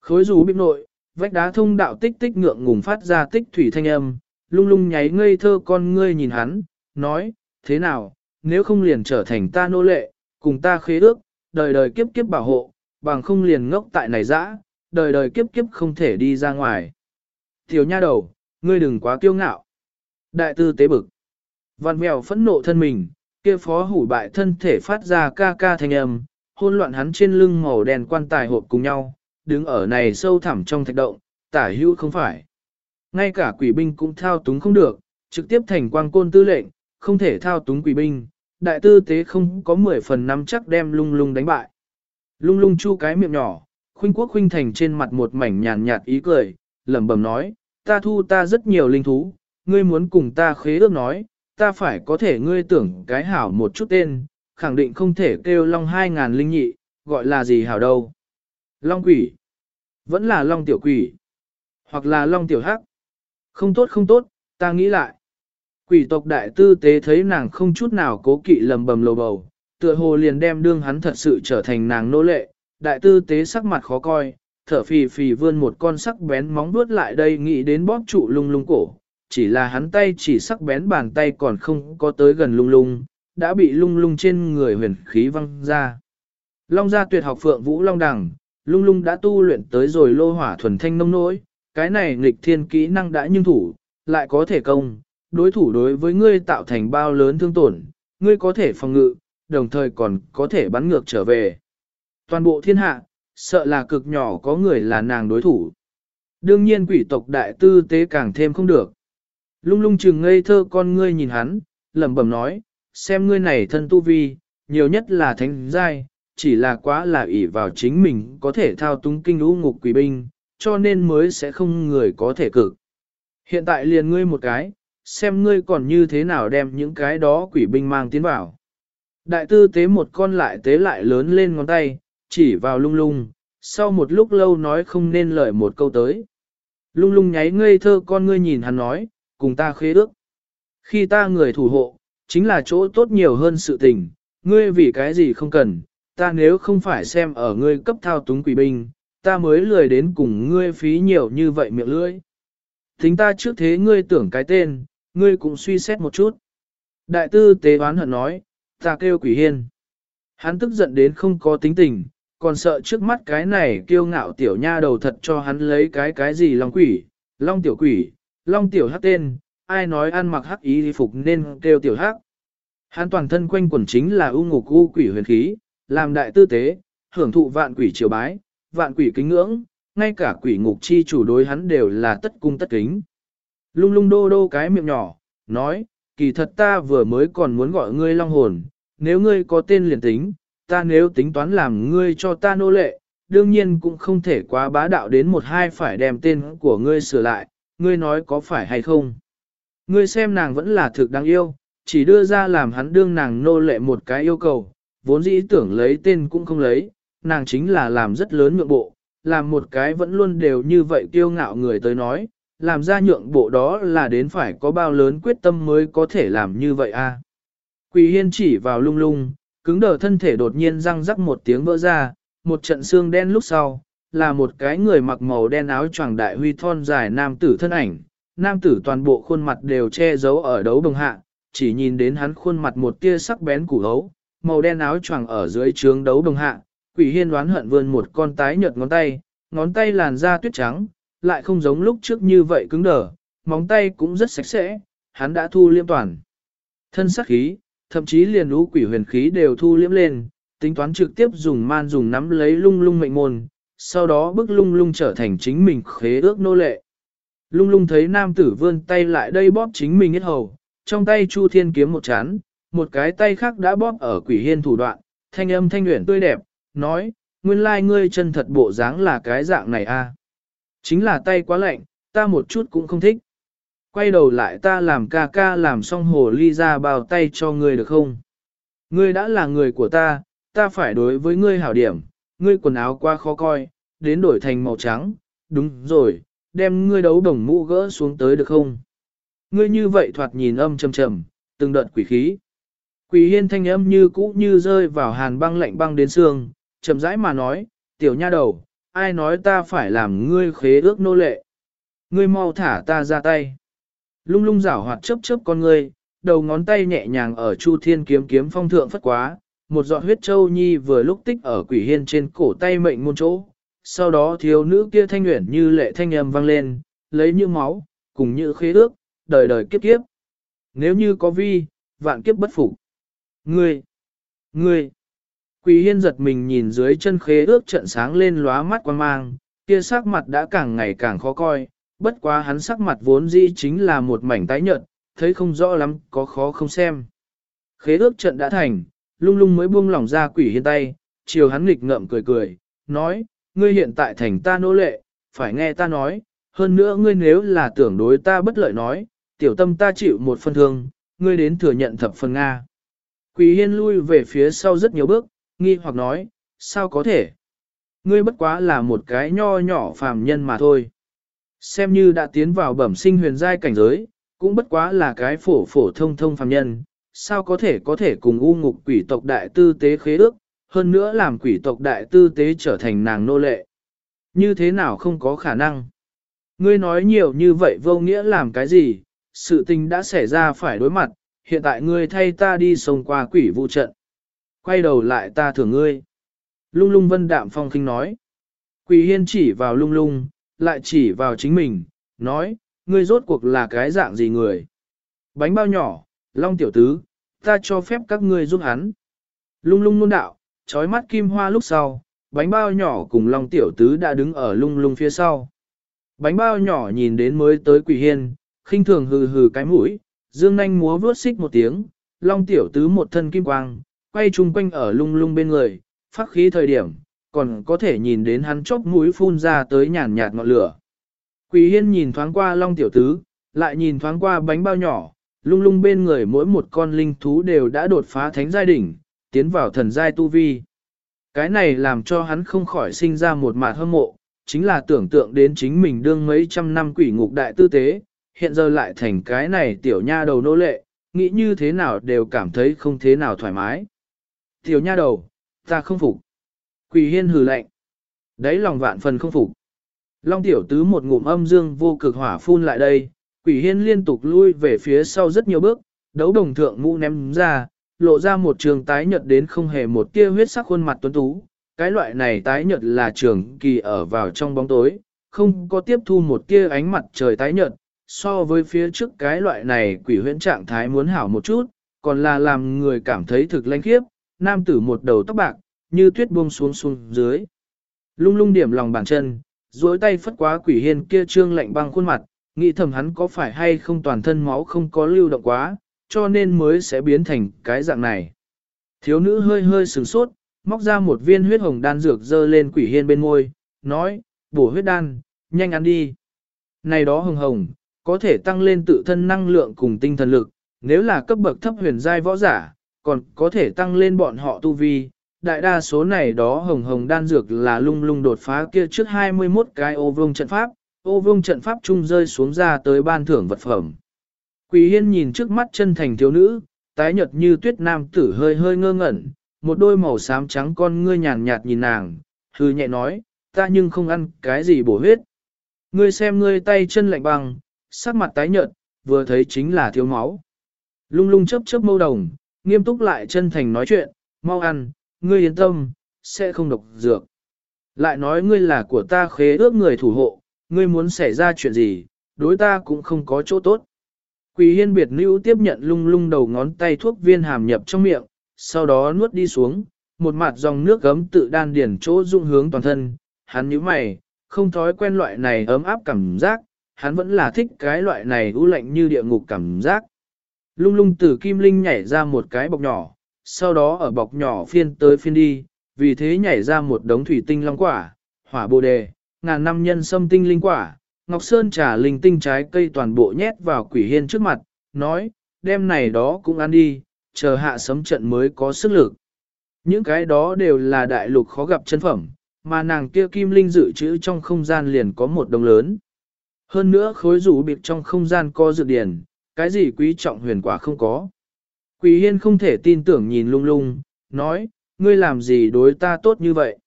Khối rú bịp nội, vách đá thông đạo tích tích ngượng ngùng phát ra tích thủy thanh âm, lung lung nháy ngây thơ con ngươi nhìn hắn, nói, thế nào, nếu không liền trở thành ta nô lệ, cùng ta khế ước, đời đời kiếp kiếp bảo hộ, bằng không liền ngốc tại này dã, đời đời kiếp kiếp không thể đi ra ngoài. Tiểu nha đầu, ngươi đừng quá kiêu ngạo. Đại tư tế bực. Văn mèo phẫn nộ thân mình, kia phó hủ bại thân thể phát ra ca ca thanh âm, hôn loạn hắn trên lưng màu đen quan tài hộp cùng nhau, đứng ở này sâu thẳm trong thạch động, tả hữu không phải. Ngay cả quỷ binh cũng thao túng không được, trực tiếp thành quang côn tư lệnh, không thể thao túng quỷ binh, đại tư tế không có 10 phần năm chắc đem lung lung đánh bại. Lung lung chu cái miệng nhỏ, khuynh quốc khuynh thành trên mặt một mảnh nhàn nhạt ý cười, lẩm bẩm nói, ta thu ta rất nhiều linh thú, ngươi muốn cùng ta khế ước nói, ta phải có thể ngươi tưởng cái hảo một chút tên, khẳng định không thể kêu long hai ngàn linh nhị, gọi là gì hảo đâu. Long quỷ, vẫn là long tiểu quỷ, hoặc là long tiểu hắc. Không tốt không tốt, ta nghĩ lại. Quỷ tộc đại tư tế thấy nàng không chút nào cố kỵ lầm bầm lầu bầu, tựa hồ liền đem đương hắn thật sự trở thành nàng nô lệ, đại tư tế sắc mặt khó coi, thở phì phì vươn một con sắc bén móng vuốt lại đây nghĩ đến bóp trụ lung lung cổ, chỉ là hắn tay chỉ sắc bén bàn tay còn không có tới gần lung lung, đã bị lung lung trên người huyền khí văng ra. Long gia tuyệt học phượng vũ long đằng, lung lung đã tu luyện tới rồi lô hỏa thuần thanh nông nỗi, cái này nghịch thiên kỹ năng đã nhưng thủ, lại có thể công, đối thủ đối với ngươi tạo thành bao lớn thương tổn, ngươi có thể phòng ngự, đồng thời còn có thể bắn ngược trở về. Toàn bộ thiên hạ, sợ là cực nhỏ có người là nàng đối thủ. Đương nhiên quỷ tộc đại tư tế càng thêm không được. Lung lung chừng ngây thơ con ngươi nhìn hắn, lẩm bẩm nói, xem ngươi này thân tu vi, nhiều nhất là thánh giai, chỉ là quá là ỷ vào chính mình có thể thao túng kinh lũ ngục quỷ binh, cho nên mới sẽ không người có thể cực. Hiện tại liền ngươi một cái, xem ngươi còn như thế nào đem những cái đó quỷ binh mang tiến vào. Đại tư tế một con lại tế lại lớn lên ngón tay, chỉ vào lung lung, sau một lúc lâu nói không nên lời một câu tới. Lung lung nháy ngây thơ con ngươi nhìn hắn nói, cùng ta khế ước. Khi ta người thủ hộ, chính là chỗ tốt nhiều hơn sự tình, ngươi vì cái gì không cần, ta nếu không phải xem ở ngươi cấp thao túng quỷ binh, ta mới lười đến cùng ngươi phí nhiều như vậy miệng lưỡi. Thính ta trước thế ngươi tưởng cái tên, ngươi cũng suy xét một chút. Đại tư tế oán hận nói, ta kêu quỷ hiên. Hắn tức giận đến không có tính tình, còn sợ trước mắt cái này kiêu ngạo tiểu nha đầu thật cho hắn lấy cái cái gì long quỷ, long tiểu quỷ, long tiểu hắc tên, ai nói ăn mặc hắc ý thì phục nên kêu tiểu hắc. Hắn toàn thân quanh quần chính là u ngục u quỷ huyền khí, làm đại tư tế, hưởng thụ vạn quỷ triều bái, vạn quỷ kính ngưỡng, ngay cả quỷ ngục chi chủ đối hắn đều là tất cung tất kính. Lung lung đô đô cái miệng nhỏ, nói, kỳ thật ta vừa mới còn muốn gọi ngươi long hồn, nếu ngươi có tên liền tính, ta nếu tính toán làm ngươi cho ta nô lệ, đương nhiên cũng không thể quá bá đạo đến một hai phải đem tên của ngươi sửa lại, ngươi nói có phải hay không. Ngươi xem nàng vẫn là thực đáng yêu, chỉ đưa ra làm hắn đương nàng nô lệ một cái yêu cầu, vốn dĩ tưởng lấy tên cũng không lấy, nàng chính là làm rất lớn nhượng bộ, làm một cái vẫn luôn đều như vậy kiêu ngạo người tới nói, làm ra nhượng bộ đó là đến phải có bao lớn quyết tâm mới có thể làm như vậy a. À. Quỷ hiên chỉ vào lung lung, cứng đờ thân thể đột nhiên răng rắc một tiếng vỡ ra, một trận xương đen lúc sau, là một cái người mặc màu đen áo choàng đại huy thon dài nam tử thân ảnh, nam tử toàn bộ khuôn mặt đều che giấu ở đấu đồng hạ, chỉ nhìn đến hắn khuôn mặt một tia sắc bén củ hấu, màu đen áo choàng ở dưới trướng đấu đồng hạ, quỷ hiên đoán hận vươn một con tái nhợt ngón tay, ngón tay làn da tuyết trắng, lại không giống lúc trước như vậy cứng đờ, móng tay cũng rất sạch sẽ, hắn đã thu liêm toàn. Thân sắc khí, thậm chí liền lũ quỷ huyền khí đều thu liễm lên, tính toán trực tiếp dùng man dùng nắm lấy lung lung mệnh môn, sau đó bức lung lung trở thành chính mình khế ước nô lệ. Lung lung thấy nam tử vươn tay lại đây bóp chính mình hết hầu, trong tay Chu Thiên kiếm một chán, một cái tay khác đã bóp ở quỷ hiên thủ đoạn, thanh âm thanh nguyện tươi đẹp, nói, nguyên lai ngươi chân thật bộ dáng là cái dạng này a. À? Chính là tay quá lạnh, ta một chút cũng không thích. Quay đầu lại ta làm ca ca làm xong hồ ly ra bao tay cho ngươi được không? Ngươi đã là người của ta, ta phải đối với ngươi hảo điểm, ngươi quần áo quá khó coi, đến đổi thành màu trắng, đúng rồi, đem ngươi đấu đồng mũ gỡ xuống tới được không? Ngươi như vậy thoạt nhìn âm trầm trầm, từng đợt quỷ khí. Quỷ hiên thanh âm như cũ như rơi vào hàn băng lạnh băng đến xương, chậm rãi mà nói, tiểu nha đầu, ai nói ta phải làm ngươi khế ước nô lệ. Ngươi mau thả ta ra tay. Lung lung rảo hoạt chớp chớp con ngươi, đầu ngón tay nhẹ nhàng ở chu thiên kiếm kiếm phong thượng phất quá, một giọt huyết châu nhi vừa lúc tích ở quỷ hiên trên cổ tay mệnh môn chỗ. Sau đó thiếu nữ kia thanh nguyện như lệ thanh âm vang lên, lấy như máu, cùng như khế ước, đời đời kiếp kiếp. Nếu như có vi, vạn kiếp bất phục. Ngươi! Ngươi! Quỷ hiên giật mình nhìn dưới chân khế ước trận sáng lên lóa mắt quan mang, kia sắc mặt đã càng ngày càng khó coi, bất quá hắn sắc mặt vốn dĩ chính là một mảnh tái nhợt, thấy không rõ lắm, có khó không xem. Khế ước trận đã thành, lung lung mới buông lỏng ra quỷ hiên tay, chiều hắn nghịch ngợm cười cười, nói, ngươi hiện tại thành ta nô lệ, phải nghe ta nói, hơn nữa ngươi nếu là tưởng đối ta bất lợi nói, tiểu tâm ta chịu một phần thương, ngươi đến thừa nhận thập phần Nga. Quỷ hiên lui về phía sau rất nhiều bước, nghi hoặc nói, sao có thể? Ngươi bất quá là một cái nho nhỏ phàm nhân mà thôi. Xem như đã tiến vào bẩm sinh huyền giai cảnh giới, cũng bất quá là cái phổ phổ thông thông phàm nhân, sao có thể có thể cùng u ngục quỷ tộc đại tư tế khế ước, hơn nữa làm quỷ tộc đại tư tế trở thành nàng nô lệ. Như thế nào không có khả năng? Ngươi nói nhiều như vậy vô nghĩa làm cái gì, sự tình đã xảy ra phải đối mặt, hiện tại ngươi thay ta đi sông qua quỷ vụ trận. Quay đầu lại ta thưởng ngươi. Lung lung vân đạm phong khinh nói. Quỷ hiên chỉ vào lung lung, lại chỉ vào chính mình, nói, ngươi rốt cuộc là cái dạng gì người. Bánh bao nhỏ, long tiểu tứ, ta cho phép các ngươi giúp hắn. Lung lung nôn đạo, trói mắt kim hoa lúc sau, bánh bao nhỏ cùng long tiểu tứ đã đứng ở lung lung phía sau. Bánh bao nhỏ nhìn đến mới tới quỷ hiên, khinh thường hừ hừ cái mũi, dương nanh múa vướt xích một tiếng, long tiểu tứ một thân kim quang, quay chung quanh ở lung lung bên người, phát khí thời điểm, còn có thể nhìn đến hắn chốc mũi phun ra tới nhàn nhạt ngọn lửa. Quỷ hiên nhìn thoáng qua long tiểu tứ, lại nhìn thoáng qua bánh bao nhỏ, lung lung bên người mỗi một con linh thú đều đã đột phá thánh giai đỉnh, tiến vào thần giai tu vi. Cái này làm cho hắn không khỏi sinh ra một mạt hâm mộ, chính là tưởng tượng đến chính mình đương mấy trăm năm quỷ ngục đại tư tế, hiện giờ lại thành cái này tiểu nha đầu nô lệ, nghĩ như thế nào đều cảm thấy không thế nào thoải mái. Tiểu nha đầu, ta không phục. Quỷ hiên hừ lạnh. Đấy lòng vạn phần không phục. Long tiểu tứ một ngụm âm dương vô cực hỏa phun lại đây, quỷ hiên liên tục lui về phía sau rất nhiều bước, đấu đồng thượng mũ ném ra, lộ ra một trường tái nhợt đến không hề một tia huyết sắc khuôn mặt tuấn tú. Cái loại này tái nhợt là trường kỳ ở vào trong bóng tối, không có tiếp thu một tia ánh mặt trời tái nhợt, so với phía trước cái loại này quỷ huyễn trạng thái muốn hảo một chút, còn là làm người cảm thấy thực lãnh khiếp, nam tử một đầu tóc bạc, như tuyết buông xuống xuống dưới. Lung lung điểm lòng bàn chân, duỗi tay phất quá quỷ hiên kia trương lạnh băng khuôn mặt, nghĩ thầm hắn có phải hay không toàn thân máu không có lưu động quá, cho nên mới sẽ biến thành cái dạng này. Thiếu nữ hơi hơi sửng sốt, móc ra một viên huyết hồng đan dược dơ lên quỷ hiên bên môi, nói, bổ huyết đan, nhanh ăn đi. Này đó hồng hồng, có thể tăng lên tự thân năng lượng cùng tinh thần lực, nếu là cấp bậc thấp huyền giai võ giả, còn có thể tăng lên bọn họ tu vi. Đại đa số này đó hồng hồng đan dược là lung lung đột phá kia trước 21 cái ô vương trận pháp, ô vương trận pháp chung rơi xuống ra tới ban thưởng vật phẩm. Quỷ hiên nhìn trước mắt chân thành thiếu nữ, tái nhợt như tuyết nam tử hơi hơi ngơ ngẩn, một đôi màu xám trắng con ngươi nhàn nhạt nhìn nàng, hư nhẹ nói, ta nhưng không ăn cái gì bổ huyết. Ngươi xem ngươi tay chân lạnh băng, sắc mặt tái nhợt, vừa thấy chính là thiếu máu. Lung lung chớp chớp mâu đồng, nghiêm túc lại chân thành nói chuyện, mau ăn, ngươi yên tâm, sẽ không độc dược. Lại nói ngươi là của ta khế ước người thủ hộ, ngươi muốn xảy ra chuyện gì, đối ta cũng không có chỗ tốt. Quỷ hiên biệt nữ tiếp nhận lung lung đầu ngón tay thuốc viên hàm nhập trong miệng, sau đó nuốt đi xuống, một mặt dòng nước gấm tự đan điển chỗ dung hướng toàn thân, hắn nhíu mày, không thói quen loại này ấm áp cảm giác, hắn vẫn là thích cái loại này u lạnh như địa ngục cảm giác. Lung lung từ kim linh nhảy ra một cái bọc nhỏ, sau đó ở bọc nhỏ phiên tới phiên đi, vì thế nhảy ra một đống thủy tinh long quả, hỏa bồ đề, ngàn năm nhân sâm tinh linh quả, ngọc sơn trà linh tinh trái cây toàn bộ nhét vào quỷ hiên trước mặt, nói, đêm này đó cũng ăn đi, chờ hạ sấm trận mới có sức lực. Những cái đó đều là đại lục khó gặp chân phẩm, mà nàng kia kim linh dự trữ trong không gian liền có một đồng lớn. Hơn nữa khối rủ bịp trong không gian có dự điển, cái gì quý trọng huyền quả không có. Quỷ hiên không thể tin tưởng nhìn lung lung, nói, ngươi làm gì đối ta tốt như vậy?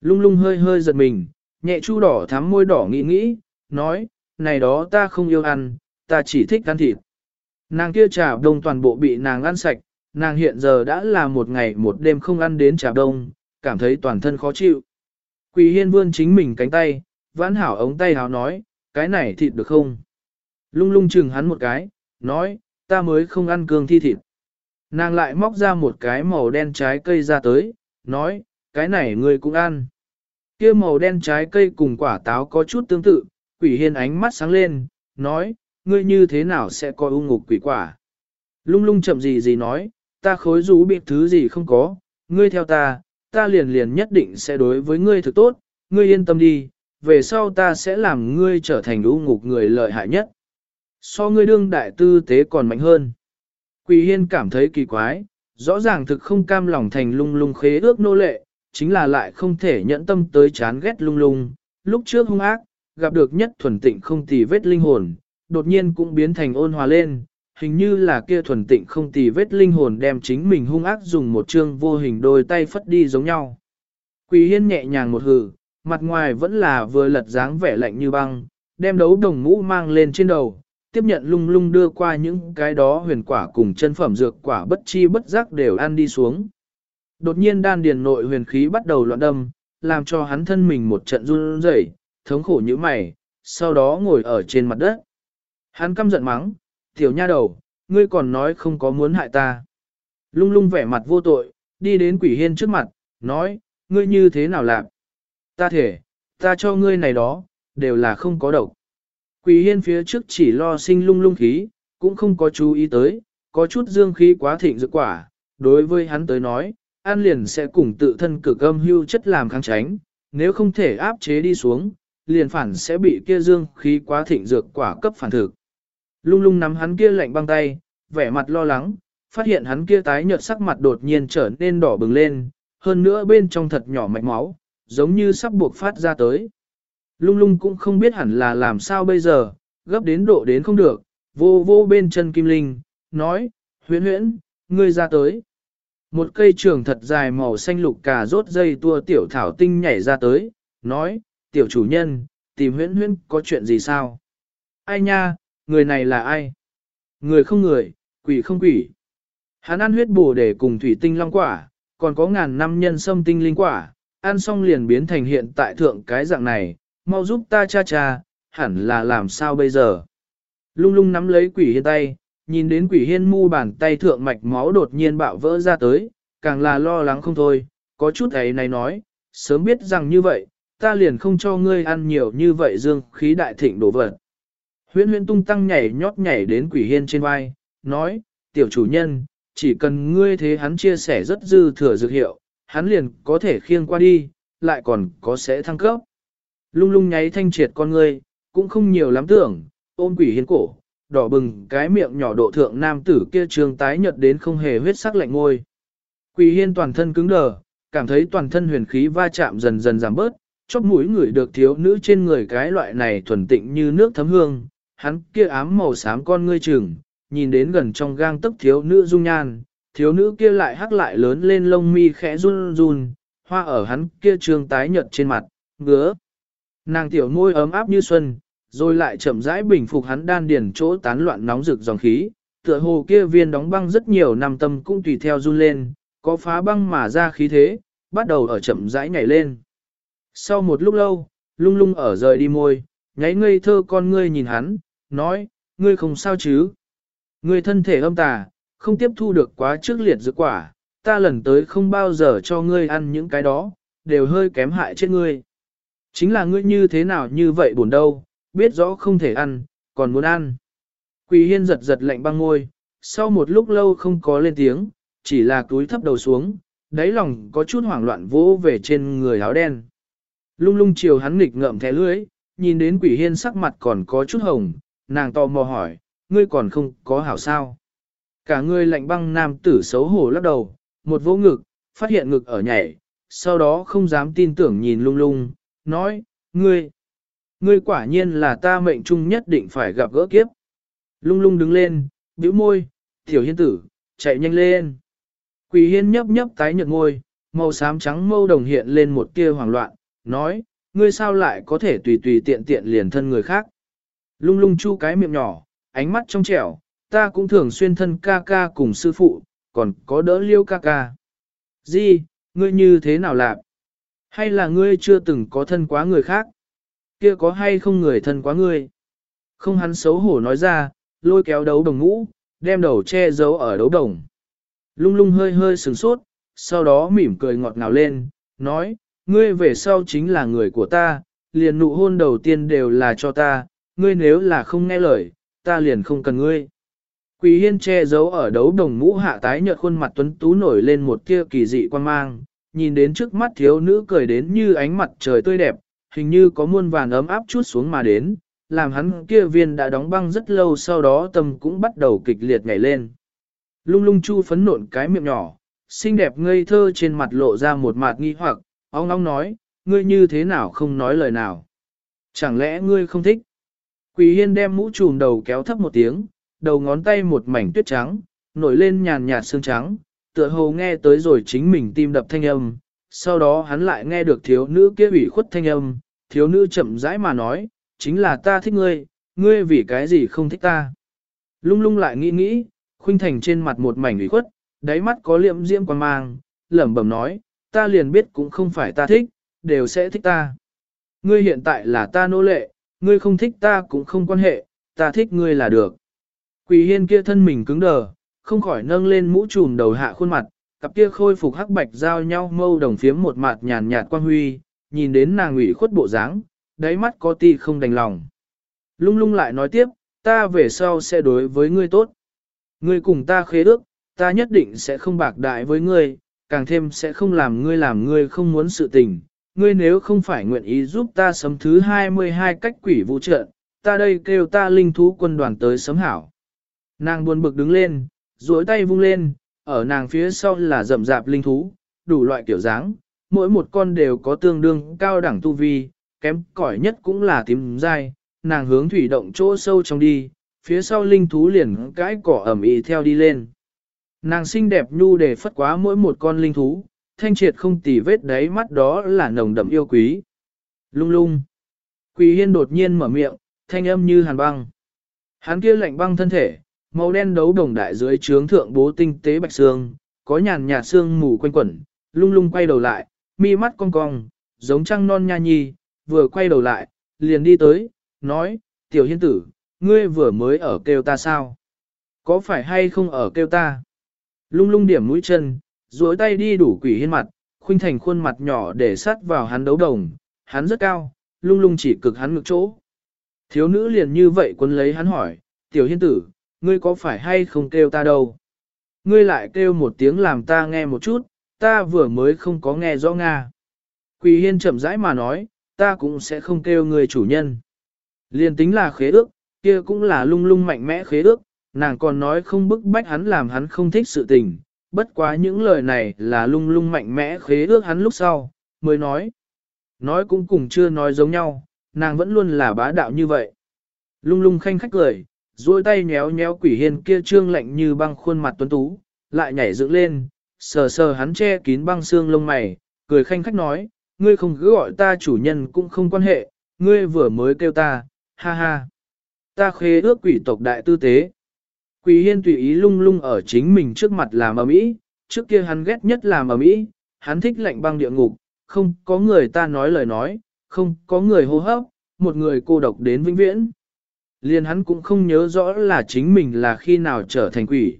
Lung lung hơi hơi giật mình, nhẹ chu đỏ thắm môi đỏ nghĩ nghĩ, nói, này đó ta không yêu ăn, ta chỉ thích ăn thịt. Nàng kia trà đông toàn bộ bị nàng ăn sạch, nàng hiện giờ đã là một ngày một đêm không ăn đến trà đông, cảm thấy toàn thân khó chịu. Quỷ hiên vươn chính mình cánh tay, vãn hảo ống tay háo nói, cái này thịt được không? Lung lung chừng hắn một cái, nói, ta mới không ăn cương thi thịt. Nàng lại móc ra một cái màu đen trái cây ra tới, nói, cái này ngươi cũng ăn. kia màu đen trái cây cùng quả táo có chút tương tự, quỷ hiên ánh mắt sáng lên, nói, ngươi như thế nào sẽ coi u ngục quỷ quả. Lung lung chậm gì gì nói, ta khối rú bị thứ gì không có, ngươi theo ta, ta liền liền nhất định sẽ đối với ngươi thực tốt, ngươi yên tâm đi, về sau ta sẽ làm ngươi trở thành u ngục người lợi hại nhất. So ngươi đương đại tư tế còn mạnh hơn. Quỳ hiên cảm thấy kỳ quái, rõ ràng thực không cam lòng thành lung lung khế ước nô lệ, chính là lại không thể nhẫn tâm tới chán ghét lung lung. Lúc trước hung ác, gặp được nhất thuần tịnh không tì vết linh hồn, đột nhiên cũng biến thành ôn hòa lên, hình như là kia thuần tịnh không tì vết linh hồn đem chính mình hung ác dùng một chương vô hình đôi tay phất đi giống nhau. Quỳ hiên nhẹ nhàng một hừ, mặt ngoài vẫn là vừa lật dáng vẻ lạnh như băng, đem đấu đồng mũ mang lên trên đầu, tiếp nhận lung lung đưa qua những cái đó huyền quả cùng chân phẩm dược quả bất chi bất giác đều ăn đi xuống. Đột nhiên đan điền nội huyền khí bắt đầu loạn đâm, làm cho hắn thân mình một trận run rẩy, thống khổ như mày, sau đó ngồi ở trên mặt đất. Hắn căm giận mắng, tiểu nha đầu, ngươi còn nói không có muốn hại ta. Lung lung vẻ mặt vô tội, đi đến quỷ hiên trước mặt, nói, ngươi như thế nào làm? Ta thể, ta cho ngươi này đó, đều là không có độc. Quỷ hiên phía trước chỉ lo sinh lung lung khí, cũng không có chú ý tới, có chút dương khí quá thịnh dược quả, đối với hắn tới nói, an liền sẽ cùng tự thân cực âm hưu chất làm kháng tránh, nếu không thể áp chế đi xuống, liền phản sẽ bị kia dương khí quá thịnh dược quả cấp phản thực. Lung lung nắm hắn kia lạnh băng tay, vẻ mặt lo lắng, phát hiện hắn kia tái nhợt sắc mặt đột nhiên trở nên đỏ bừng lên, hơn nữa bên trong thật nhỏ mạch máu, giống như sắp buộc phát ra tới. Lung lung cũng không biết hẳn là làm sao bây giờ, gấp đến độ đến không được, vô vô bên chân kim linh, nói, huyễn huyễn, ngươi ra tới. Một cây trường thật dài màu xanh lục cà rốt dây tua tiểu thảo tinh nhảy ra tới, nói, tiểu chủ nhân, tìm huyễn huyễn có chuyện gì sao? Ai nha, người này là ai? Người không người, quỷ không quỷ. Hắn ăn huyết bổ để cùng thủy tinh long quả, còn có ngàn năm nhân sâm tinh linh quả, ăn xong liền biến thành hiện tại thượng cái dạng này, mau giúp ta cha cha, hẳn là làm sao bây giờ. Lung lung nắm lấy quỷ hiên tay, nhìn đến quỷ hiên mu bàn tay thượng mạch máu đột nhiên bạo vỡ ra tới, càng là lo lắng không thôi, có chút ấy này nói, sớm biết rằng như vậy, ta liền không cho ngươi ăn nhiều như vậy dương khí đại thịnh đổ vật. Huyễn huyễn tung tăng nhảy nhót nhảy đến quỷ hiên trên vai, nói, tiểu chủ nhân, chỉ cần ngươi thế hắn chia sẻ rất dư thừa dược hiệu, hắn liền có thể khiêng qua đi, lại còn có sẽ thăng cấp. Lung lung nháy thanh triệt con ngươi, cũng không nhiều lắm tưởng, ôm quỷ hiến cổ, đỏ bừng cái miệng nhỏ độ thượng nam tử kia trường tái nhợt đến không hề huyết sắc lạnh ngôi. Quỷ hiên toàn thân cứng đờ, cảm thấy toàn thân huyền khí va chạm dần dần giảm bớt, chóp mũi người được thiếu nữ trên người cái loại này thuần tịnh như nước thấm hương, hắn kia ám màu xám con ngươi trừng, nhìn đến gần trong gang tấc thiếu nữ dung nhan, thiếu nữ kia lại hắc lại lớn lên lông mi khẽ run run, hoa ở hắn kia trường tái nhợt trên mặt, ngứa. Nàng tiểu môi ấm áp như xuân, rồi lại chậm rãi bình phục hắn đan điền chỗ tán loạn nóng rực dòng khí, tựa hồ kia viên đóng băng rất nhiều năm tâm cũng tùy theo run lên, có phá băng mà ra khí thế, bắt đầu ở chậm rãi nhảy lên. Sau một lúc lâu, lung lung ở rời đi môi, nháy ngây thơ con ngươi nhìn hắn, nói, ngươi không sao chứ. Ngươi thân thể âm tà, không tiếp thu được quá trước liệt dược quả, ta lần tới không bao giờ cho ngươi ăn những cái đó, đều hơi kém hại chết ngươi. Chính là ngươi như thế nào như vậy buồn đâu, biết rõ không thể ăn, còn muốn ăn. Quỳ hiên giật giật lạnh băng ngôi, sau một lúc lâu không có lên tiếng, chỉ là túi thấp đầu xuống, đáy lòng có chút hoảng loạn vỗ về trên người áo đen. Lung lung chiều hắn nghịch ngợm thẻ lưới, nhìn đến quỷ hiên sắc mặt còn có chút hồng, nàng tò mò hỏi, ngươi còn không có hảo sao. Cả người lạnh băng nam tử xấu hổ lắc đầu, một vỗ ngực, phát hiện ngực ở nhảy, sau đó không dám tin tưởng nhìn lung lung, nói, ngươi, ngươi quả nhiên là ta mệnh trung nhất định phải gặp gỡ kiếp. Lung lung đứng lên, bĩu môi, tiểu hiên tử, chạy nhanh lên. Quỷ hiên nhấp nhấp tái nhợt ngôi, màu xám trắng mâu đồng hiện lên một tia hoảng loạn, nói, ngươi sao lại có thể tùy tùy tiện tiện liền thân người khác. Lung lung chu cái miệng nhỏ, ánh mắt trong trẻo, ta cũng thường xuyên thân ca ca cùng sư phụ, còn có đỡ liêu ca ca. Di, ngươi như thế nào lạc? Hay là ngươi chưa từng có thân quá người khác? Kia có hay không người thân quá ngươi? Không hắn xấu hổ nói ra, lôi kéo đấu đồng ngũ, đem đầu che giấu ở đấu đồng. Lung lung hơi hơi sừng sốt, sau đó mỉm cười ngọt ngào lên, nói, ngươi về sau chính là người của ta, liền nụ hôn đầu tiên đều là cho ta, ngươi nếu là không nghe lời, ta liền không cần ngươi. Quỷ hiên che giấu ở đấu đồng mũ hạ tái nhợt khuôn mặt tuấn tú nổi lên một tia kỳ dị quan mang, nhìn đến trước mắt thiếu nữ cười đến như ánh mặt trời tươi đẹp, hình như có muôn vàn ấm áp chút xuống mà đến, làm hắn kia viên đã đóng băng rất lâu sau đó tâm cũng bắt đầu kịch liệt nhảy lên. Lung lung chu phấn nộn cái miệng nhỏ, xinh đẹp ngây thơ trên mặt lộ ra một mặt nghi hoặc, ong ong nói, ngươi như thế nào không nói lời nào. Chẳng lẽ ngươi không thích? Quỷ hiên đem mũ trùm đầu kéo thấp một tiếng, đầu ngón tay một mảnh tuyết trắng, nổi lên nhàn nhạt sương trắng, tựa hồ nghe tới rồi chính mình tim đập thanh âm. Sau đó hắn lại nghe được thiếu nữ kia ủy khuất thanh âm, thiếu nữ chậm rãi mà nói, chính là ta thích ngươi, ngươi vì cái gì không thích ta. Lung lung lại nghĩ nghĩ, khuynh thành trên mặt một mảnh ủy khuất, đáy mắt có liệm diễm quan mang, lẩm bẩm nói, ta liền biết cũng không phải ta thích, đều sẽ thích ta. Ngươi hiện tại là ta nô lệ, ngươi không thích ta cũng không quan hệ, ta thích ngươi là được. Quỷ hiên kia thân mình cứng đờ, không khỏi nâng lên mũ trùm đầu hạ khuôn mặt, cặp kia khôi phục hắc bạch giao nhau mâu đồng phiếm một mặt nhàn nhạt quang huy, nhìn đến nàng ủy khuất bộ dáng, đáy mắt có ti không đành lòng. Lung lung lại nói tiếp, ta về sau sẽ đối với ngươi tốt. Ngươi cùng ta khế ước, ta nhất định sẽ không bạc đại với ngươi, càng thêm sẽ không làm ngươi làm ngươi không muốn sự tình. Ngươi nếu không phải nguyện ý giúp ta sấm thứ 22 cách quỷ vũ trợ ta đây kêu ta linh thú quân đoàn tới sấm hảo. Nàng buồn bực đứng lên, duỗi tay vung lên, ở nàng phía sau là rậm rạp linh thú, đủ loại kiểu dáng, mỗi một con đều có tương đương cao đẳng tu vi, kém cỏi nhất cũng là tím dai, nàng hướng thủy động chỗ sâu trong đi, phía sau linh thú liền cái cỏ ẩm ý theo đi lên. Nàng xinh đẹp nhu để phất quá mỗi một con linh thú, thanh triệt không tì vết đáy mắt đó là nồng đậm yêu quý. Lung lung. Quỳ hiên đột nhiên mở miệng, thanh âm như hàn băng. Hắn kia lạnh băng thân thể, màu đen đấu đồng đại dưới trướng thượng bố tinh tế bạch xương, có nhàn nhạt xương mù quanh quẩn, lung lung quay đầu lại, mi mắt cong cong, giống trăng non nha nhi, vừa quay đầu lại, liền đi tới, nói, tiểu hiên tử, ngươi vừa mới ở kêu ta sao? Có phải hay không ở kêu ta? Lung lung điểm mũi chân, duỗi tay đi đủ quỷ hiên mặt, khuynh thành khuôn mặt nhỏ để sát vào hắn đấu đồng, hắn rất cao, lung lung chỉ cực hắn ngực chỗ. Thiếu nữ liền như vậy quân lấy hắn hỏi, tiểu hiên tử, ngươi có phải hay không kêu ta đâu? Ngươi lại kêu một tiếng làm ta nghe một chút, ta vừa mới không có nghe rõ Nga. Quỳ hiên chậm rãi mà nói, ta cũng sẽ không kêu người chủ nhân. Liên tính là khế ước, kia cũng là lung lung mạnh mẽ khế ước, nàng còn nói không bức bách hắn làm hắn không thích sự tình, bất quá những lời này là lung lung mạnh mẽ khế ước hắn lúc sau, mới nói. Nói cũng cùng chưa nói giống nhau, nàng vẫn luôn là bá đạo như vậy. Lung lung khanh khách cười, duỗi tay nhéo nhéo quỷ hiên kia trương lạnh như băng khuôn mặt tuấn tú, lại nhảy dựng lên, sờ sờ hắn che kín băng xương lông mày, cười khanh khách nói, ngươi không cứ gọi ta chủ nhân cũng không quan hệ, ngươi vừa mới kêu ta, ha ha. Ta khế ước quỷ tộc đại tư tế. Quỷ hiên tùy ý lung lung ở chính mình trước mặt làm ở mỹ, trước kia hắn ghét nhất làm ở mỹ, hắn thích lạnh băng địa ngục, không có người ta nói lời nói, không có người hô hấp, một người cô độc đến vĩnh viễn. Liên hắn cũng không nhớ rõ là chính mình là khi nào trở thành quỷ.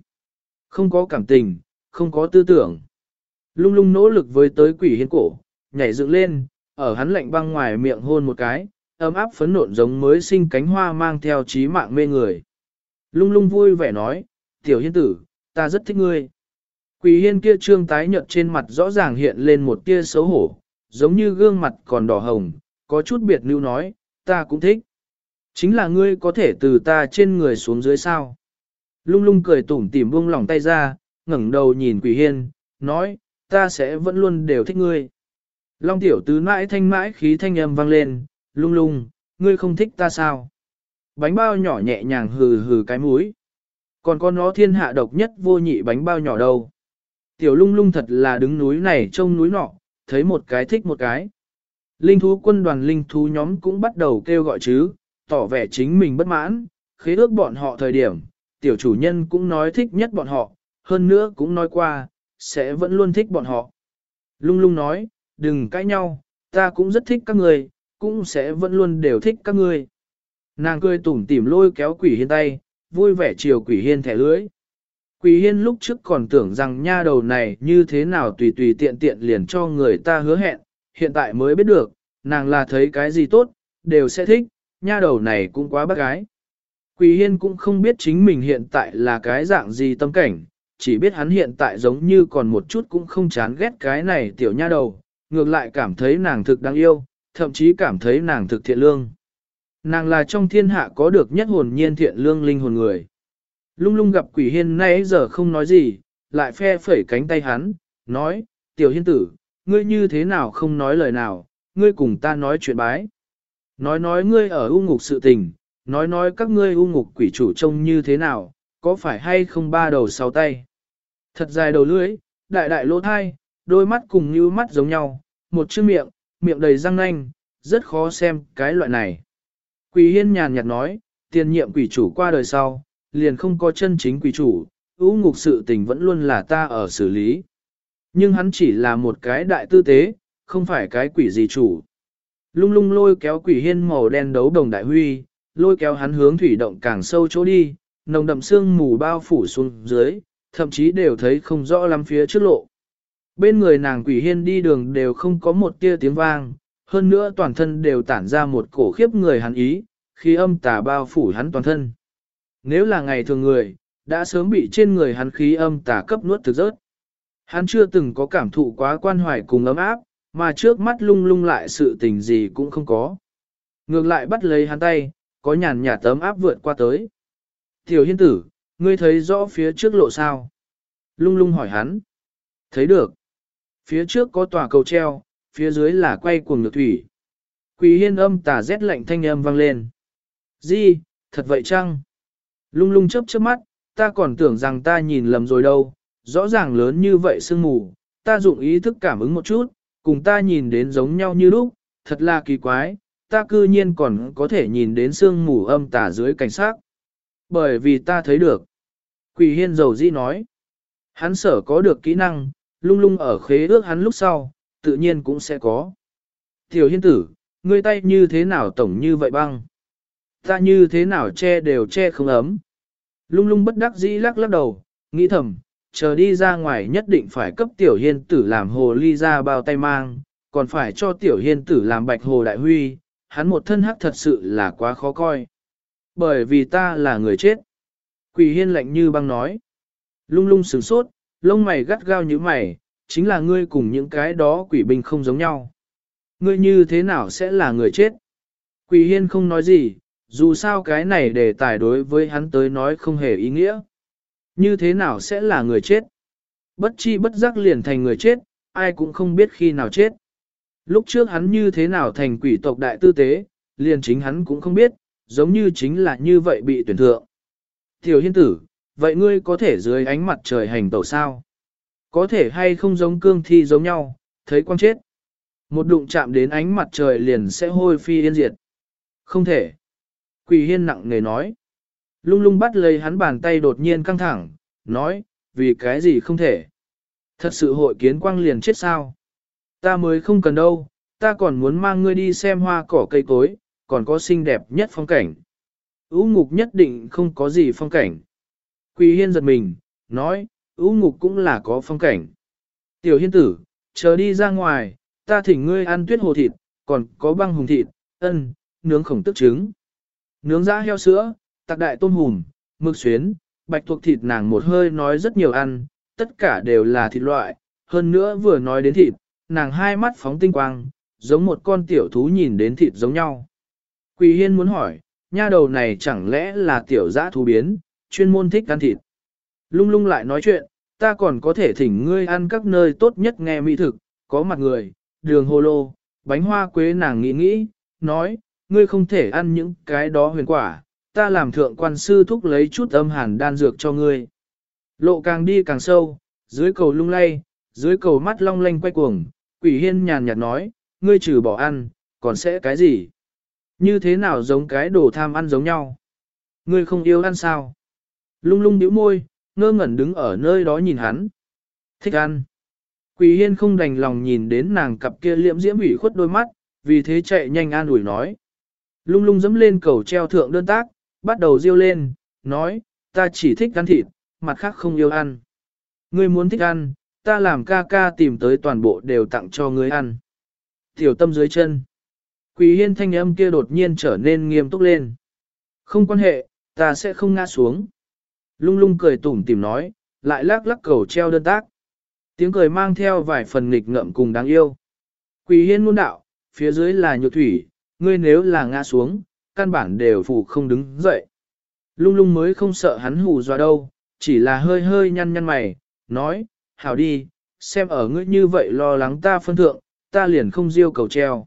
Không có cảm tình, không có tư tưởng. Lung lung nỗ lực với tới quỷ hiên cổ, nhảy dựng lên, ở hắn lạnh băng ngoài miệng hôn một cái, ấm áp phấn nộn giống mới sinh cánh hoa mang theo trí mạng mê người. Lung lung vui vẻ nói, tiểu hiên tử, ta rất thích ngươi. Quỷ hiên kia trương tái nhợt trên mặt rõ ràng hiện lên một tia xấu hổ, giống như gương mặt còn đỏ hồng, có chút biệt lưu nói, ta cũng thích. Chính là ngươi có thể từ ta trên người xuống dưới sao. Lung lung cười tủm tỉm buông lỏng tay ra, ngẩng đầu nhìn quỷ hiên, nói, ta sẽ vẫn luôn đều thích ngươi. Long tiểu tứ mãi thanh mãi khí thanh âm vang lên, lung lung, ngươi không thích ta sao? Bánh bao nhỏ nhẹ nhàng hừ hừ cái mũi. Còn có nó thiên hạ độc nhất vô nhị bánh bao nhỏ đâu. Tiểu lung lung thật là đứng núi này trông núi nọ, thấy một cái thích một cái. Linh thú quân đoàn linh thú nhóm cũng bắt đầu kêu gọi chứ, tỏ vẻ chính mình bất mãn, khế ước bọn họ thời điểm, tiểu chủ nhân cũng nói thích nhất bọn họ, hơn nữa cũng nói qua, sẽ vẫn luôn thích bọn họ. Lung lung nói, đừng cãi nhau, ta cũng rất thích các người, cũng sẽ vẫn luôn đều thích các ngươi. Nàng cười tủm tỉm lôi kéo quỷ hiên tay, vui vẻ chiều quỷ hiên thẻ lưới. Quỷ hiên lúc trước còn tưởng rằng nha đầu này như thế nào tùy tùy tiện tiện liền cho người ta hứa hẹn, hiện tại mới biết được, nàng là thấy cái gì tốt, đều sẽ thích, nha đầu này cũng quá bác gái. Quỷ hiên cũng không biết chính mình hiện tại là cái dạng gì tâm cảnh, chỉ biết hắn hiện tại giống như còn một chút cũng không chán ghét cái này tiểu nha đầu, ngược lại cảm thấy nàng thực đáng yêu, thậm chí cảm thấy nàng thực thiện lương. Nàng là trong thiên hạ có được nhất hồn nhiên thiện lương linh hồn người. Lung lung gặp quỷ hiên nay giờ không nói gì, lại phe phẩy cánh tay hắn, nói, tiểu hiên tử, ngươi như thế nào không nói lời nào, ngươi cùng ta nói chuyện bái. Nói nói ngươi ở u ngục sự tình, nói nói các ngươi u ngục quỷ chủ trông như thế nào, có phải hay không ba đầu sáu tay. Thật dài đầu lưỡi, đại đại lỗ thai, đôi mắt cùng như mắt giống nhau, một chữ miệng, miệng đầy răng nanh, rất khó xem cái loại này. Quỷ hiên nhàn nhạt nói, tiền nhiệm quỷ chủ qua đời sau, liền không có chân chính quỷ chủ, u ngục sự tình vẫn luôn là ta ở xử lý. Nhưng hắn chỉ là một cái đại tư tế, không phải cái quỷ gì chủ. Lung lung lôi kéo quỷ hiên màu đen đấu đồng đại huy, lôi kéo hắn hướng thủy động càng sâu chỗ đi, nồng đậm sương mù bao phủ xuống dưới, thậm chí đều thấy không rõ lắm phía trước lộ. Bên người nàng quỷ hiên đi đường đều không có một tia tiếng vang, hơn nữa toàn thân đều tản ra một cổ khiếp người hắn ý, khi âm tà bao phủ hắn toàn thân. Nếu là ngày thường người, đã sớm bị trên người hắn khí âm tà cấp nuốt thực rớt. Hắn chưa từng có cảm thụ quá quan hoài cùng ấm áp, mà trước mắt lung lung lại sự tình gì cũng không có. Ngược lại bắt lấy hắn tay, có nhàn nhạt tấm áp vượt qua tới. Tiểu hiên tử, ngươi thấy rõ phía trước lộ sao? Lung lung hỏi hắn. Thấy được. Phía trước có tòa cầu treo, phía dưới là quay cuồng nhược thủy. Quỷ hiên âm tà rét lạnh thanh âm vang lên. Di, thật vậy chăng? Lung lung chớp chớp mắt, ta còn tưởng rằng ta nhìn lầm rồi đâu, rõ ràng lớn như vậy sương mù, ta dụng ý thức cảm ứng một chút, cùng ta nhìn đến giống nhau như lúc, thật là kỳ quái, ta cư nhiên còn có thể nhìn đến sương mù âm tả dưới cảnh sát. Bởi vì ta thấy được. Quỷ hiên dầu di nói. Hắn sở có được kỹ năng, lung lung ở khế ước hắn lúc sau, tự nhiên cũng sẽ có. Tiểu hiên tử, ngươi tay như thế nào tổng như vậy băng? Ta như thế nào che đều che không ấm. Lung lung bất đắc dĩ lắc lắc đầu, nghĩ thầm, chờ đi ra ngoài nhất định phải cấp tiểu hiên tử làm hồ ly ra bao tay mang, còn phải cho tiểu hiên tử làm bạch hồ đại huy, hắn một thân hắc thật sự là quá khó coi. Bởi vì ta là người chết. Quỷ hiên lạnh như băng nói. Lung lung sửng sốt, lông mày gắt gao như mày, chính là ngươi cùng những cái đó quỷ binh không giống nhau. Ngươi như thế nào sẽ là người chết? Quỷ hiên không nói gì, dù sao cái này đề tài đối với hắn tới nói không hề ý nghĩa. Như thế nào sẽ là người chết? Bất chi bất giác liền thành người chết, ai cũng không biết khi nào chết. Lúc trước hắn như thế nào thành quỷ tộc đại tư tế, liền chính hắn cũng không biết, giống như chính là như vậy bị tuyển thượng. Tiểu hiên tử, vậy ngươi có thể dưới ánh mặt trời hành tẩu sao? Có thể hay không giống cương thi giống nhau, thấy quang chết. Một đụng chạm đến ánh mặt trời liền sẽ hôi phi yên diệt. Không thể. Quỷ hiên nặng nề nói. Lung lung bắt lấy hắn bàn tay đột nhiên căng thẳng, nói, vì cái gì không thể. Thật sự hội kiến quang liền chết sao? Ta mới không cần đâu, ta còn muốn mang ngươi đi xem hoa cỏ cây cối, còn có xinh đẹp nhất phong cảnh. Ú ngục nhất định không có gì phong cảnh. Quỳ hiên giật mình, nói, ú ngục cũng là có phong cảnh. Tiểu hiên tử, chờ đi ra ngoài, ta thỉnh ngươi ăn tuyết hồ thịt, còn có băng hùng thịt, ân, nướng khổng tức trứng. Nướng da heo sữa, tạc đại tôm hùm, mực xuyến, bạch thuộc thịt nàng một hơi nói rất nhiều ăn, tất cả đều là thịt loại, hơn nữa vừa nói đến thịt, nàng hai mắt phóng tinh quang, giống một con tiểu thú nhìn đến thịt giống nhau. Quỳ hiên muốn hỏi, nha đầu này chẳng lẽ là tiểu giã thú biến, chuyên môn thích ăn thịt. Lung lung lại nói chuyện, ta còn có thể thỉnh ngươi ăn các nơi tốt nhất nghe mỹ thực, có mặt người, đường hồ lô, bánh hoa quế nàng nghĩ nghĩ, nói, ngươi không thể ăn những cái đó huyền quả, ta làm thượng quan sư thúc lấy chút âm hàn đan dược cho ngươi. Lộ càng đi càng sâu, dưới cầu lung lay, dưới cầu mắt long lanh quay cuồng, quỷ hiên nhàn nhạt nói, ngươi trừ bỏ ăn, còn sẽ cái gì? Như thế nào giống cái đồ tham ăn giống nhau? Ngươi không yêu ăn sao? Lung lung nhíu môi, ngơ ngẩn đứng ở nơi đó nhìn hắn. Thích ăn. Quỷ hiên không đành lòng nhìn đến nàng cặp kia liễm diễm ủy khuất đôi mắt, vì thế chạy nhanh an ủi nói. Lung lung dẫm lên cầu treo thượng đơn tác, bắt đầu riêu lên, nói, ta chỉ thích ăn thịt, mặt khác không yêu ăn. Ngươi muốn thích ăn, ta làm ca ca tìm tới toàn bộ đều tặng cho ngươi ăn. Tiểu tâm dưới chân. Quỷ hiên thanh âm kia đột nhiên trở nên nghiêm túc lên. Không quan hệ, ta sẽ không ngã xuống. Lung lung cười tủm tìm nói, lại lắc lắc cầu treo đơn tác. Tiếng cười mang theo vài phần nghịch ngợm cùng đáng yêu. Quỷ hiên muôn đạo, phía dưới là nhược thủy, ngươi nếu là ngã xuống, căn bản đều phủ không đứng dậy. Lung lung mới không sợ hắn hù dọa đâu, chỉ là hơi hơi nhăn nhăn mày, nói, hảo đi, xem ở ngươi như vậy lo lắng ta phân thượng, ta liền không diêu cầu treo.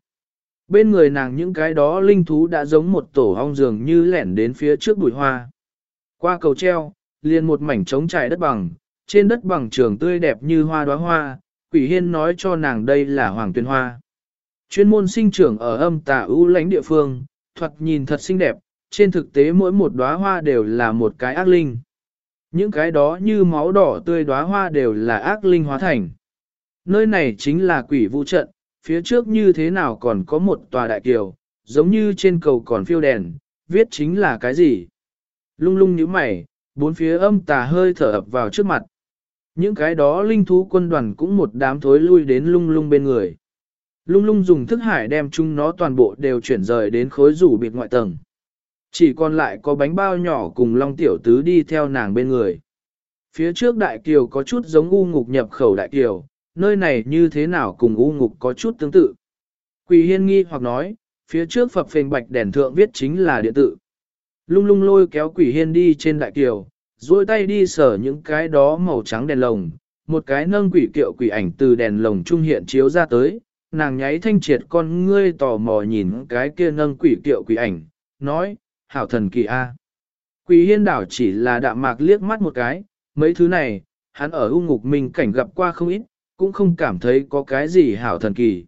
Bên người nàng những cái đó linh thú đã giống một tổ ong dường như lẻn đến phía trước bụi hoa. Qua cầu treo, liền một mảnh trống trải đất bằng, trên đất bằng trường tươi đẹp như hoa đóa hoa, quỷ hiên nói cho nàng đây là hoàng tuyên hoa. Chuyên môn sinh trưởng ở âm tà ưu lãnh địa phương, thoạt nhìn thật xinh đẹp, trên thực tế mỗi một đóa hoa đều là một cái ác linh. Những cái đó như máu đỏ tươi đóa hoa đều là ác linh hóa thành. Nơi này chính là quỷ vũ trận, phía trước như thế nào còn có một tòa đại kiều, giống như trên cầu còn phiêu đèn, viết chính là cái gì. Lung lung như mày, bốn phía âm tà hơi thở ập vào trước mặt. Những cái đó linh thú quân đoàn cũng một đám thối lui đến lung lung bên người. Lung lung dùng thức hải đem chúng nó toàn bộ đều chuyển rời đến khối rủ biệt ngoại tầng. Chỉ còn lại có bánh bao nhỏ cùng long tiểu tứ đi theo nàng bên người. Phía trước đại kiều có chút giống u ngục nhập khẩu đại kiều, nơi này như thế nào cùng u ngục có chút tương tự. Quỳ hiên nghi hoặc nói, phía trước phập phình bạch đèn thượng viết chính là điện tự. Lung lung lôi kéo quỷ hiên đi trên đại kiều, duỗi tay đi sở những cái đó màu trắng đèn lồng, một cái nâng quỷ kiệu quỷ ảnh từ đèn lồng trung hiện chiếu ra tới, nàng nháy thanh triệt con ngươi tò mò nhìn cái kia nâng quỷ kiệu quỷ ảnh, nói, hảo thần kỳ a. Quỷ hiên đảo chỉ là đạm mạc liếc mắt một cái, mấy thứ này, hắn ở u ngục mình cảnh gặp qua không ít, cũng không cảm thấy có cái gì hảo thần kỳ.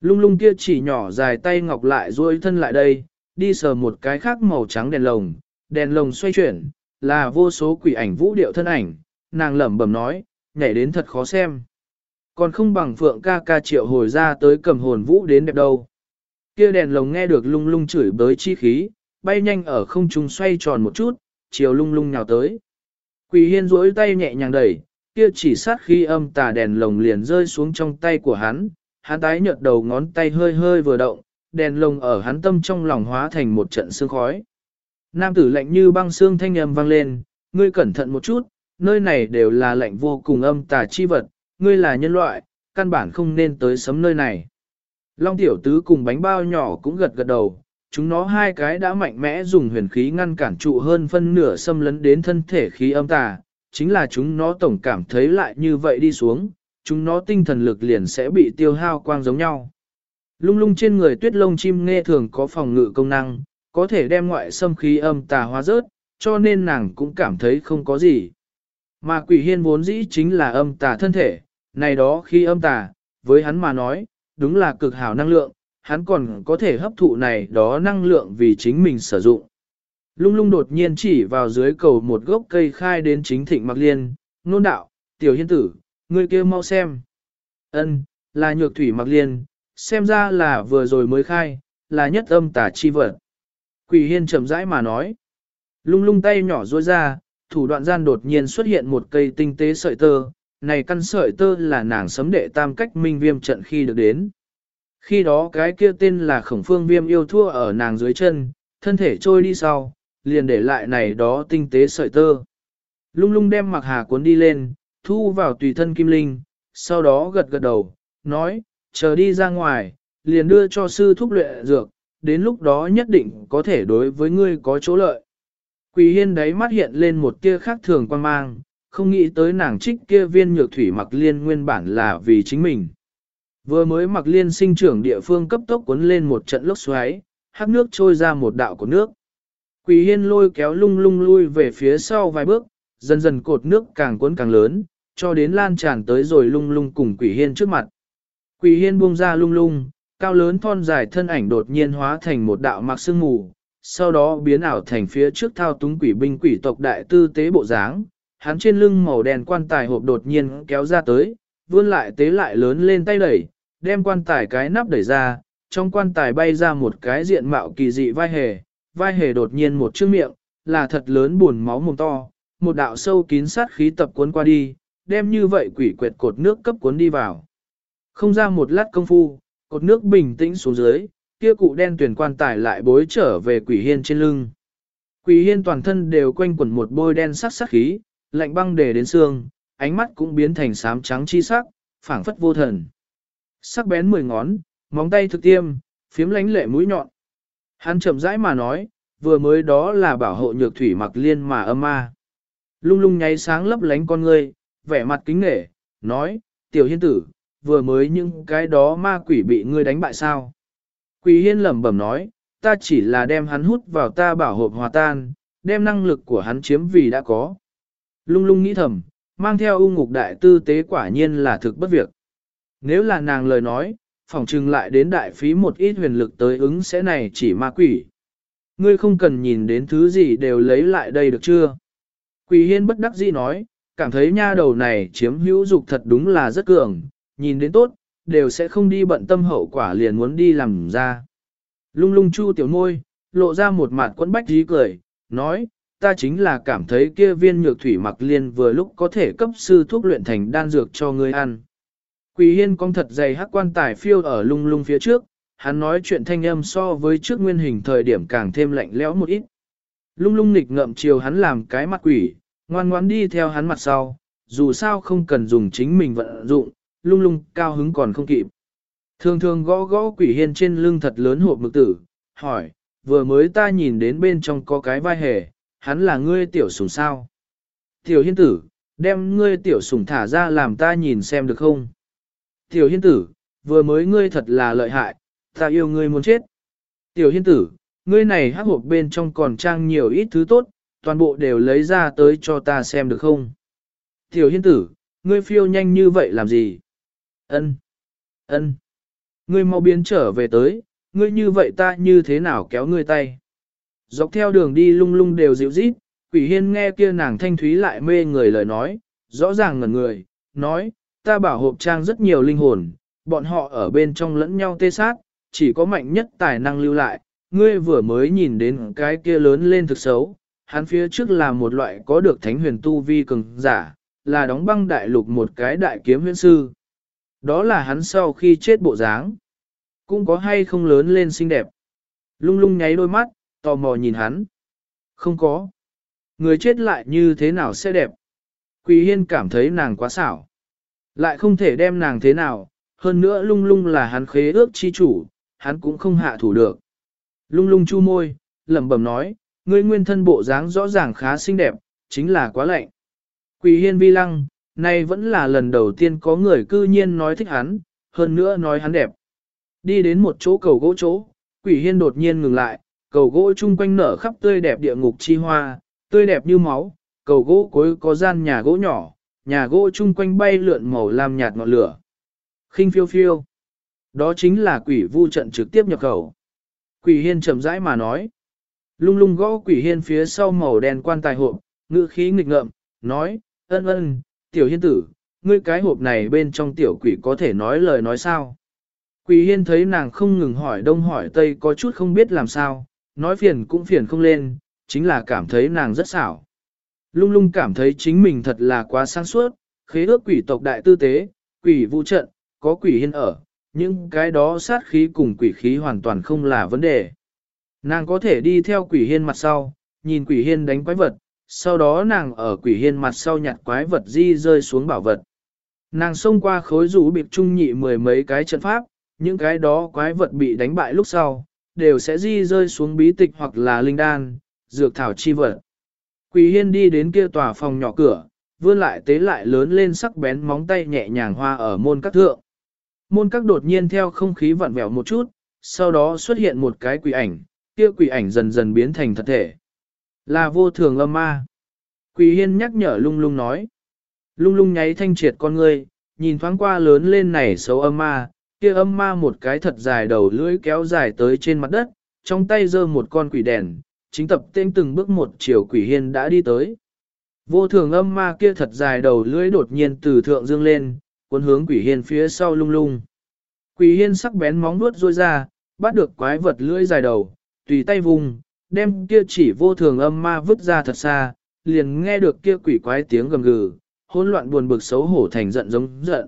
Lung lung kia chỉ nhỏ dài tay ngọc lại duỗi thân lại đây, đi sờ một cái khác màu trắng đèn lồng, đèn lồng xoay chuyển, là vô số quỷ ảnh vũ điệu thân ảnh, nàng lẩm bẩm nói, nhảy đến thật khó xem. Còn không bằng phượng ca ca triệu hồi ra tới cầm hồn vũ đến đẹp đâu. Kia đèn lồng nghe được lung lung chửi bới chi khí, bay nhanh ở không trung xoay tròn một chút, chiều lung lung nhào tới. Quỷ hiên duỗi tay nhẹ nhàng đẩy, kia chỉ sát khi âm tà đèn lồng liền rơi xuống trong tay của hắn, hắn tái nhợt đầu ngón tay hơi hơi vừa động, đèn lồng ở hắn tâm trong lòng hóa thành một trận sương khói. Nam tử lạnh như băng xương thanh âm vang lên, ngươi cẩn thận một chút, nơi này đều là lạnh vô cùng âm tà chi vật, ngươi là nhân loại, căn bản không nên tới sấm nơi này. Long tiểu tứ cùng bánh bao nhỏ cũng gật gật đầu, chúng nó hai cái đã mạnh mẽ dùng huyền khí ngăn cản trụ hơn phân nửa xâm lấn đến thân thể khí âm tà, chính là chúng nó tổng cảm thấy lại như vậy đi xuống, chúng nó tinh thần lực liền sẽ bị tiêu hao quang giống nhau. Lung lung trên người tuyết lông chim nghe thường có phòng ngự công năng, có thể đem ngoại xâm khí âm tà hóa rớt, cho nên nàng cũng cảm thấy không có gì. Mà quỷ hiên vốn dĩ chính là âm tà thân thể, này đó khi âm tà, với hắn mà nói, đúng là cực hảo năng lượng, hắn còn có thể hấp thụ này đó năng lượng vì chính mình sử dụng. Lung lung đột nhiên chỉ vào dưới cầu một gốc cây khai đến chính thịnh mặc liên, nôn đạo, tiểu hiên tử, ngươi kia mau xem. ân là nhược thủy mặc liên, xem ra là vừa rồi mới khai, là nhất âm tà chi vật. Quỷ hiên chậm rãi mà nói. Lung lung tay nhỏ ruôi ra, thủ đoạn gian đột nhiên xuất hiện một cây tinh tế sợi tơ, này căn sợi tơ là nàng sấm đệ tam cách minh viêm trận khi được đến. Khi đó cái kia tên là khổng phương viêm yêu thua ở nàng dưới chân, thân thể trôi đi sau, liền để lại này đó tinh tế sợi tơ. Lung lung đem mặc hà cuốn đi lên, thu vào tùy thân kim linh, sau đó gật gật đầu, nói, chờ đi ra ngoài, liền đưa cho sư thúc luyện dược, đến lúc đó nhất định có thể đối với ngươi có chỗ lợi. Quỳ hiên đấy mắt hiện lên một tia khác thường quan mang, không nghĩ tới nàng trích kia viên nhược thủy mặc liên nguyên bản là vì chính mình. Vừa mới mặc liên sinh trưởng địa phương cấp tốc cuốn lên một trận lốc xoáy, hát nước trôi ra một đạo của nước. Quỷ hiên lôi kéo lung lung lui về phía sau vài bước, dần dần cột nước càng cuốn càng lớn, cho đến lan tràn tới rồi lung lung cùng quỷ hiên trước mặt. Quỷ hiên buông ra lung lung, cao lớn thon dài thân ảnh đột nhiên hóa thành một đạo mặc sương mù, sau đó biến ảo thành phía trước thao túng quỷ binh quỷ tộc đại tư tế bộ dáng. Hắn trên lưng màu đen quan tài hộp đột nhiên kéo ra tới, vươn lại tế lại lớn lên tay đẩy, đem quan tài cái nắp đẩy ra, trong quan tài bay ra một cái diện mạo kỳ dị vai hề, vai hề đột nhiên một chiếc miệng, là thật lớn buồn máu mồm to, một đạo sâu kín sát khí tập cuốn qua đi, đem như vậy quỷ quyệt cột nước cấp cuốn đi vào. Không ra một lát công phu, cột nước bình tĩnh xuống dưới, kia cụ đen tuyển quan tài lại bối trở về quỷ hiên trên lưng. Quỷ hiên toàn thân đều quanh quẩn một bôi đen sắc sắc khí, lạnh băng để đến xương, ánh mắt cũng biến thành xám trắng chi sắc, phảng phất vô thần. Sắc bén mười ngón, móng tay thực tiêm, phiếm lánh lệ mũi nhọn. Hắn chậm rãi mà nói, vừa mới đó là bảo hộ nhược thủy mặc liên mà âm ma. Lung lung nháy sáng lấp lánh con ngươi, vẻ mặt kính nể, nói, tiểu hiên tử, vừa mới những cái đó ma quỷ bị ngươi đánh bại sao. Quỷ hiên lẩm bẩm nói, ta chỉ là đem hắn hút vào ta bảo hộp hòa tan, đem năng lực của hắn chiếm vì đã có. Lung lung nghĩ thầm, mang theo u ngục đại tư tế quả nhiên là thực bất việc. Nếu là nàng lời nói, phỏng trừng lại đến đại phí một ít huyền lực tới ứng sẽ này chỉ ma quỷ. Ngươi không cần nhìn đến thứ gì đều lấy lại đây được chưa? Quỷ hiên bất đắc dĩ nói, cảm thấy nha đầu này chiếm hữu dục thật đúng là rất cường, nhìn đến tốt, đều sẽ không đi bận tâm hậu quả liền muốn đi làm ra. Lung lung chu tiểu môi, lộ ra một mặt quấn bách dí cười, nói, ta chính là cảm thấy kia viên nhược thủy mặc liên vừa lúc có thể cấp sư thuốc luyện thành đan dược cho ngươi ăn. Quỷ hiên cong thật dày hắc quan tài phiêu ở lung lung phía trước, hắn nói chuyện thanh âm so với trước nguyên hình thời điểm càng thêm lạnh lẽo một ít. Lung lung nịch ngậm chiều hắn làm cái mặt quỷ, ngoan ngoãn đi theo hắn mặt sau, dù sao không cần dùng chính mình vận dụng, lung lung cao hứng còn không kịp. Thường thường gõ gõ quỷ hiên trên lưng thật lớn hộp mực tử, hỏi, vừa mới ta nhìn đến bên trong có cái vai hề, hắn là ngươi tiểu sùng sao. Tiểu hiên tử, đem ngươi tiểu sùng thả ra làm ta nhìn xem được không? Tiểu hiên tử, vừa mới ngươi thật là lợi hại, ta yêu ngươi muốn chết. Tiểu hiên tử, ngươi này hắc hộp bên trong còn trang nhiều ít thứ tốt, toàn bộ đều lấy ra tới cho ta xem được không? Tiểu hiên tử, ngươi phiêu nhanh như vậy làm gì? Ân, ân, ngươi mau biến trở về tới, ngươi như vậy ta như thế nào kéo ngươi tay? Dọc theo đường đi lung lung đều dịu rít, quỷ hiên nghe kia nàng thanh thúy lại mê người lời nói, rõ ràng ngẩn người, nói, ta bảo hộp trang rất nhiều linh hồn, bọn họ ở bên trong lẫn nhau tê sát, chỉ có mạnh nhất tài năng lưu lại, ngươi vừa mới nhìn đến cái kia lớn lên thực xấu, hắn phía trước là một loại có được thánh huyền tu vi cường giả, là đóng băng đại lục một cái đại kiếm huyền sư. Đó là hắn sau khi chết bộ dáng, cũng có hay không lớn lên xinh đẹp. Lung lung nháy đôi mắt, tò mò nhìn hắn. Không có. Người chết lại như thế nào sẽ đẹp. Quỳ hiên cảm thấy nàng quá xảo. Lại không thể đem nàng thế nào, hơn nữa lung lung là hắn khế ước chi chủ, hắn cũng không hạ thủ được. Lung lung chu môi, lẩm bẩm nói, ngươi nguyên thân bộ dáng rõ ràng khá xinh đẹp, chính là quá lạnh. Quỳ hiên vi lăng, nay vẫn là lần đầu tiên có người cư nhiên nói thích hắn, hơn nữa nói hắn đẹp. Đi đến một chỗ cầu gỗ chỗ, quỷ hiên đột nhiên ngừng lại, cầu gỗ chung quanh nở khắp tươi đẹp địa ngục chi hoa, tươi đẹp như máu, cầu gỗ cuối có gian nhà gỗ nhỏ, nhà gỗ chung quanh bay lượn màu lam nhạt ngọn lửa. khinh phiêu phiêu. Đó chính là quỷ vu trận trực tiếp nhập khẩu. Quỷ hiên chậm rãi mà nói. Lung lung gõ quỷ hiên phía sau màu đen quan tài hộp, ngữ khí nghịch ngợm, nói, ân ân, tiểu hiên tử, ngươi cái hộp này bên trong tiểu quỷ có thể nói lời nói sao? Quỷ hiên thấy nàng không ngừng hỏi đông hỏi tây có chút không biết làm sao, nói phiền cũng phiền không lên, chính là cảm thấy nàng rất xảo. Lung lung cảm thấy chính mình thật là quá sáng suốt, khế ước quỷ tộc đại tư tế, quỷ vũ trận, có quỷ hiên ở, nhưng cái đó sát khí cùng quỷ khí hoàn toàn không là vấn đề. Nàng có thể đi theo quỷ hiên mặt sau, nhìn quỷ hiên đánh quái vật, sau đó nàng ở quỷ hiên mặt sau nhặt quái vật di rơi xuống bảo vật. Nàng xông qua khối rũ bịp trung nhị mười mấy cái trận pháp, những cái đó quái vật bị đánh bại lúc sau, đều sẽ di rơi xuống bí tịch hoặc là linh đan, dược thảo chi vật. Quỷ hiên đi đến kia tòa phòng nhỏ cửa, vươn lại tế lại lớn lên sắc bén móng tay nhẹ nhàng hoa ở môn các thượng. Môn các đột nhiên theo không khí vặn vẹo một chút, sau đó xuất hiện một cái quỷ ảnh, kia quỷ ảnh dần dần biến thành thật thể. Là vô thường âm ma. Quỷ hiên nhắc nhở lung lung nói. Lung lung nháy thanh triệt con ngươi, nhìn thoáng qua lớn lên này xấu âm ma, kia âm ma một cái thật dài đầu lưỡi kéo dài tới trên mặt đất, trong tay giơ một con quỷ đèn, chính tập tên từng bước một chiều quỷ hiên đã đi tới. Vô thường âm ma kia thật dài đầu lưỡi đột nhiên từ thượng dương lên, cuốn hướng quỷ hiên phía sau lung lung. Quỷ hiên sắc bén móng nuốt rôi ra, bắt được quái vật lưỡi dài đầu, tùy tay vùng, đem kia chỉ vô thường âm ma vứt ra thật xa, liền nghe được kia quỷ quái tiếng gầm gừ, hỗn loạn buồn bực xấu hổ thành giận giống giận.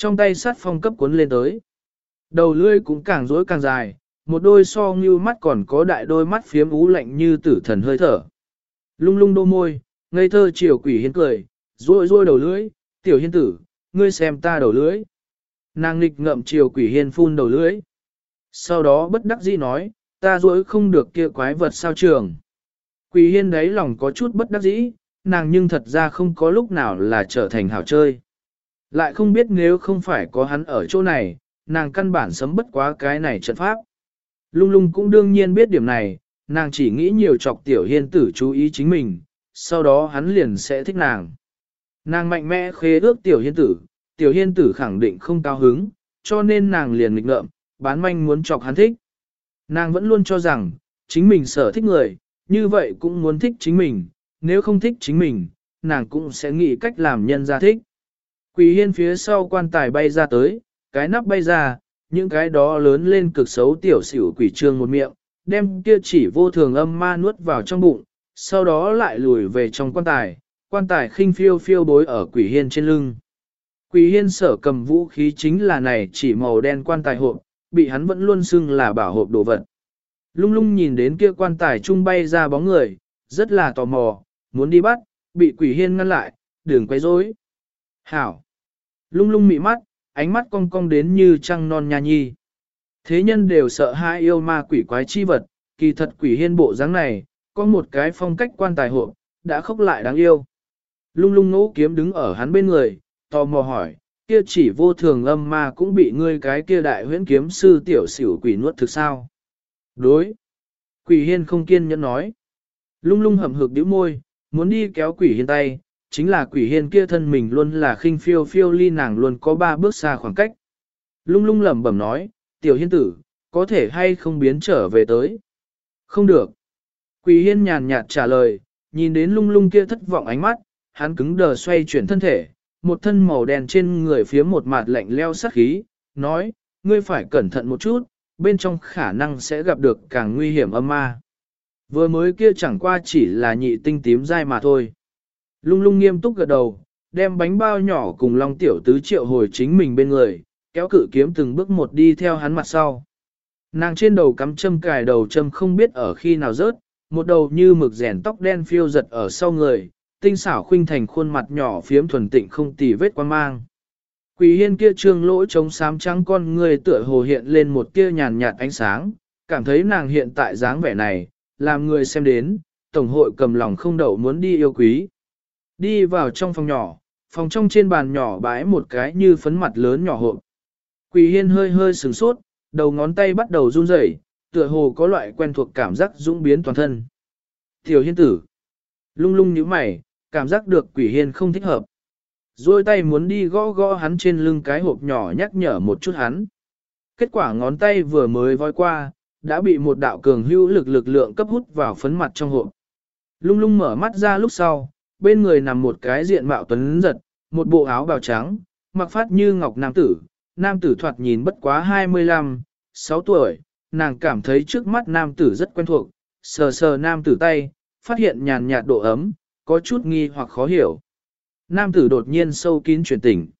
Trong tay sát phong cấp cuốn lên tới. Đầu lưỡi cũng càng rối càng dài, một đôi so như mắt còn có đại đôi mắt phiếm ú lạnh như tử thần hơi thở. Lung lung đô môi, ngây thơ chiều quỷ hiên cười, rôi rôi đầu lưỡi, tiểu hiên tử, ngươi xem ta đầu lưỡi. Nàng nghịch ngậm chiều quỷ hiên phun đầu lưỡi. Sau đó bất đắc dĩ nói, ta rối không được kia quái vật sao trường. Quỷ hiên đấy lòng có chút bất đắc dĩ, nàng nhưng thật ra không có lúc nào là trở thành hảo chơi. Lại không biết nếu không phải có hắn ở chỗ này, nàng căn bản sấm bất quá cái này trận pháp. Lung lung cũng đương nhiên biết điểm này, nàng chỉ nghĩ nhiều chọc tiểu hiên tử chú ý chính mình, sau đó hắn liền sẽ thích nàng. Nàng mạnh mẽ khế ước tiểu hiên tử, tiểu hiên tử khẳng định không cao hứng, cho nên nàng liền nghịch ngợm, bán manh muốn chọc hắn thích. Nàng vẫn luôn cho rằng, chính mình sở thích người, như vậy cũng muốn thích chính mình, nếu không thích chính mình, nàng cũng sẽ nghĩ cách làm nhân ra thích. Quỷ hiên phía sau quan tài bay ra tới, cái nắp bay ra, những cái đó lớn lên cực xấu tiểu xỉu quỷ trương một miệng, đem kia chỉ vô thường âm ma nuốt vào trong bụng, sau đó lại lùi về trong quan tài, quan tài khinh phiêu phiêu bối ở quỷ hiên trên lưng. Quỷ hiên sở cầm vũ khí chính là này chỉ màu đen quan tài hộp, bị hắn vẫn luôn xưng là bảo hộp đồ vật. Lung lung nhìn đến kia quan tài trung bay ra bóng người, rất là tò mò, muốn đi bắt, bị quỷ hiên ngăn lại, đừng quay rối. Hảo! Lung lung mị mắt, ánh mắt cong cong đến như trăng non nha nhi. Thế nhân đều sợ hai yêu ma quỷ quái chi vật, kỳ thật quỷ hiên bộ dáng này, có một cái phong cách quan tài hộ, đã khóc lại đáng yêu. Lung lung ngũ kiếm đứng ở hắn bên người, tò mò hỏi, kia chỉ vô thường âm ma cũng bị ngươi cái kia đại huyễn kiếm sư tiểu xỉu quỷ nuốt thực sao? Đối. Quỷ hiên không kiên nhẫn nói. Lung lung hầm hực điếu môi, muốn đi kéo quỷ hiên tay, chính là quỷ hiên kia thân mình luôn là khinh phiêu phiêu ly nàng luôn có ba bước xa khoảng cách. Lung lung lẩm bẩm nói, tiểu hiên tử, có thể hay không biến trở về tới. Không được. Quỷ hiên nhàn nhạt trả lời, nhìn đến lung lung kia thất vọng ánh mắt, hắn cứng đờ xoay chuyển thân thể, một thân màu đen trên người phía một mặt lạnh leo sát khí, nói, ngươi phải cẩn thận một chút, bên trong khả năng sẽ gặp được càng nguy hiểm âm ma. Vừa mới kia chẳng qua chỉ là nhị tinh tím dai mà thôi. Lung lung nghiêm túc gật đầu, đem bánh bao nhỏ cùng Long Tiểu Tứ triệu hồi chính mình bên người, kéo cự kiếm từng bước một đi theo hắn mặt sau. Nàng trên đầu cắm châm cài đầu châm không biết ở khi nào rớt, một đầu như mực rèn tóc đen phiêu giật ở sau người, tinh xảo khuynh thành khuôn mặt nhỏ phiếm thuần tịnh không tì vết quan mang. Quỷ hiên kia trương lỗ trống xám trắng con người tựa hồ hiện lên một tia nhàn nhạt ánh sáng, cảm thấy nàng hiện tại dáng vẻ này, làm người xem đến, tổng hội cầm lòng không đậu muốn đi yêu quý. Đi vào trong phòng nhỏ, phòng trong trên bàn nhỏ bãi một cái như phấn mặt lớn nhỏ hộp. Quỷ hiên hơi hơi sừng sốt, đầu ngón tay bắt đầu run rẩy, tựa hồ có loại quen thuộc cảm giác dũng biến toàn thân. Tiểu hiên tử, lung lung nhíu mày, cảm giác được quỷ hiên không thích hợp. Rồi tay muốn đi gõ gõ hắn trên lưng cái hộp nhỏ nhắc nhở một chút hắn. Kết quả ngón tay vừa mới voi qua, đã bị một đạo cường hữu lực lực lượng cấp hút vào phấn mặt trong hộp. Lung lung mở mắt ra lúc sau, bên người nằm một cái diện mạo tuấn giật, một bộ áo bào trắng, mặc phát như ngọc nam tử, nam tử thoạt nhìn bất quá 25, 6 tuổi, nàng cảm thấy trước mắt nam tử rất quen thuộc, sờ sờ nam tử tay, phát hiện nhàn nhạt độ ấm, có chút nghi hoặc khó hiểu. Nam tử đột nhiên sâu kín chuyển tỉnh.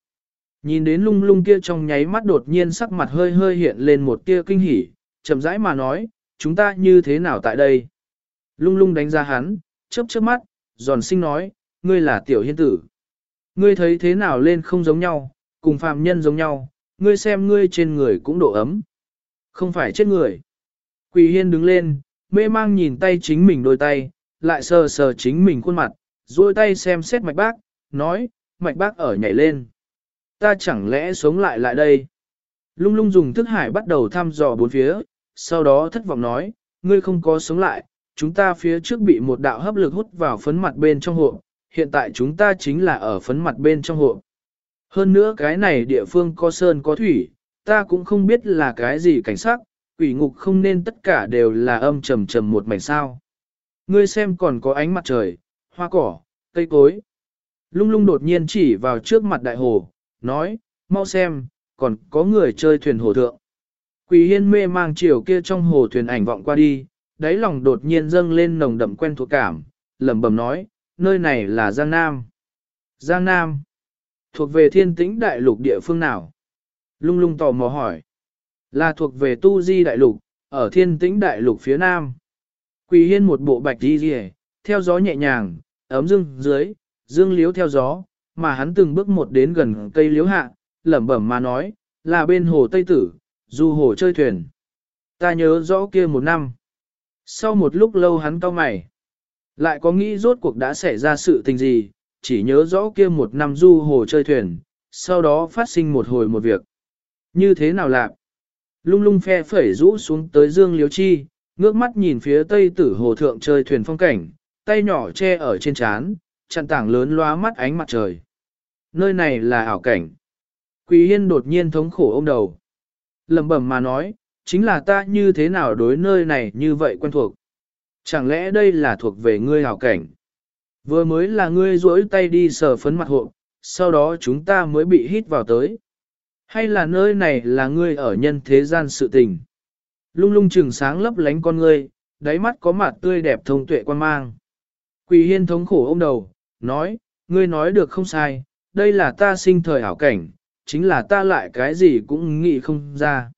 Nhìn đến lung lung kia trong nháy mắt đột nhiên sắc mặt hơi hơi hiện lên một tia kinh hỉ, chậm rãi mà nói, chúng ta như thế nào tại đây? Lung lung đánh ra hắn, chớp chớp mắt, giòn sinh nói, ngươi là tiểu hiên tử. Ngươi thấy thế nào lên không giống nhau, cùng phàm nhân giống nhau, ngươi xem ngươi trên người cũng độ ấm. Không phải chết người. Quỳ hiên đứng lên, mê mang nhìn tay chính mình đôi tay, lại sờ sờ chính mình khuôn mặt, duỗi tay xem xét mạch bác, nói, mạch bác ở nhảy lên. Ta chẳng lẽ sống lại lại đây? Lung lung dùng thức hải bắt đầu thăm dò bốn phía, sau đó thất vọng nói, ngươi không có sống lại, chúng ta phía trước bị một đạo hấp lực hút vào phấn mặt bên trong hộ, hiện tại chúng ta chính là ở phấn mặt bên trong hộ. Hơn nữa cái này địa phương có sơn có thủy, ta cũng không biết là cái gì cảnh sát, quỷ ngục không nên tất cả đều là âm trầm trầm một mảnh sao. Ngươi xem còn có ánh mặt trời, hoa cỏ, cây cối. Lung lung đột nhiên chỉ vào trước mặt đại hồ, nói, mau xem, còn có người chơi thuyền hồ thượng. Quỷ hiên mê mang chiều kia trong hồ thuyền ảnh vọng qua đi, đáy lòng đột nhiên dâng lên nồng đậm quen thuộc cảm, lẩm bẩm nói, nơi này là Giang Nam. Giang Nam, thuộc về thiên tĩnh đại lục địa phương nào? Lung lung tò mò hỏi, là thuộc về tu di đại lục, ở thiên tĩnh đại lục phía nam. Quỳ hiên một bộ bạch đi rìa, theo gió nhẹ nhàng, ấm dương dưới, dương liếu theo gió, mà hắn từng bước một đến gần cây liếu hạ, lẩm bẩm mà nói, là bên hồ Tây Tử, du hồ chơi thuyền. Ta nhớ rõ kia một năm. Sau một lúc lâu hắn cau mày. Lại có nghĩ rốt cuộc đã xảy ra sự tình gì, chỉ nhớ rõ kia một năm du hồ chơi thuyền, sau đó phát sinh một hồi một việc. Như thế nào lạc? Lung lung phe phẩy rũ xuống tới dương liếu chi, ngước mắt nhìn phía tây tử hồ thượng chơi thuyền phong cảnh, tay nhỏ che ở trên trán, chặn tảng lớn loa mắt ánh mặt trời. Nơi này là ảo cảnh. Quỳ yên đột nhiên thống khổ ôm đầu. lẩm bẩm mà nói, chính là ta như thế nào đối nơi này như vậy quen thuộc. Chẳng lẽ đây là thuộc về ngươi hảo cảnh? Vừa mới là ngươi duỗi tay đi sờ phấn mặt hộ, sau đó chúng ta mới bị hít vào tới. Hay là nơi này là ngươi ở nhân thế gian sự tình? Lung lung trừng sáng lấp lánh con ngươi, đáy mắt có mặt tươi đẹp thông tuệ quan mang. Quỳ hiên thống khổ ôm đầu, nói, ngươi nói được không sai, đây là ta sinh thời hảo cảnh, chính là ta lại cái gì cũng nghĩ không ra.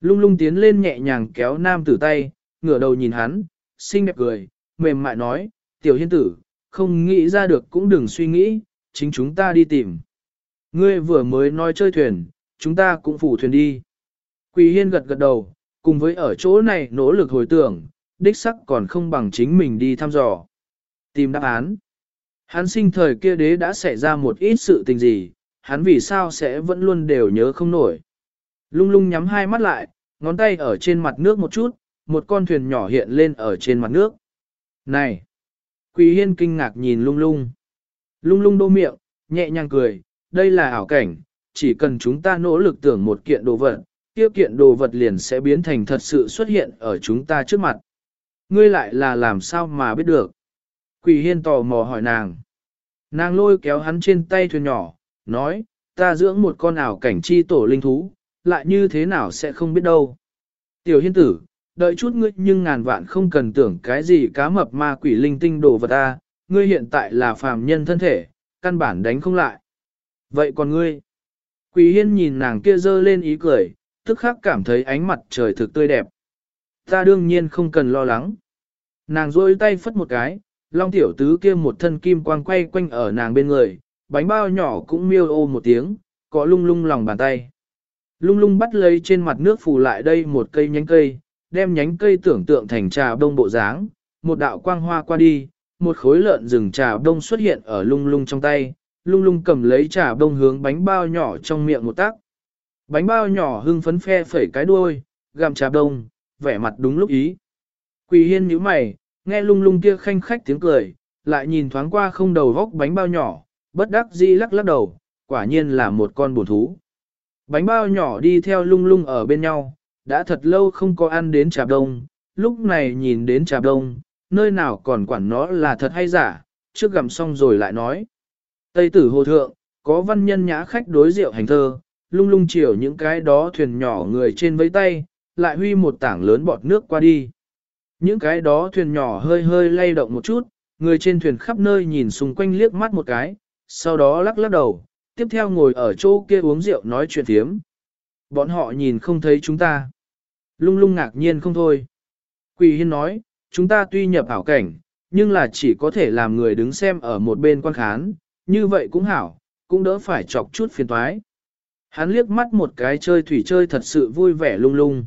Lung lung tiến lên nhẹ nhàng kéo nam tử tay, ngửa đầu nhìn hắn, xinh đẹp cười, mềm mại nói, tiểu hiên tử, không nghĩ ra được cũng đừng suy nghĩ, chính chúng ta đi tìm. Ngươi vừa mới nói chơi thuyền, chúng ta cũng phủ thuyền đi. Quỳ hiên gật gật đầu, cùng với ở chỗ này nỗ lực hồi tưởng, đích sắc còn không bằng chính mình đi thăm dò. Tìm đáp án. Hắn sinh thời kia đế đã xảy ra một ít sự tình gì, hắn vì sao sẽ vẫn luôn đều nhớ không nổi. Lung lung nhắm hai mắt lại, ngón tay ở trên mặt nước một chút, một con thuyền nhỏ hiện lên ở trên mặt nước. Này! Quỳ hiên kinh ngạc nhìn lung lung. Lung lung đô miệng, nhẹ nhàng cười, đây là ảo cảnh, chỉ cần chúng ta nỗ lực tưởng một kiện đồ vật, tiêu kiện đồ vật liền sẽ biến thành thật sự xuất hiện ở chúng ta trước mặt. Ngươi lại là làm sao mà biết được? Quỳ hiên tò mò hỏi nàng. Nàng lôi kéo hắn trên tay thuyền nhỏ, nói, ta dưỡng một con ảo cảnh chi tổ linh thú, lại như thế nào sẽ không biết đâu. Tiểu hiên tử, đợi chút ngươi nhưng ngàn vạn không cần tưởng cái gì cá mập ma quỷ linh tinh đồ vật ta, ngươi hiện tại là phàm nhân thân thể, căn bản đánh không lại. Vậy còn ngươi? Quỷ hiên nhìn nàng kia dơ lên ý cười, tức khắc cảm thấy ánh mặt trời thực tươi đẹp. Ta đương nhiên không cần lo lắng. Nàng rôi tay phất một cái, long tiểu tứ kia một thân kim quang quay quanh ở nàng bên người, bánh bao nhỏ cũng miêu ô một tiếng, có lung lung lòng bàn tay. Lung lung bắt lấy trên mặt nước phủ lại đây một cây nhánh cây, đem nhánh cây tưởng tượng thành trà đông bộ dáng, một đạo quang hoa qua đi, một khối lợn rừng trà đông xuất hiện ở lung lung trong tay, lung lung cầm lấy trà đông hướng bánh bao nhỏ trong miệng một tác. Bánh bao nhỏ hưng phấn phe phẩy cái đuôi, gặm trà đông, vẻ mặt đúng lúc ý. Quỳ hiên nhíu mày, nghe lung lung kia khanh khách tiếng cười, lại nhìn thoáng qua không đầu góc bánh bao nhỏ, bất đắc dĩ lắc lắc đầu, quả nhiên là một con bổ thú. Bánh bao nhỏ đi theo lung lung ở bên nhau, đã thật lâu không có ăn đến trà đông, lúc này nhìn đến trà đông, nơi nào còn quản nó là thật hay giả, trước gặm xong rồi lại nói. Tây tử hồ thượng, có văn nhân nhã khách đối rượu hành thơ, lung lung chiều những cái đó thuyền nhỏ người trên vẫy tay, lại huy một tảng lớn bọt nước qua đi. Những cái đó thuyền nhỏ hơi hơi lay động một chút, người trên thuyền khắp nơi nhìn xung quanh liếc mắt một cái, sau đó lắc lắc đầu, tiếp theo ngồi ở chỗ kia uống rượu nói chuyện thiếm. Bọn họ nhìn không thấy chúng ta. Lung lung ngạc nhiên không thôi. Quỳ hiên nói, chúng ta tuy nhập ảo cảnh, nhưng là chỉ có thể làm người đứng xem ở một bên quan khán, như vậy cũng hảo, cũng đỡ phải chọc chút phiền toái. Hắn liếc mắt một cái chơi thủy chơi thật sự vui vẻ lung lung.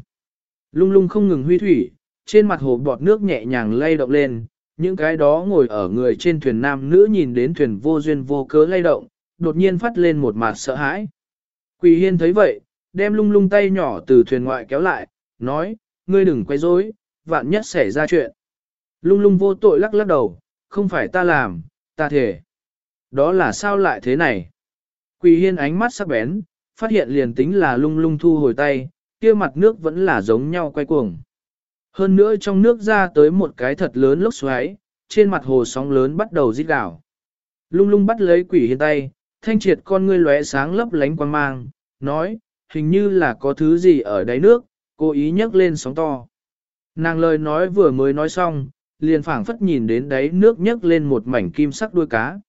Lung lung không ngừng huy thủy, trên mặt hồ bọt nước nhẹ nhàng lay động lên, những cái đó ngồi ở người trên thuyền nam nữ nhìn đến thuyền vô duyên vô cớ lay động, đột nhiên phát lên một mặt sợ hãi. Quỳ hiên thấy vậy, đem lung lung tay nhỏ từ thuyền ngoại kéo lại, nói, ngươi đừng quay rối, vạn nhất xảy ra chuyện. Lung lung vô tội lắc lắc đầu, không phải ta làm, ta thể. Đó là sao lại thế này? Quỳ hiên ánh mắt sắc bén, phát hiện liền tính là lung lung thu hồi tay, kia mặt nước vẫn là giống nhau quay cuồng. Hơn nữa trong nước ra tới một cái thật lớn lốc xoáy, trên mặt hồ sóng lớn bắt đầu rít gào. Lung lung bắt lấy quỷ hiên tay, thanh triệt con ngươi lóe sáng lấp lánh quang mang, nói, hình như là có thứ gì ở đáy nước, cố ý nhấc lên sóng to. Nàng lời nói vừa mới nói xong, liền phảng phất nhìn đến đáy nước nhấc lên một mảnh kim sắc đuôi cá.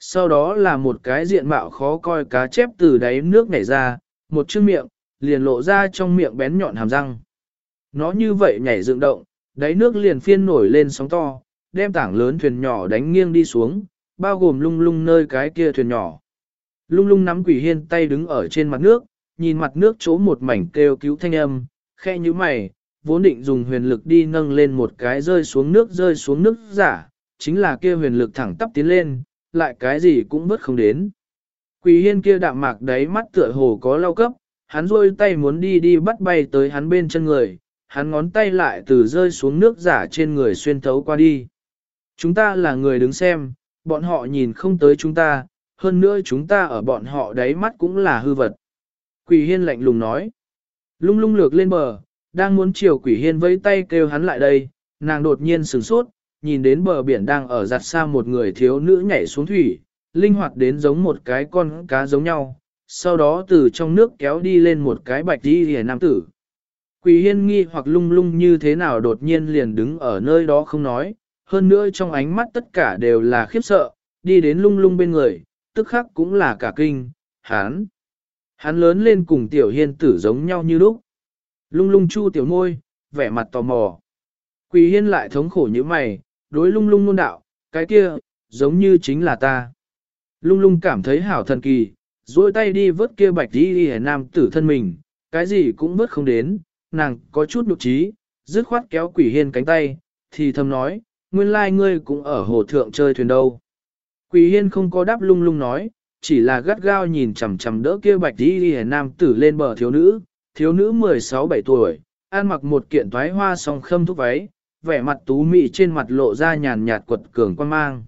Sau đó là một cái diện mạo khó coi cá chép từ đáy nước nhảy ra, một chiếc miệng, liền lộ ra trong miệng bén nhọn hàm răng. Nó như vậy nhảy dựng động, đáy nước liền phiên nổi lên sóng to, đem tảng lớn thuyền nhỏ đánh nghiêng đi xuống, bao gồm lung lung nơi cái kia thuyền nhỏ. Lung lung nắm quỷ hiên tay đứng ở trên mặt nước, nhìn mặt nước chỗ một mảnh kêu cứu thanh âm, khe như mày, vốn định dùng huyền lực đi nâng lên một cái rơi xuống nước rơi xuống nước giả, chính là kia huyền lực thẳng tắp tiến lên, lại cái gì cũng vớt không đến. Quỷ hiên kia đạm mạc đáy mắt tựa hồ có lau cấp, hắn rôi tay muốn đi đi bắt bay tới hắn bên chân người, hắn ngón tay lại từ rơi xuống nước giả trên người xuyên thấu qua đi. Chúng ta là người đứng xem, bọn họ nhìn không tới chúng ta, hơn nữa chúng ta ở bọn họ đáy mắt cũng là hư vật. Quỷ hiên lạnh lùng nói. Lung lung lược lên bờ, đang muốn chiều quỷ hiên vẫy tay kêu hắn lại đây, nàng đột nhiên sửng sốt, nhìn đến bờ biển đang ở giặt xa một người thiếu nữ nhảy xuống thủy, linh hoạt đến giống một cái con cá giống nhau, sau đó từ trong nước kéo đi lên một cái bạch đi hề nam tử. Quỷ hiên nghi hoặc lung lung như thế nào đột nhiên liền đứng ở nơi đó không nói, hơn nữa trong ánh mắt tất cả đều là khiếp sợ, đi đến lung lung bên người, tức khắc cũng là cả kinh, hán. Hắn lớn lên cùng tiểu hiên tử giống nhau như lúc. Lung lung chu tiểu môi, vẻ mặt tò mò. Quỷ hiên lại thống khổ như mày, đối lung lung nôn đạo, cái kia, giống như chính là ta. Lung lung cảm thấy hảo thần kỳ, duỗi tay đi vớt kia bạch đi đi nam tử thân mình, cái gì cũng vớt không đến, nàng có chút nụ trí, dứt khoát kéo quỷ hiên cánh tay, thì thầm nói, nguyên lai ngươi cũng ở hồ thượng chơi thuyền đâu. Quỷ hiên không có đáp lung lung nói, chỉ là gắt gao nhìn chằm chằm đỡ kia bạch đi đi nam tử lên bờ thiếu nữ, thiếu nữ 16-17 tuổi, ăn mặc một kiện toái hoa song khâm thúc váy, vẻ mặt tú mị trên mặt lộ ra nhàn nhạt quật cường quan mang.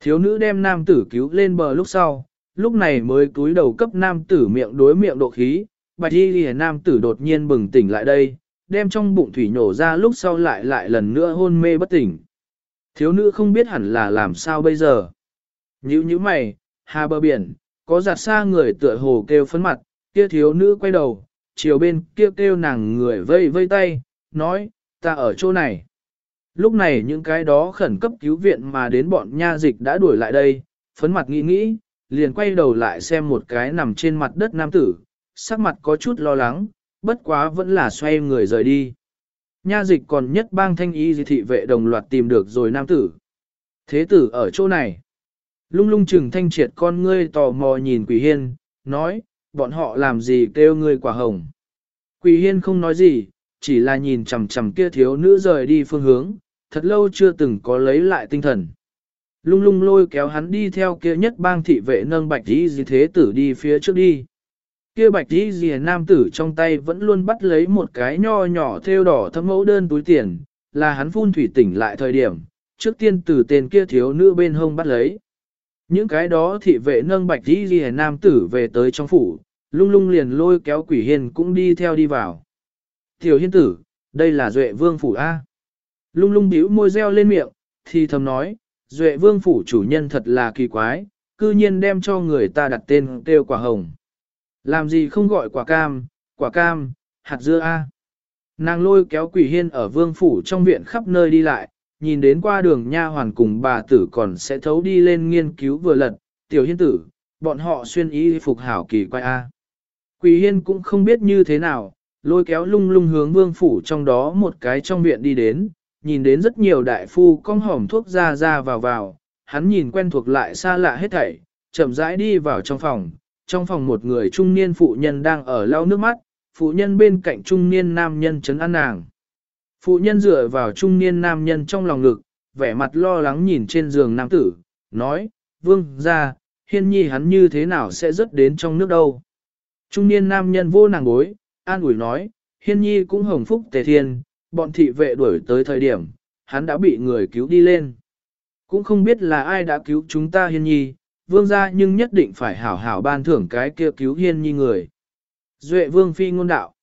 Thiếu nữ đem nam tử cứu lên bờ lúc sau, lúc này mới cúi đầu cấp nam tử miệng đối miệng độ khí, bạch y hề nam tử đột nhiên bừng tỉnh lại đây, đem trong bụng thủy nhổ ra lúc sau lại lại lần nữa hôn mê bất tỉnh. Thiếu nữ không biết hẳn là làm sao bây giờ. Nhữ như mày, hà bờ biển, có giặt xa người tựa hồ kêu phấn mặt, kia thiếu nữ quay đầu, chiều bên kia kêu, kêu nàng người vây vây tay, nói, ta ở chỗ này. Lúc này những cái đó khẩn cấp cứu viện mà đến bọn nha dịch đã đuổi lại đây, phấn mặt nghĩ nghĩ, liền quay đầu lại xem một cái nằm trên mặt đất nam tử, sắc mặt có chút lo lắng, bất quá vẫn là xoay người rời đi. Nha dịch còn nhất bang thanh y di thị vệ đồng loạt tìm được rồi nam tử. Thế tử ở chỗ này. Lung lung chừng thanh triệt con ngươi tò mò nhìn quỷ hiên, nói, bọn họ làm gì kêu ngươi quả hồng. Quỷ hiên không nói gì, chỉ là nhìn chằm chằm kia thiếu nữ rời đi phương hướng, thật lâu chưa từng có lấy lại tinh thần. Lung lung lôi kéo hắn đi theo kia nhất bang thị vệ nâng bạch đi gì thế tử đi phía trước đi. Kia bạch đi rìa nam tử trong tay vẫn luôn bắt lấy một cái nho nhỏ theo đỏ thâm mẫu đơn túi tiền, là hắn phun thủy tỉnh lại thời điểm, trước tiên từ tên kia thiếu nữ bên hông bắt lấy. Những cái đó thị vệ nâng bạch đi rìa nam tử về tới trong phủ, lung lung liền lôi kéo quỷ hiền cũng đi theo đi vào. Tiểu hiên tử, đây là duệ vương phủ A. Lung lung bĩu môi reo lên miệng, thì thầm nói, duệ vương phủ chủ nhân thật là kỳ quái, cư nhiên đem cho người ta đặt tên kêu quả hồng. Làm gì không gọi quả cam, quả cam, hạt dưa A. Nàng lôi kéo quỷ hiên ở vương phủ trong viện khắp nơi đi lại, nhìn đến qua đường nha hoàn cùng bà tử còn sẽ thấu đi lên nghiên cứu vừa lật, tiểu hiên tử, bọn họ xuyên ý phục hảo kỳ quay A. Quỷ hiên cũng không biết như thế nào, lôi kéo lung lung hướng vương phủ trong đó một cái trong viện đi đến, nhìn đến rất nhiều đại phu cong hỏng thuốc ra ra vào vào, hắn nhìn quen thuộc lại xa lạ hết thảy, chậm rãi đi vào trong phòng, trong phòng một người trung niên phụ nhân đang ở lau nước mắt, phụ nhân bên cạnh trung niên nam nhân chấn an nàng. Phụ nhân dựa vào trung niên nam nhân trong lòng ngực, vẻ mặt lo lắng nhìn trên giường nam tử, nói, vương ra, hiên nhi hắn như thế nào sẽ rớt đến trong nước đâu. Trung niên nam nhân vô nàng bối, an ủi nói, hiên nhi cũng hồng phúc tề thiên, bọn thị vệ đuổi tới thời điểm, hắn đã bị người cứu đi lên. Cũng không biết là ai đã cứu chúng ta hiên nhi, vương gia nhưng nhất định phải hảo hảo ban thưởng cái kia cứu hiên nhi người. Duệ vương phi ngôn đạo.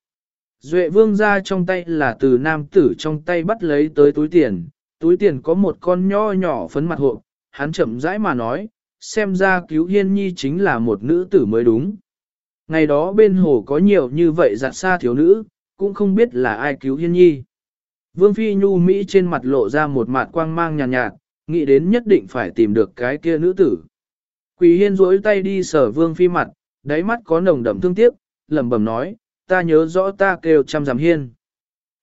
Duệ vương gia trong tay là từ nam tử trong tay bắt lấy tới túi tiền, túi tiền có một con nho nhỏ phấn mặt hộp, hắn chậm rãi mà nói, xem ra cứu hiên nhi chính là một nữ tử mới đúng. Ngày đó bên hồ có nhiều như vậy dặn xa thiếu nữ, cũng không biết là ai cứu hiên nhi. Vương Phi Nhu Mỹ trên mặt lộ ra một mặt quang mang nhàn nhạt, nhạt, nghĩ đến nhất định phải tìm được cái kia nữ tử. Quỷ hiên rỗi tay đi sở Vương Phi mặt, đáy mắt có nồng đậm thương tiếc, lẩm bẩm nói, ta nhớ rõ ta kêu trăm giảm hiên.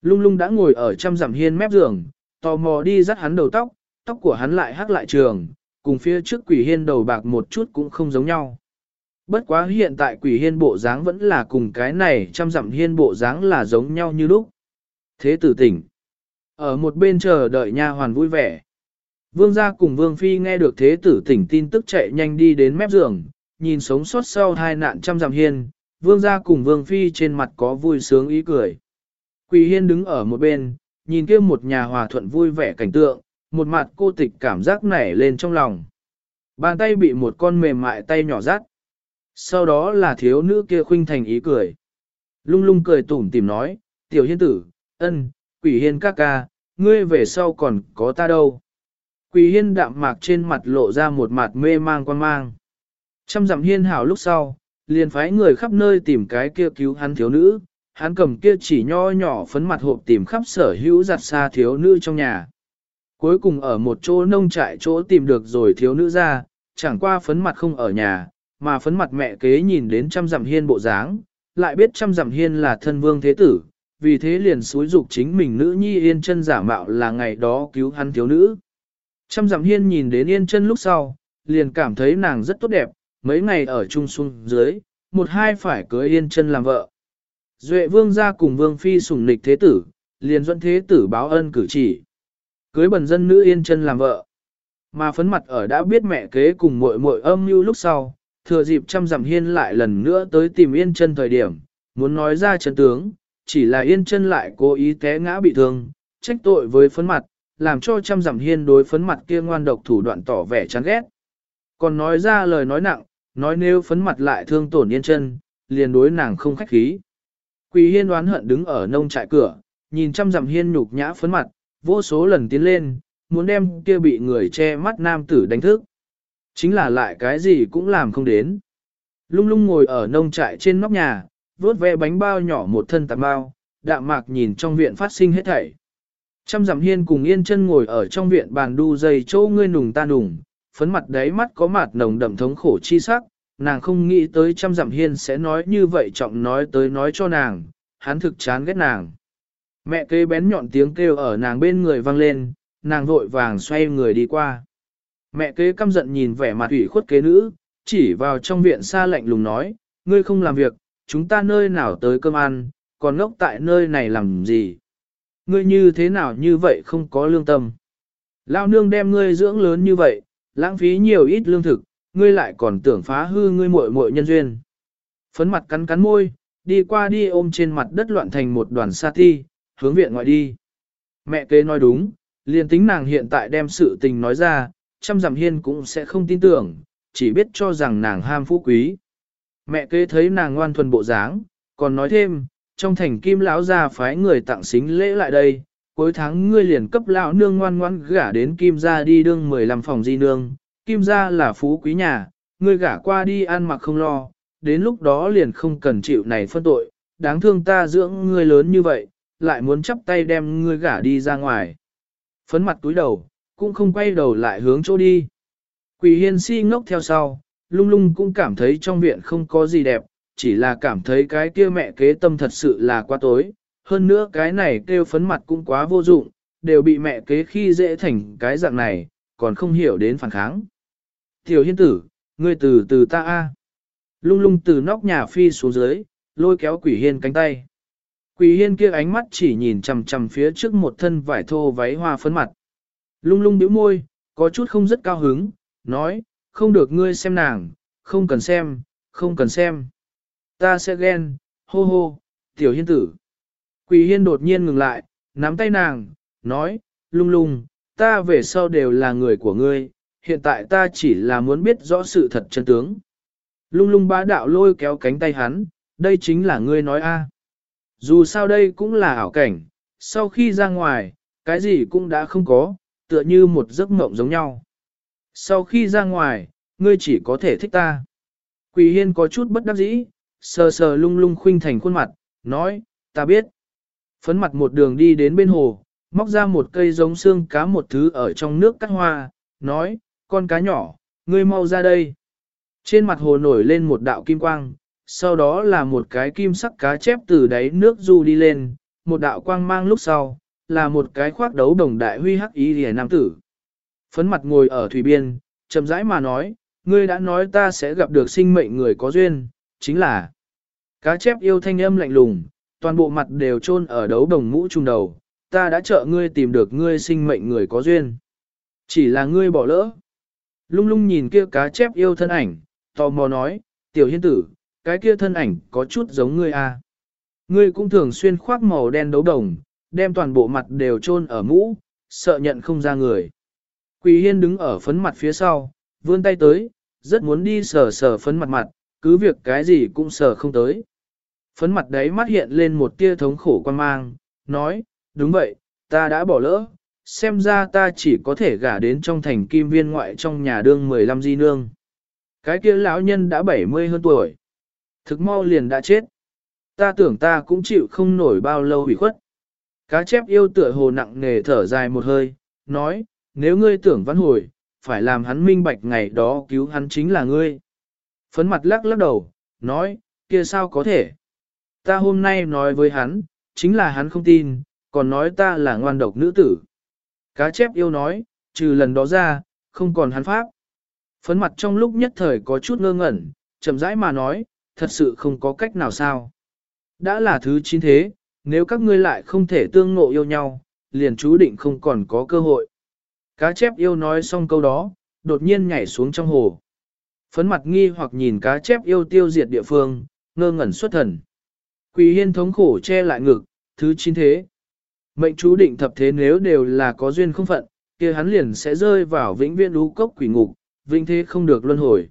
Lung lung đã ngồi ở trăm giảm hiên mép giường, tò mò đi dắt hắn đầu tóc, tóc của hắn lại hắc lại trường, cùng phía trước quỷ hiên đầu bạc một chút cũng không giống nhau. Bất quá hiện tại quỷ hiên bộ dáng vẫn là cùng cái này trăm dặm hiên bộ dáng là giống nhau như lúc. Thế tử tỉnh. Ở một bên chờ đợi nha hoàn vui vẻ. Vương gia cùng vương phi nghe được thế tử tỉnh tin tức chạy nhanh đi đến mép giường, nhìn sống sót sau hai nạn trăm dặm hiên, vương gia cùng vương phi trên mặt có vui sướng ý cười. Quỷ hiên đứng ở một bên, nhìn kia một nhà hòa thuận vui vẻ cảnh tượng, một mặt cô tịch cảm giác nảy lên trong lòng. Bàn tay bị một con mềm mại tay nhỏ rắt. Sau đó là thiếu nữ kia khuynh thành ý cười. Lung lung cười tủm tìm nói, tiểu hiên tử, ân, quỷ hiên ca ca, ngươi về sau còn có ta đâu. Quỳ hiên đạm mạc trên mặt lộ ra một mặt mê mang quan mang. Trăm dặm hiên hảo lúc sau, liền phái người khắp nơi tìm cái kia cứu hắn thiếu nữ, hắn cầm kia chỉ nho nhỏ phấn mặt hộp tìm khắp sở hữu giặt xa thiếu nữ trong nhà. Cuối cùng ở một chỗ nông trại chỗ tìm được rồi thiếu nữ ra, chẳng qua phấn mặt không ở nhà, mà phấn mặt mẹ kế nhìn đến trăm dặm hiên bộ dáng, lại biết trăm dặm hiên là thân vương thế tử, vì thế liền xúi dục chính mình nữ nhi yên chân giả mạo là ngày đó cứu hắn thiếu nữ. Trăm dặm hiên nhìn đến yên chân lúc sau, liền cảm thấy nàng rất tốt đẹp, mấy ngày ở chung xuân dưới, một hai phải cưới yên chân làm vợ. Duệ vương ra cùng vương phi sủng nịch thế tử, liền dẫn thế tử báo ân cử chỉ. Cưới bần dân nữ yên chân làm vợ. Mà phấn mặt ở đã biết mẹ kế cùng muội muội âm mưu lúc sau, thừa dịp trăm dặm hiên lại lần nữa tới tìm yên chân thời điểm, muốn nói ra chân tướng, chỉ là yên chân lại cố ý té ngã bị thương, trách tội với phấn mặt, làm cho trăm dặm hiên đối phấn mặt kia ngoan độc thủ đoạn tỏ vẻ chán ghét. Còn nói ra lời nói nặng, nói nếu phấn mặt lại thương tổn yên chân, liền đối nàng không khách khí. Quỷ hiên đoán hận đứng ở nông trại cửa, nhìn trăm dặm hiên nhục nhã phấn mặt, vô số lần tiến lên, muốn đem kia bị người che mắt nam tử đánh thức. Chính là lại cái gì cũng làm không đến. Lung lung ngồi ở nông trại trên nóc nhà, vuốt ve bánh bao nhỏ một thân tạm bao, đạm mạc nhìn trong viện phát sinh hết thảy. Trăm dặm hiên cùng yên chân ngồi ở trong viện bàn đu dây chỗ ngươi nùng ta nùng, phấn mặt đáy mắt có mặt nồng đậm thống khổ chi sắc, nàng không nghĩ tới trăm dặm hiên sẽ nói như vậy trọng nói tới nói cho nàng, hắn thực chán ghét nàng. Mẹ kế bén nhọn tiếng kêu ở nàng bên người vang lên, nàng vội vàng xoay người đi qua. Mẹ kế căm giận nhìn vẻ mặt ủy khuất kế nữ, chỉ vào trong viện xa lạnh lùng nói, ngươi không làm việc, chúng ta nơi nào tới cơm ăn, còn ngốc tại nơi này làm gì? Ngươi như thế nào như vậy không có lương tâm? Lao nương đem ngươi dưỡng lớn như vậy, lãng phí nhiều ít lương thực, ngươi lại còn tưởng phá hư ngươi muội muội nhân duyên. Phấn mặt cắn cắn môi, đi qua đi ôm trên mặt đất loạn thành một đoàn sa thi, hướng viện ngoại đi. Mẹ kế nói đúng, liền tính nàng hiện tại đem sự tình nói ra, trăm dặm hiên cũng sẽ không tin tưởng, chỉ biết cho rằng nàng ham phú quý. Mẹ kế thấy nàng ngoan thuần bộ dáng, còn nói thêm, trong thành kim lão gia phái người tặng xính lễ lại đây, cuối tháng ngươi liền cấp lão nương ngoan ngoan gả đến kim gia đi đương 15 phòng di nương, kim gia là phú quý nhà, ngươi gả qua đi ăn mặc không lo, đến lúc đó liền không cần chịu này phân tội, đáng thương ta dưỡng ngươi lớn như vậy, lại muốn chắp tay đem ngươi gả đi ra ngoài. Phấn mặt túi đầu, cũng không quay đầu lại hướng chỗ đi. Quỷ hiên si ngốc theo sau, lung lung cũng cảm thấy trong viện không có gì đẹp, chỉ là cảm thấy cái kia mẹ kế tâm thật sự là quá tối. Hơn nữa cái này kêu phấn mặt cũng quá vô dụng, đều bị mẹ kế khi dễ thành cái dạng này, còn không hiểu đến phản kháng. Tiểu hiên tử, ngươi từ từ ta a. Lung lung từ nóc nhà phi xuống dưới, lôi kéo quỷ hiên cánh tay. Quỷ hiên kia ánh mắt chỉ nhìn chằm chằm phía trước một thân vải thô váy hoa phấn mặt. Lung lung bĩu môi, có chút không rất cao hứng, nói, không được ngươi xem nàng, không cần xem, không cần xem. Ta sẽ ghen, hô hô, tiểu hiên tử. Quỷ hiên đột nhiên ngừng lại, nắm tay nàng, nói, lung lung, ta về sau đều là người của ngươi, hiện tại ta chỉ là muốn biết rõ sự thật chân tướng. Lung lung bá đạo lôi kéo cánh tay hắn, đây chính là ngươi nói a. Dù sao đây cũng là ảo cảnh, sau khi ra ngoài, cái gì cũng đã không có, tựa như một giấc mộng giống nhau. Sau khi ra ngoài, ngươi chỉ có thể thích ta. Quỷ hiên có chút bất đắc dĩ, sờ sờ lung lung khuynh thành khuôn mặt, nói, ta biết. Phấn mặt một đường đi đến bên hồ, móc ra một cây giống xương cá một thứ ở trong nước cắt hoa, nói, con cá nhỏ, ngươi mau ra đây. Trên mặt hồ nổi lên một đạo kim quang, sau đó là một cái kim sắc cá chép từ đáy nước du đi lên, một đạo quang mang lúc sau, là một cái khoác đấu đồng đại huy hắc ý rìa nam tử. Phấn mặt ngồi ở thủy biên, chậm rãi mà nói, ngươi đã nói ta sẽ gặp được sinh mệnh người có duyên, chính là cá chép yêu thanh âm lạnh lùng, toàn bộ mặt đều chôn ở đấu đồng mũ trung đầu, ta đã trợ ngươi tìm được ngươi sinh mệnh người có duyên. Chỉ là ngươi bỏ lỡ. Lung lung nhìn kia cá chép yêu thân ảnh, tò mò nói, tiểu hiên tử, cái kia thân ảnh có chút giống ngươi à. Ngươi cũng thường xuyên khoác màu đen đấu đồng, đem toàn bộ mặt đều chôn ở mũ, sợ nhận không ra người. Quỳ hiên đứng ở phấn mặt phía sau, vươn tay tới, rất muốn đi sờ sờ phấn mặt mặt, cứ việc cái gì cũng sờ không tới. Phấn mặt đấy mắt hiện lên một tia thống khổ quan mang, nói, đúng vậy, ta đã bỏ lỡ, xem ra ta chỉ có thể gả đến trong thành kim viên ngoại trong nhà đương 15 di nương. Cái kia lão nhân đã 70 hơn tuổi. Thực mau liền đã chết. Ta tưởng ta cũng chịu không nổi bao lâu hủy khuất. Cá chép yêu tựa hồ nặng nề thở dài một hơi, nói, nếu ngươi tưởng văn hồi, phải làm hắn minh bạch ngày đó cứu hắn chính là ngươi. Phấn mặt lắc lắc đầu, nói, kia sao có thể. Ta hôm nay nói với hắn, chính là hắn không tin, còn nói ta là ngoan độc nữ tử. Cá chép yêu nói, trừ lần đó ra, không còn hắn pháp. Phấn mặt trong lúc nhất thời có chút ngơ ngẩn, chậm rãi mà nói, thật sự không có cách nào sao. Đã là thứ chín thế, nếu các ngươi lại không thể tương ngộ yêu nhau, liền chú định không còn có cơ hội. Cá chép yêu nói xong câu đó, đột nhiên nhảy xuống trong hồ. Phấn mặt nghi hoặc nhìn cá chép yêu tiêu diệt địa phương, ngơ ngẩn xuất thần. Quỳ hiên thống khổ che lại ngực, thứ chín thế. Mệnh chú định thập thế nếu đều là có duyên không phận, kia hắn liền sẽ rơi vào vĩnh viễn lũ cốc quỷ ngục, vĩnh thế không được luân hồi.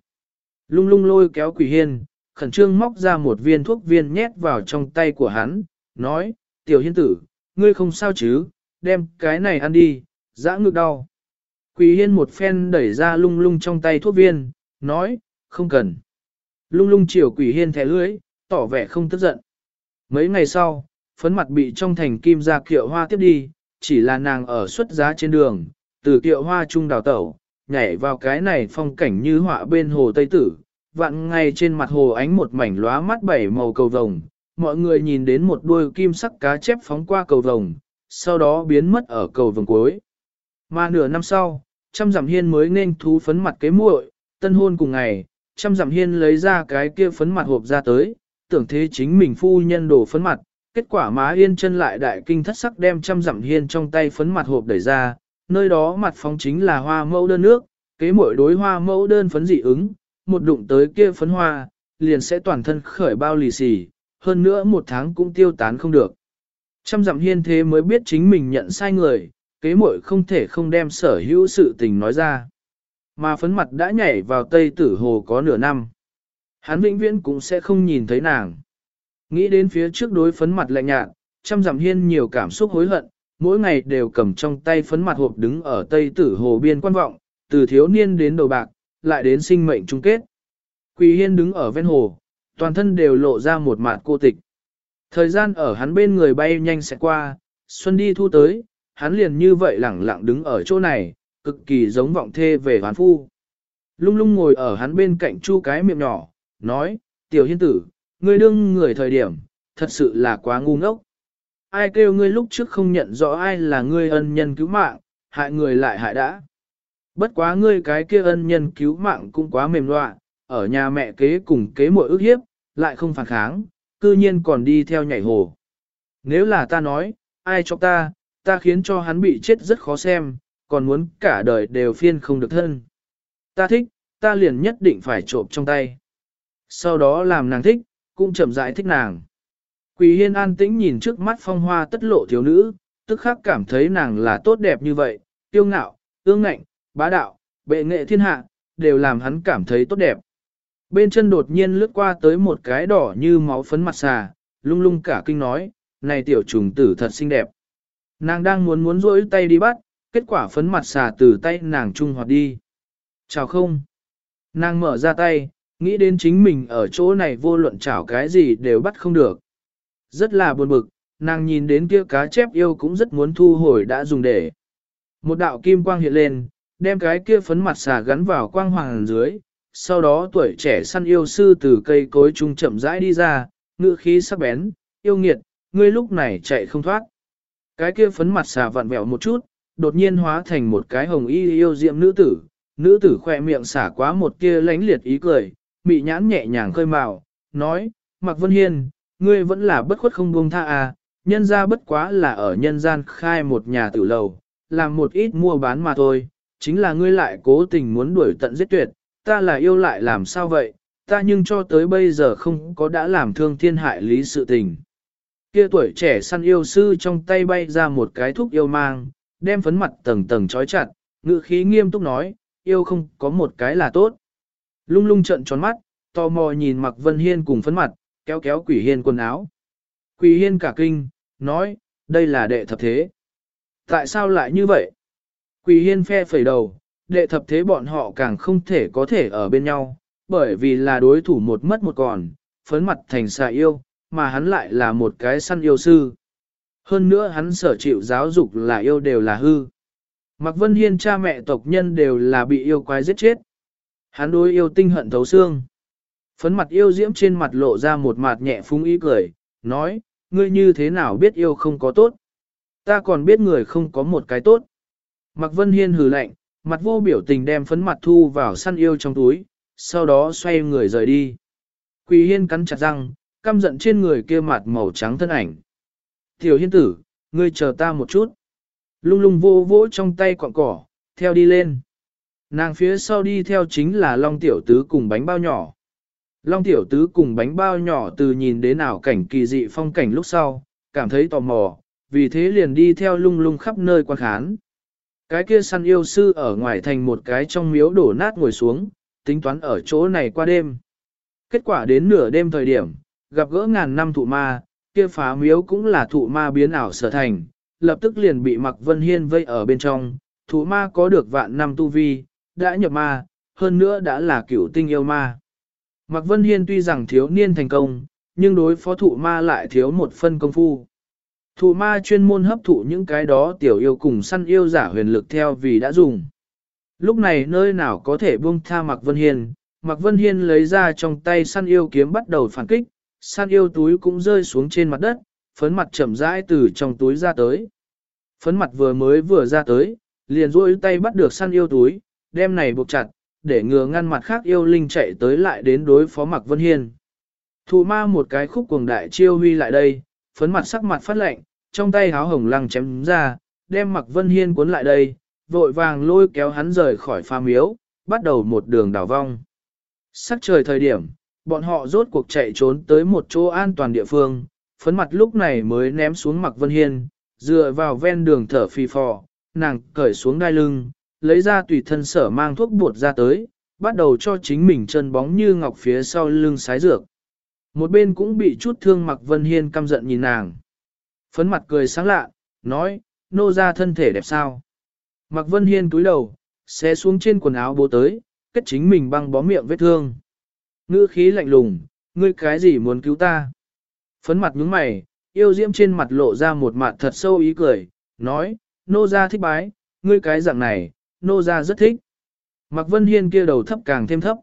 Lung lung lôi kéo quỷ hiên, khẩn trương móc ra một viên thuốc viên nhét vào trong tay của hắn, nói, tiểu hiên tử, ngươi không sao chứ, đem cái này ăn đi, dã ngực đau. Quỷ hiên một phen đẩy ra lung lung trong tay thuốc viên, nói, không cần. Lung lung chiều quỷ hiên thẻ lưới, tỏ vẻ không tức giận. Mấy ngày sau, phấn mặt bị trong thành kim ra kiệu hoa tiếp đi, chỉ là nàng ở xuất giá trên đường, từ kiệu hoa trung đào tẩu, nhảy vào cái này phong cảnh như họa bên hồ Tây Tử, vạn ngay trên mặt hồ ánh một mảnh lóa mắt bảy màu cầu vồng, mọi người nhìn đến một đuôi kim sắc cá chép phóng qua cầu vồng, sau đó biến mất ở cầu vồng cuối. Mà nửa năm sau, trăm giảm hiên mới nên thú phấn mặt kế muội, tân hôn cùng ngày, trăm giảm hiên lấy ra cái kia phấn mặt hộp ra tới, tưởng thế chính mình phu nhân đổ phấn mặt, kết quả má yên chân lại đại kinh thất sắc đem trăm dặm hiên trong tay phấn mặt hộp đẩy ra, nơi đó mặt phóng chính là hoa mẫu đơn nước, kế mỗi đối hoa mẫu đơn phấn dị ứng, một đụng tới kia phấn hoa, liền sẽ toàn thân khởi bao lì xì, hơn nữa một tháng cũng tiêu tán không được. Trăm dặm hiên thế mới biết chính mình nhận sai người, kế mỗi không thể không đem sở hữu sự tình nói ra. Mà phấn mặt đã nhảy vào tây tử hồ có nửa năm. Hắn vĩnh viễn cũng sẽ không nhìn thấy nàng. Nghĩ đến phía trước đối phấn mặt lạnh nhạt, trăm dặm hiên nhiều cảm xúc hối hận, mỗi ngày đều cầm trong tay phấn mặt hộp đứng ở tây tử hồ biên quan vọng, từ thiếu niên đến đầu bạc, lại đến sinh mệnh chung kết. Quỳ hiên đứng ở ven hồ, toàn thân đều lộ ra một mặt cô tịch. Thời gian ở hắn bên người bay nhanh sẽ qua, xuân đi thu tới, hắn liền như vậy lẳng lặng đứng ở chỗ này, cực kỳ giống vọng thê về hoán phu. Lung lung ngồi ở hắn bên cạnh chu cái miệng nhỏ, nói, tiểu hiên tử, ngươi đương người thời điểm, thật sự là quá ngu ngốc. Ai kêu ngươi lúc trước không nhận rõ ai là ngươi ân nhân cứu mạng, hại người lại hại đã. Bất quá ngươi cái kia ân nhân cứu mạng cũng quá mềm loạn, ở nhà mẹ kế cùng kế muội ước hiếp, lại không phản kháng, cư nhiên còn đi theo nhảy hồ. Nếu là ta nói, ai cho ta, ta khiến cho hắn bị chết rất khó xem, còn muốn cả đời đều phiên không được thân. Ta thích, ta liền nhất định phải trộm trong tay. Sau đó làm nàng thích, cũng chậm rãi thích nàng. Quỳ hiên an tĩnh nhìn trước mắt phong hoa tất lộ thiếu nữ, tức khắc cảm thấy nàng là tốt đẹp như vậy, tiêu ngạo, ương ngạnh, bá đạo, bệ nghệ thiên hạ, đều làm hắn cảm thấy tốt đẹp. Bên chân đột nhiên lướt qua tới một cái đỏ như máu phấn mặt xà, lung lung cả kinh nói, này tiểu trùng tử thật xinh đẹp. Nàng đang muốn muốn rỗi tay đi bắt, kết quả phấn mặt xà từ tay nàng trung hoạt đi. Chào không? Nàng mở ra tay, nghĩ đến chính mình ở chỗ này vô luận chảo cái gì đều bắt không được. Rất là buồn bực, nàng nhìn đến kia cá chép yêu cũng rất muốn thu hồi đã dùng để. Một đạo kim quang hiện lên, đem cái kia phấn mặt xà gắn vào quang hoàng dưới, sau đó tuổi trẻ săn yêu sư từ cây cối trung chậm rãi đi ra, ngự khí sắc bén, yêu nghiệt, ngươi lúc này chạy không thoát. Cái kia phấn mặt xà vặn vẹo một chút, đột nhiên hóa thành một cái hồng y yêu diệm nữ tử, nữ tử khoe miệng xả quá một kia lánh liệt ý cười, mị nhãn nhẹ nhàng khơi màu, nói, Mạc Vân Hiên, ngươi vẫn là bất khuất không buông tha à, nhân ra bất quá là ở nhân gian khai một nhà tử lầu, làm một ít mua bán mà thôi, chính là ngươi lại cố tình muốn đuổi tận giết tuyệt, ta là yêu lại làm sao vậy, ta nhưng cho tới bây giờ không có đã làm thương thiên hại lý sự tình. Kia tuổi trẻ săn yêu sư trong tay bay ra một cái thuốc yêu mang, đem phấn mặt tầng tầng trói chặt, ngự khí nghiêm túc nói, yêu không có một cái là tốt. Lung lung trận tròn mắt, tò mò nhìn mặc vân hiên cùng phấn mặt, kéo kéo quỷ hiên quần áo. Quỷ hiên cả kinh, nói, đây là đệ thập thế. Tại sao lại như vậy? Quỷ hiên phe phẩy đầu, đệ thập thế bọn họ càng không thể có thể ở bên nhau, bởi vì là đối thủ một mất một còn, phấn mặt thành xà yêu, mà hắn lại là một cái săn yêu sư. Hơn nữa hắn sở chịu giáo dục là yêu đều là hư. Mạc Vân Hiên cha mẹ tộc nhân đều là bị yêu quái giết chết. Hắn đối yêu tinh hận thấu xương. Phấn mặt yêu diễm trên mặt lộ ra một mặt nhẹ phúng ý cười, nói, ngươi như thế nào biết yêu không có tốt? Ta còn biết người không có một cái tốt. Mạc Vân Hiên hừ lạnh, mặt vô biểu tình đem phấn mặt thu vào săn yêu trong túi, sau đó xoay người rời đi. Quỳ Hiên cắn chặt răng, căm giận trên người kia mặt màu trắng thân ảnh. Tiểu Hiên tử, ngươi chờ ta một chút. Lung lung vô vỗ trong tay quọn cỏ, theo đi lên. Nàng phía sau đi theo chính là Long Tiểu Tứ cùng bánh bao nhỏ. Long Tiểu Tứ cùng bánh bao nhỏ từ nhìn đến ảo cảnh kỳ dị phong cảnh lúc sau, cảm thấy tò mò, vì thế liền đi theo lung lung khắp nơi quan khán. Cái kia săn yêu sư ở ngoài thành một cái trong miếu đổ nát ngồi xuống, tính toán ở chỗ này qua đêm. Kết quả đến nửa đêm thời điểm, gặp gỡ ngàn năm thụ ma, kia phá miếu cũng là thụ ma biến ảo sở thành, lập tức liền bị Mạc Vân Hiên vây ở bên trong, thụ ma có được vạn năm tu vi, đã nhập ma, hơn nữa đã là cửu tinh yêu ma. Mạc Vân Hiên tuy rằng thiếu niên thành công, nhưng đối phó thụ ma lại thiếu một phân công phu. Thụ ma chuyên môn hấp thụ những cái đó tiểu yêu cùng săn yêu giả huyền lực theo vì đã dùng. Lúc này nơi nào có thể buông tha Mạc Vân Hiên, Mạc Vân Hiên lấy ra trong tay săn yêu kiếm bắt đầu phản kích, săn yêu túi cũng rơi xuống trên mặt đất, phấn mặt chậm rãi từ trong túi ra tới. Phấn mặt vừa mới vừa ra tới, liền duỗi tay bắt được săn yêu túi, đem này buộc chặt, để ngừa ngăn mặt khác yêu linh chạy tới lại đến đối phó Mạc Vân Hiên. Thụ ma một cái khúc cuồng đại chiêu huy lại đây, phấn mặt sắc mặt phát lạnh, trong tay háo hồng lăng chém ra, đem Mạc Vân Hiên cuốn lại đây, vội vàng lôi kéo hắn rời khỏi pha miếu, bắt đầu một đường đảo vong. Sắc trời thời điểm, bọn họ rốt cuộc chạy trốn tới một chỗ an toàn địa phương, phấn mặt lúc này mới ném xuống Mạc Vân Hiên, dựa vào ven đường thở phi phò, nàng cởi xuống đai lưng, lấy ra tùy thân sở mang thuốc bột ra tới, bắt đầu cho chính mình chân bóng như ngọc phía sau lưng sái dược. Một bên cũng bị chút thương Mạc Vân Hiên căm giận nhìn nàng. Phấn mặt cười sáng lạ, nói, nô ra thân thể đẹp sao. Mạc Vân Hiên túi đầu, xé xuống trên quần áo bố tới, kết chính mình băng bó miệng vết thương. Ngữ khí lạnh lùng, ngươi cái gì muốn cứu ta? Phấn mặt nhướng mày, yêu diễm trên mặt lộ ra một mặt thật sâu ý cười, nói, nô ra thích bái, ngươi cái dạng này, nô ra rất thích. Mạc Vân Hiên kia đầu thấp càng thêm thấp.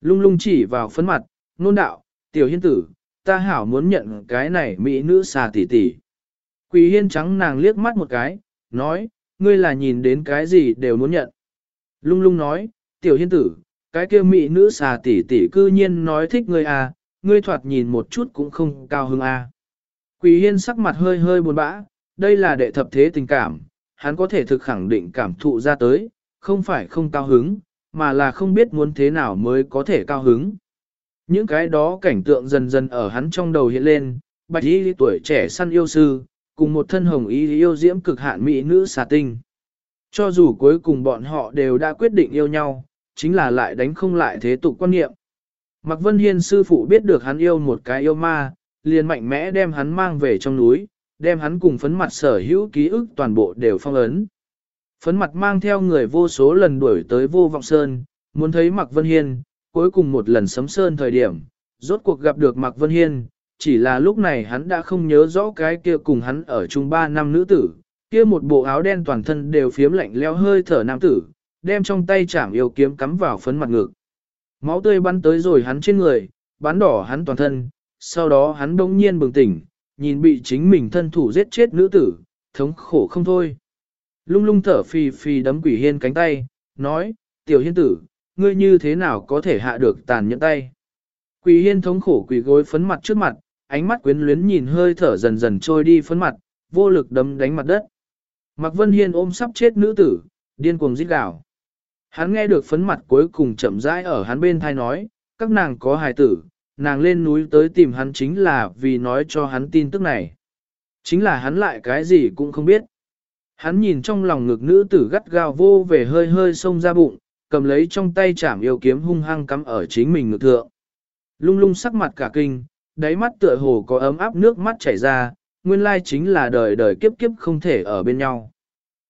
Lung lung chỉ vào phấn mặt, nôn đạo, tiểu hiên tử, ta hảo muốn nhận cái này mỹ nữ xà tỷ tỷ. Quỳ hiên trắng nàng liếc mắt một cái, nói, ngươi là nhìn đến cái gì đều muốn nhận. Lung lung nói, tiểu hiên tử, cái kia mỹ nữ xà tỷ tỷ cư nhiên nói thích ngươi à, ngươi thoạt nhìn một chút cũng không cao hứng à. Quỳ hiên sắc mặt hơi hơi buồn bã, đây là đệ thập thế tình cảm, hắn có thể thực khẳng định cảm thụ ra tới, không phải không cao hứng, mà là không biết muốn thế nào mới có thể cao hứng. Những cái đó cảnh tượng dần dần ở hắn trong đầu hiện lên, bạch y tuổi trẻ săn yêu sư, cùng một thân hồng y yêu diễm cực hạn mỹ nữ xà tinh. Cho dù cuối cùng bọn họ đều đã quyết định yêu nhau, chính là lại đánh không lại thế tục quan niệm. Mạc Vân Hiên sư phụ biết được hắn yêu một cái yêu ma, liền mạnh mẽ đem hắn mang về trong núi, đem hắn cùng phấn mặt sở hữu ký ức toàn bộ đều phong ấn. Phấn mặt mang theo người vô số lần đuổi tới vô vọng sơn, muốn thấy Mạc Vân Hiên, cuối cùng một lần sấm sơn thời điểm, rốt cuộc gặp được Mạc Vân Hiên, chỉ là lúc này hắn đã không nhớ rõ cái kia cùng hắn ở chung ba năm nữ tử, kia một bộ áo đen toàn thân đều phiếm lạnh leo hơi thở nam tử, đem trong tay chảm yêu kiếm cắm vào phấn mặt ngực. Máu tươi bắn tới rồi hắn trên người, bắn đỏ hắn toàn thân, sau đó hắn đông nhiên bừng tỉnh, nhìn bị chính mình thân thủ giết chết nữ tử, thống khổ không thôi. Lung lung thở phì phì đấm quỷ hiên cánh tay, nói, tiểu hiên tử, ngươi như thế nào có thể hạ được tàn nhẫn tay. Quỷ hiên thống khổ quỷ gối phấn mặt trước mặt, ánh mắt quyến luyến nhìn hơi thở dần dần trôi đi phấn mặt, vô lực đấm đánh mặt đất. Mạc Vân Hiên ôm sắp chết nữ tử, điên cuồng rít gào. Hắn nghe được phấn mặt cuối cùng chậm rãi ở hắn bên thai nói, các nàng có hài tử, nàng lên núi tới tìm hắn chính là vì nói cho hắn tin tức này. Chính là hắn lại cái gì cũng không biết. Hắn nhìn trong lòng ngực nữ tử gắt gao vô về hơi hơi xông ra bụng, cầm lấy trong tay chảm yêu kiếm hung hăng cắm ở chính mình ngực thượng. Lung lung sắc mặt cả kinh, đáy mắt tựa hồ có ấm áp nước mắt chảy ra, nguyên lai chính là đời đời kiếp kiếp không thể ở bên nhau.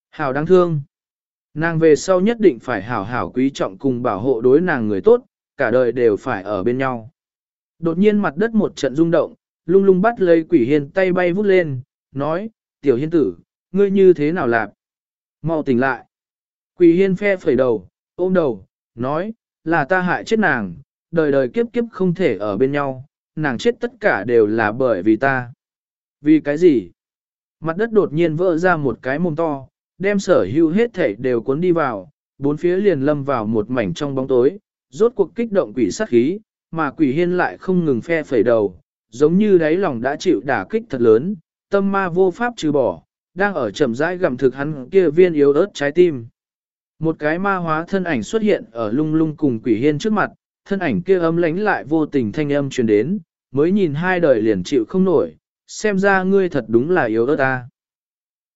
Hảo đáng thương. Nàng về sau nhất định phải hảo hảo quý trọng cùng bảo hộ đối nàng người tốt, cả đời đều phải ở bên nhau. Đột nhiên mặt đất một trận rung động, lung lung bắt lấy quỷ hiên tay bay vút lên, nói, tiểu hiên tử, ngươi như thế nào lạc? Mau tỉnh lại. Quỷ hiên phe phẩy đầu, ôm đầu, nói, là ta hại chết nàng, đời đời kiếp kiếp không thể ở bên nhau, nàng chết tất cả đều là bởi vì ta. Vì cái gì? Mặt đất đột nhiên vỡ ra một cái mồm to, đem sở hữu hết thể đều cuốn đi vào, bốn phía liền lâm vào một mảnh trong bóng tối, rốt cuộc kích động quỷ sát khí, mà quỷ hiên lại không ngừng phe phẩy đầu, giống như đáy lòng đã chịu đả kích thật lớn, tâm ma vô pháp trừ bỏ, đang ở chậm rãi gặm thực hắn kia viên yếu ớt trái tim. Một cái ma hóa thân ảnh xuất hiện ở lung lung cùng quỷ hiên trước mặt, thân ảnh kia ấm lánh lại vô tình thanh âm truyền đến, mới nhìn hai đời liền chịu không nổi, xem ra ngươi thật đúng là yếu ớt ta.